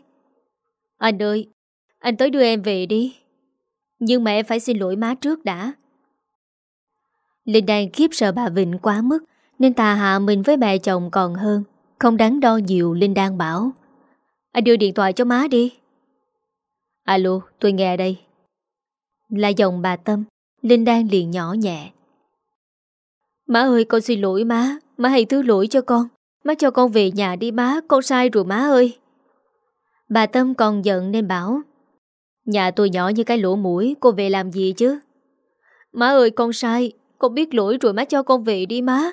Anh ơi, Anh tới đưa em về đi. Nhưng mà em phải xin lỗi má trước đã. Linh đang khiếp sợ bà Vịnh quá mức, Nên tà hạ mình với mẹ chồng còn hơn. Không đáng đo nhiều Linh đang bảo. Anh đưa điện thoại cho má đi. Alo, tôi nghe đây. Là giọng bà Tâm. Linh đang liền nhỏ nhẹ. Má ơi, con xin lỗi má. Má hãy thứ lỗi cho con. Má cho con về nhà đi má. Con sai rồi má ơi. Bà Tâm còn giận nên bảo, Nhà tôi nhỏ như cái lỗ mũi Cô về làm gì chứ? Má ơi, con sai. Con biết lỗi rồi, má cho con về đi má.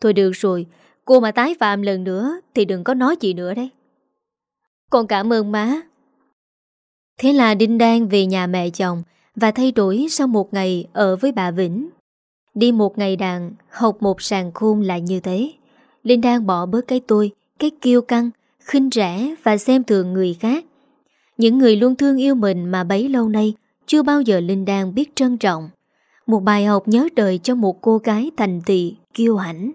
Thôi được rồi. Cô mà tái phạm lần nữa Thì đừng có nói gì nữa đấy. Con cảm ơn má. Thế là Đinh Đan về nhà mẹ chồng Và thay đổi sau một ngày ở với bà Vĩnh. Đi một ngày đàn, Học một sàn khôn là như thế. Linh đang bỏ bớt cái tôi, Cái kiêu căng, khinh rẻ và xem thường người khác. Những người luôn thương yêu mình Mà bấy lâu nay Chưa bao giờ Linh đang biết trân trọng. Một bài học nhớ đời cho một cô gái thành thị kiêu hãnh.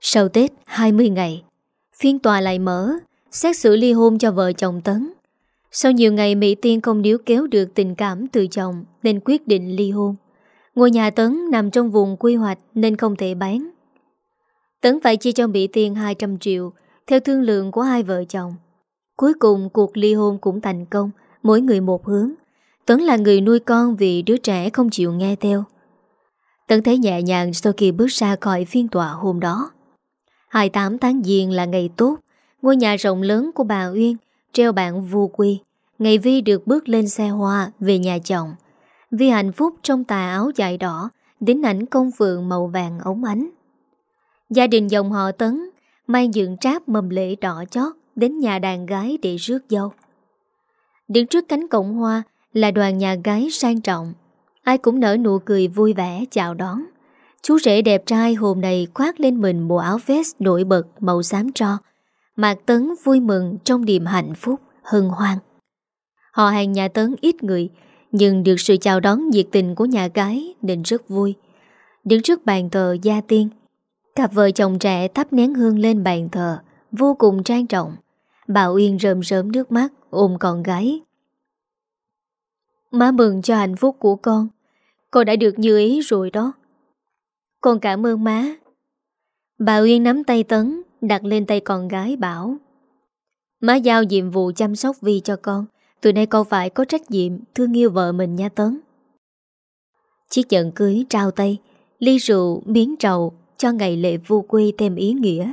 Sau Tết 20 ngày, Phiên tòa lại mở, Xét xử ly hôn cho vợ chồng Tấn. Sau nhiều ngày Mỹ Tiên không níu kéo được tình cảm từ chồng, Nên quyết định ly hôn. Ngôi nhà Tấn nằm trong vùng quy hoạch Nên không thể bán. Tấn phải chia cho Mỹ Tiên 200 triệu, Theo thương lượng của hai vợ chồng. Cuối cùng cuộc ly hôn cũng thành công, Mỗi người một hướng. Tấn là người nuôi con vì đứa trẻ không chịu nghe theo. Tấn thấy nhẹ nhàng sau khi bước ra khỏi phiên tòa hôm đó. 28 tháng Giêng là ngày tốt, Ngôi nhà rộng lớn của bà Uyên, Treo bảng vô quy. Ngày Vi được bước lên xe hoa về nhà chồng. Vi hạnh phúc trong tà áo dài đỏ Đến ảnh công phượng màu vàng ống ánh. Gia đình dòng họ Tấn Mang dựng tráp mầm lễ đỏ chót Đến nhà đàn gái để rước dâu. Đứng trước cánh cổng hoa Là đoàn nhà gái sang trọng. Ai cũng nở nụ cười vui vẻ chào đón. Chú rể đẹp trai hôm nay khoác lên mình bộ áo vest nổi bật màu xám tro. Mạc Tấn vui mừng trong niềm hạnh phúc, hân hoan. Họ hàng nhà Tấn ít người, Nhưng được sự chào đón nhiệt tình của nhà gái nên rất vui. Đứng trước bàn thờ gia tiên, Cặp vợ chồng trẻ thắp nén hương lên bàn thờ, Vô cùng trang trọng. Bảo Uyên rơm rớm nước mắt, Ôm con gái. Má mừng cho hạnh phúc của con Con đã được như ý rồi đó. Con cảm ơn má. Bà Uyên nắm tay Tấn, Đặt lên tay con gái bảo, Má giao nhiệm vụ chăm sóc Vi cho con từ nay con phải có trách nhiệm Thương yêu vợ mình nha Tấn Chiếc nhẫn cưới trao tay Ly rượu, miếng trầu cho ngày lễ vu quy thêm ý nghĩa.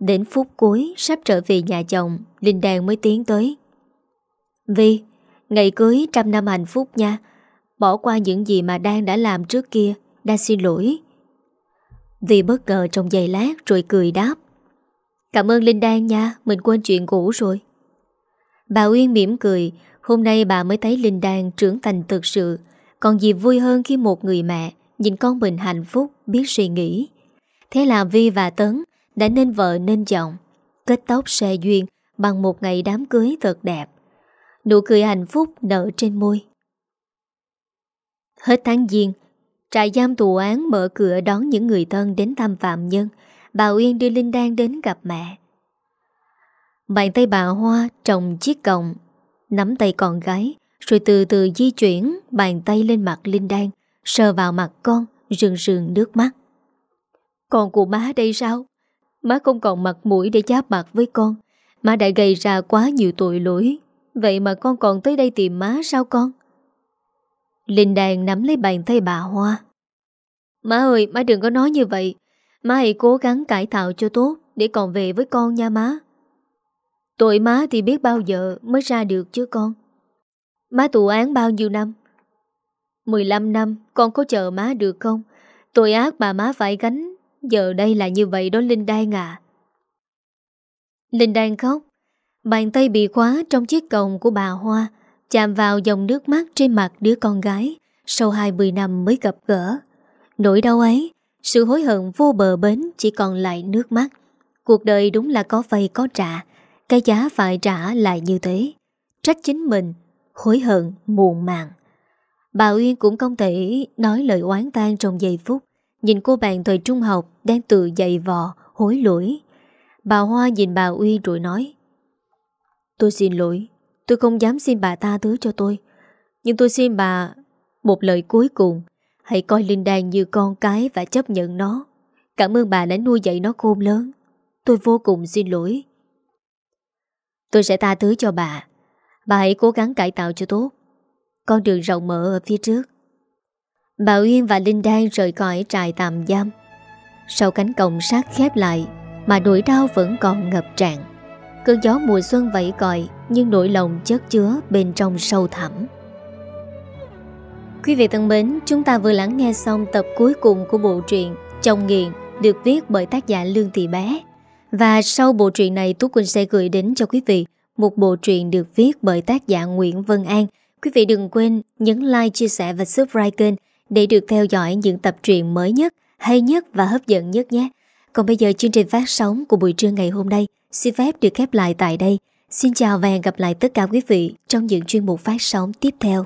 Đến phút cuối sắp trở về nhà chồng, Linh Đàn mới tiến tới. Vi, ngày cưới trăm năm hạnh phúc nha. Bỏ qua những gì mà Đan đã làm trước kia, Đan xin lỗi. Vi bất ngờ trong giây lát rồi cười đáp. Cảm ơn Linh Đan nha, mình quên chuyện cũ rồi. Bà Uyên mỉm cười, hôm nay bà mới thấy Linh Đan trưởng thành thực sự, còn gì vui hơn khi một người mẹ Nhìn con mình hạnh phúc Biết suy nghĩ. Thế là Vi và Tấn đã nên vợ nên chồng Kết tóc xe duyên Bằng một ngày đám cưới thật đẹp. Nụ cười hạnh phúc nở trên môi. Hết tháng Giêng Trại giam tù án mở cửa đón những người thân đến thăm phạm nhân. Bà Uyên đưa Linh Đan đến gặp mẹ. Bàn tay bà Hoa trồng chiếc còng, Nắm tay con gái, Rồi từ từ di chuyển bàn tay lên mặt Linh Đan, Sờ vào mặt con, Rừng rừng nước mắt. Con của má đây sao? Má không còn mặt mũi để cháp mặt với con. Má đã gây ra quá nhiều tội lỗi. Vậy mà con còn tới đây tìm má sao con? Linh đan nắm lấy bàn tay bà Hoa. Má ơi, má đừng có nói như vậy. Má hãy cố gắng cải tạo cho tốt Để còn về với con nha má. Tội má thì biết bao giờ Mới ra được chứ con? Má tù án bao nhiêu năm? 15 năm, con có chờ má được không? Tội ác bà má phải gánh. Giờ đây là như vậy đó Linh Đan à. Linh Đan khóc. Bàn tay bị khóa trong chiếc còng của bà Hoa, Chạm vào dòng nước mắt trên mặt đứa con gái, Sau 20 năm mới gặp gỡ. Nỗi đau ấy, Sự hối hận vô bờ bến Chỉ còn lại nước mắt. Cuộc đời đúng là có vay có trả cái giá phải trả lại như thế. Trách chính mình Hối hận muộn màng. Bà Uyên cũng không thể nói lời oán tan trong giây phút. Nhìn cô bạn thời trung học Đang tự dậy vò, hối lỗi. Bà Hoa nhìn bà Uyên rồi nói Tôi xin lỗi. Tôi không dám xin bà tha thứ cho tôi. Nhưng tôi xin bà Một lời cuối cùng. Hãy coi Linh Đan như con cái và chấp nhận nó. Cảm ơn bà đã nuôi dạy nó khôn lớn. Tôi vô cùng xin lỗi. Tôi sẽ tha thứ cho bà. Bà hãy cố gắng cải tạo cho tốt. Con đường rộng mở ở phía trước. Bà Uyên và Linh Đan rời khỏi trại tạm giam. Sau cánh cổng sắt khép lại, Mà nỗi đau vẫn còn ngập tràn. Cơn gió mùa xuân vẫy còi, Nhưng nỗi lòng chất chứa bên trong sâu thẳm. Quý vị thân mến, Chúng ta vừa lắng nghe xong tập cuối cùng của bộ truyện Chồng nghiện, Được viết bởi tác giả Lương Thị Bé. Và sau bộ truyện này Tú Quỳnh sẽ gửi đến cho quý vị Một bộ truyện được viết bởi tác giả Nguyễn Vân An Quý vị đừng quên nhấn like, chia sẻ và subscribe kênh để được theo dõi những tập truyện mới nhất, hay nhất và hấp dẫn nhất nhé. Còn bây giờ chương trình phát sóng của buổi trưa ngày hôm nay xin phép được khép lại tại đây. Xin chào và hẹn gặp lại tất cả quý vị trong những chuyên mục phát sóng tiếp theo.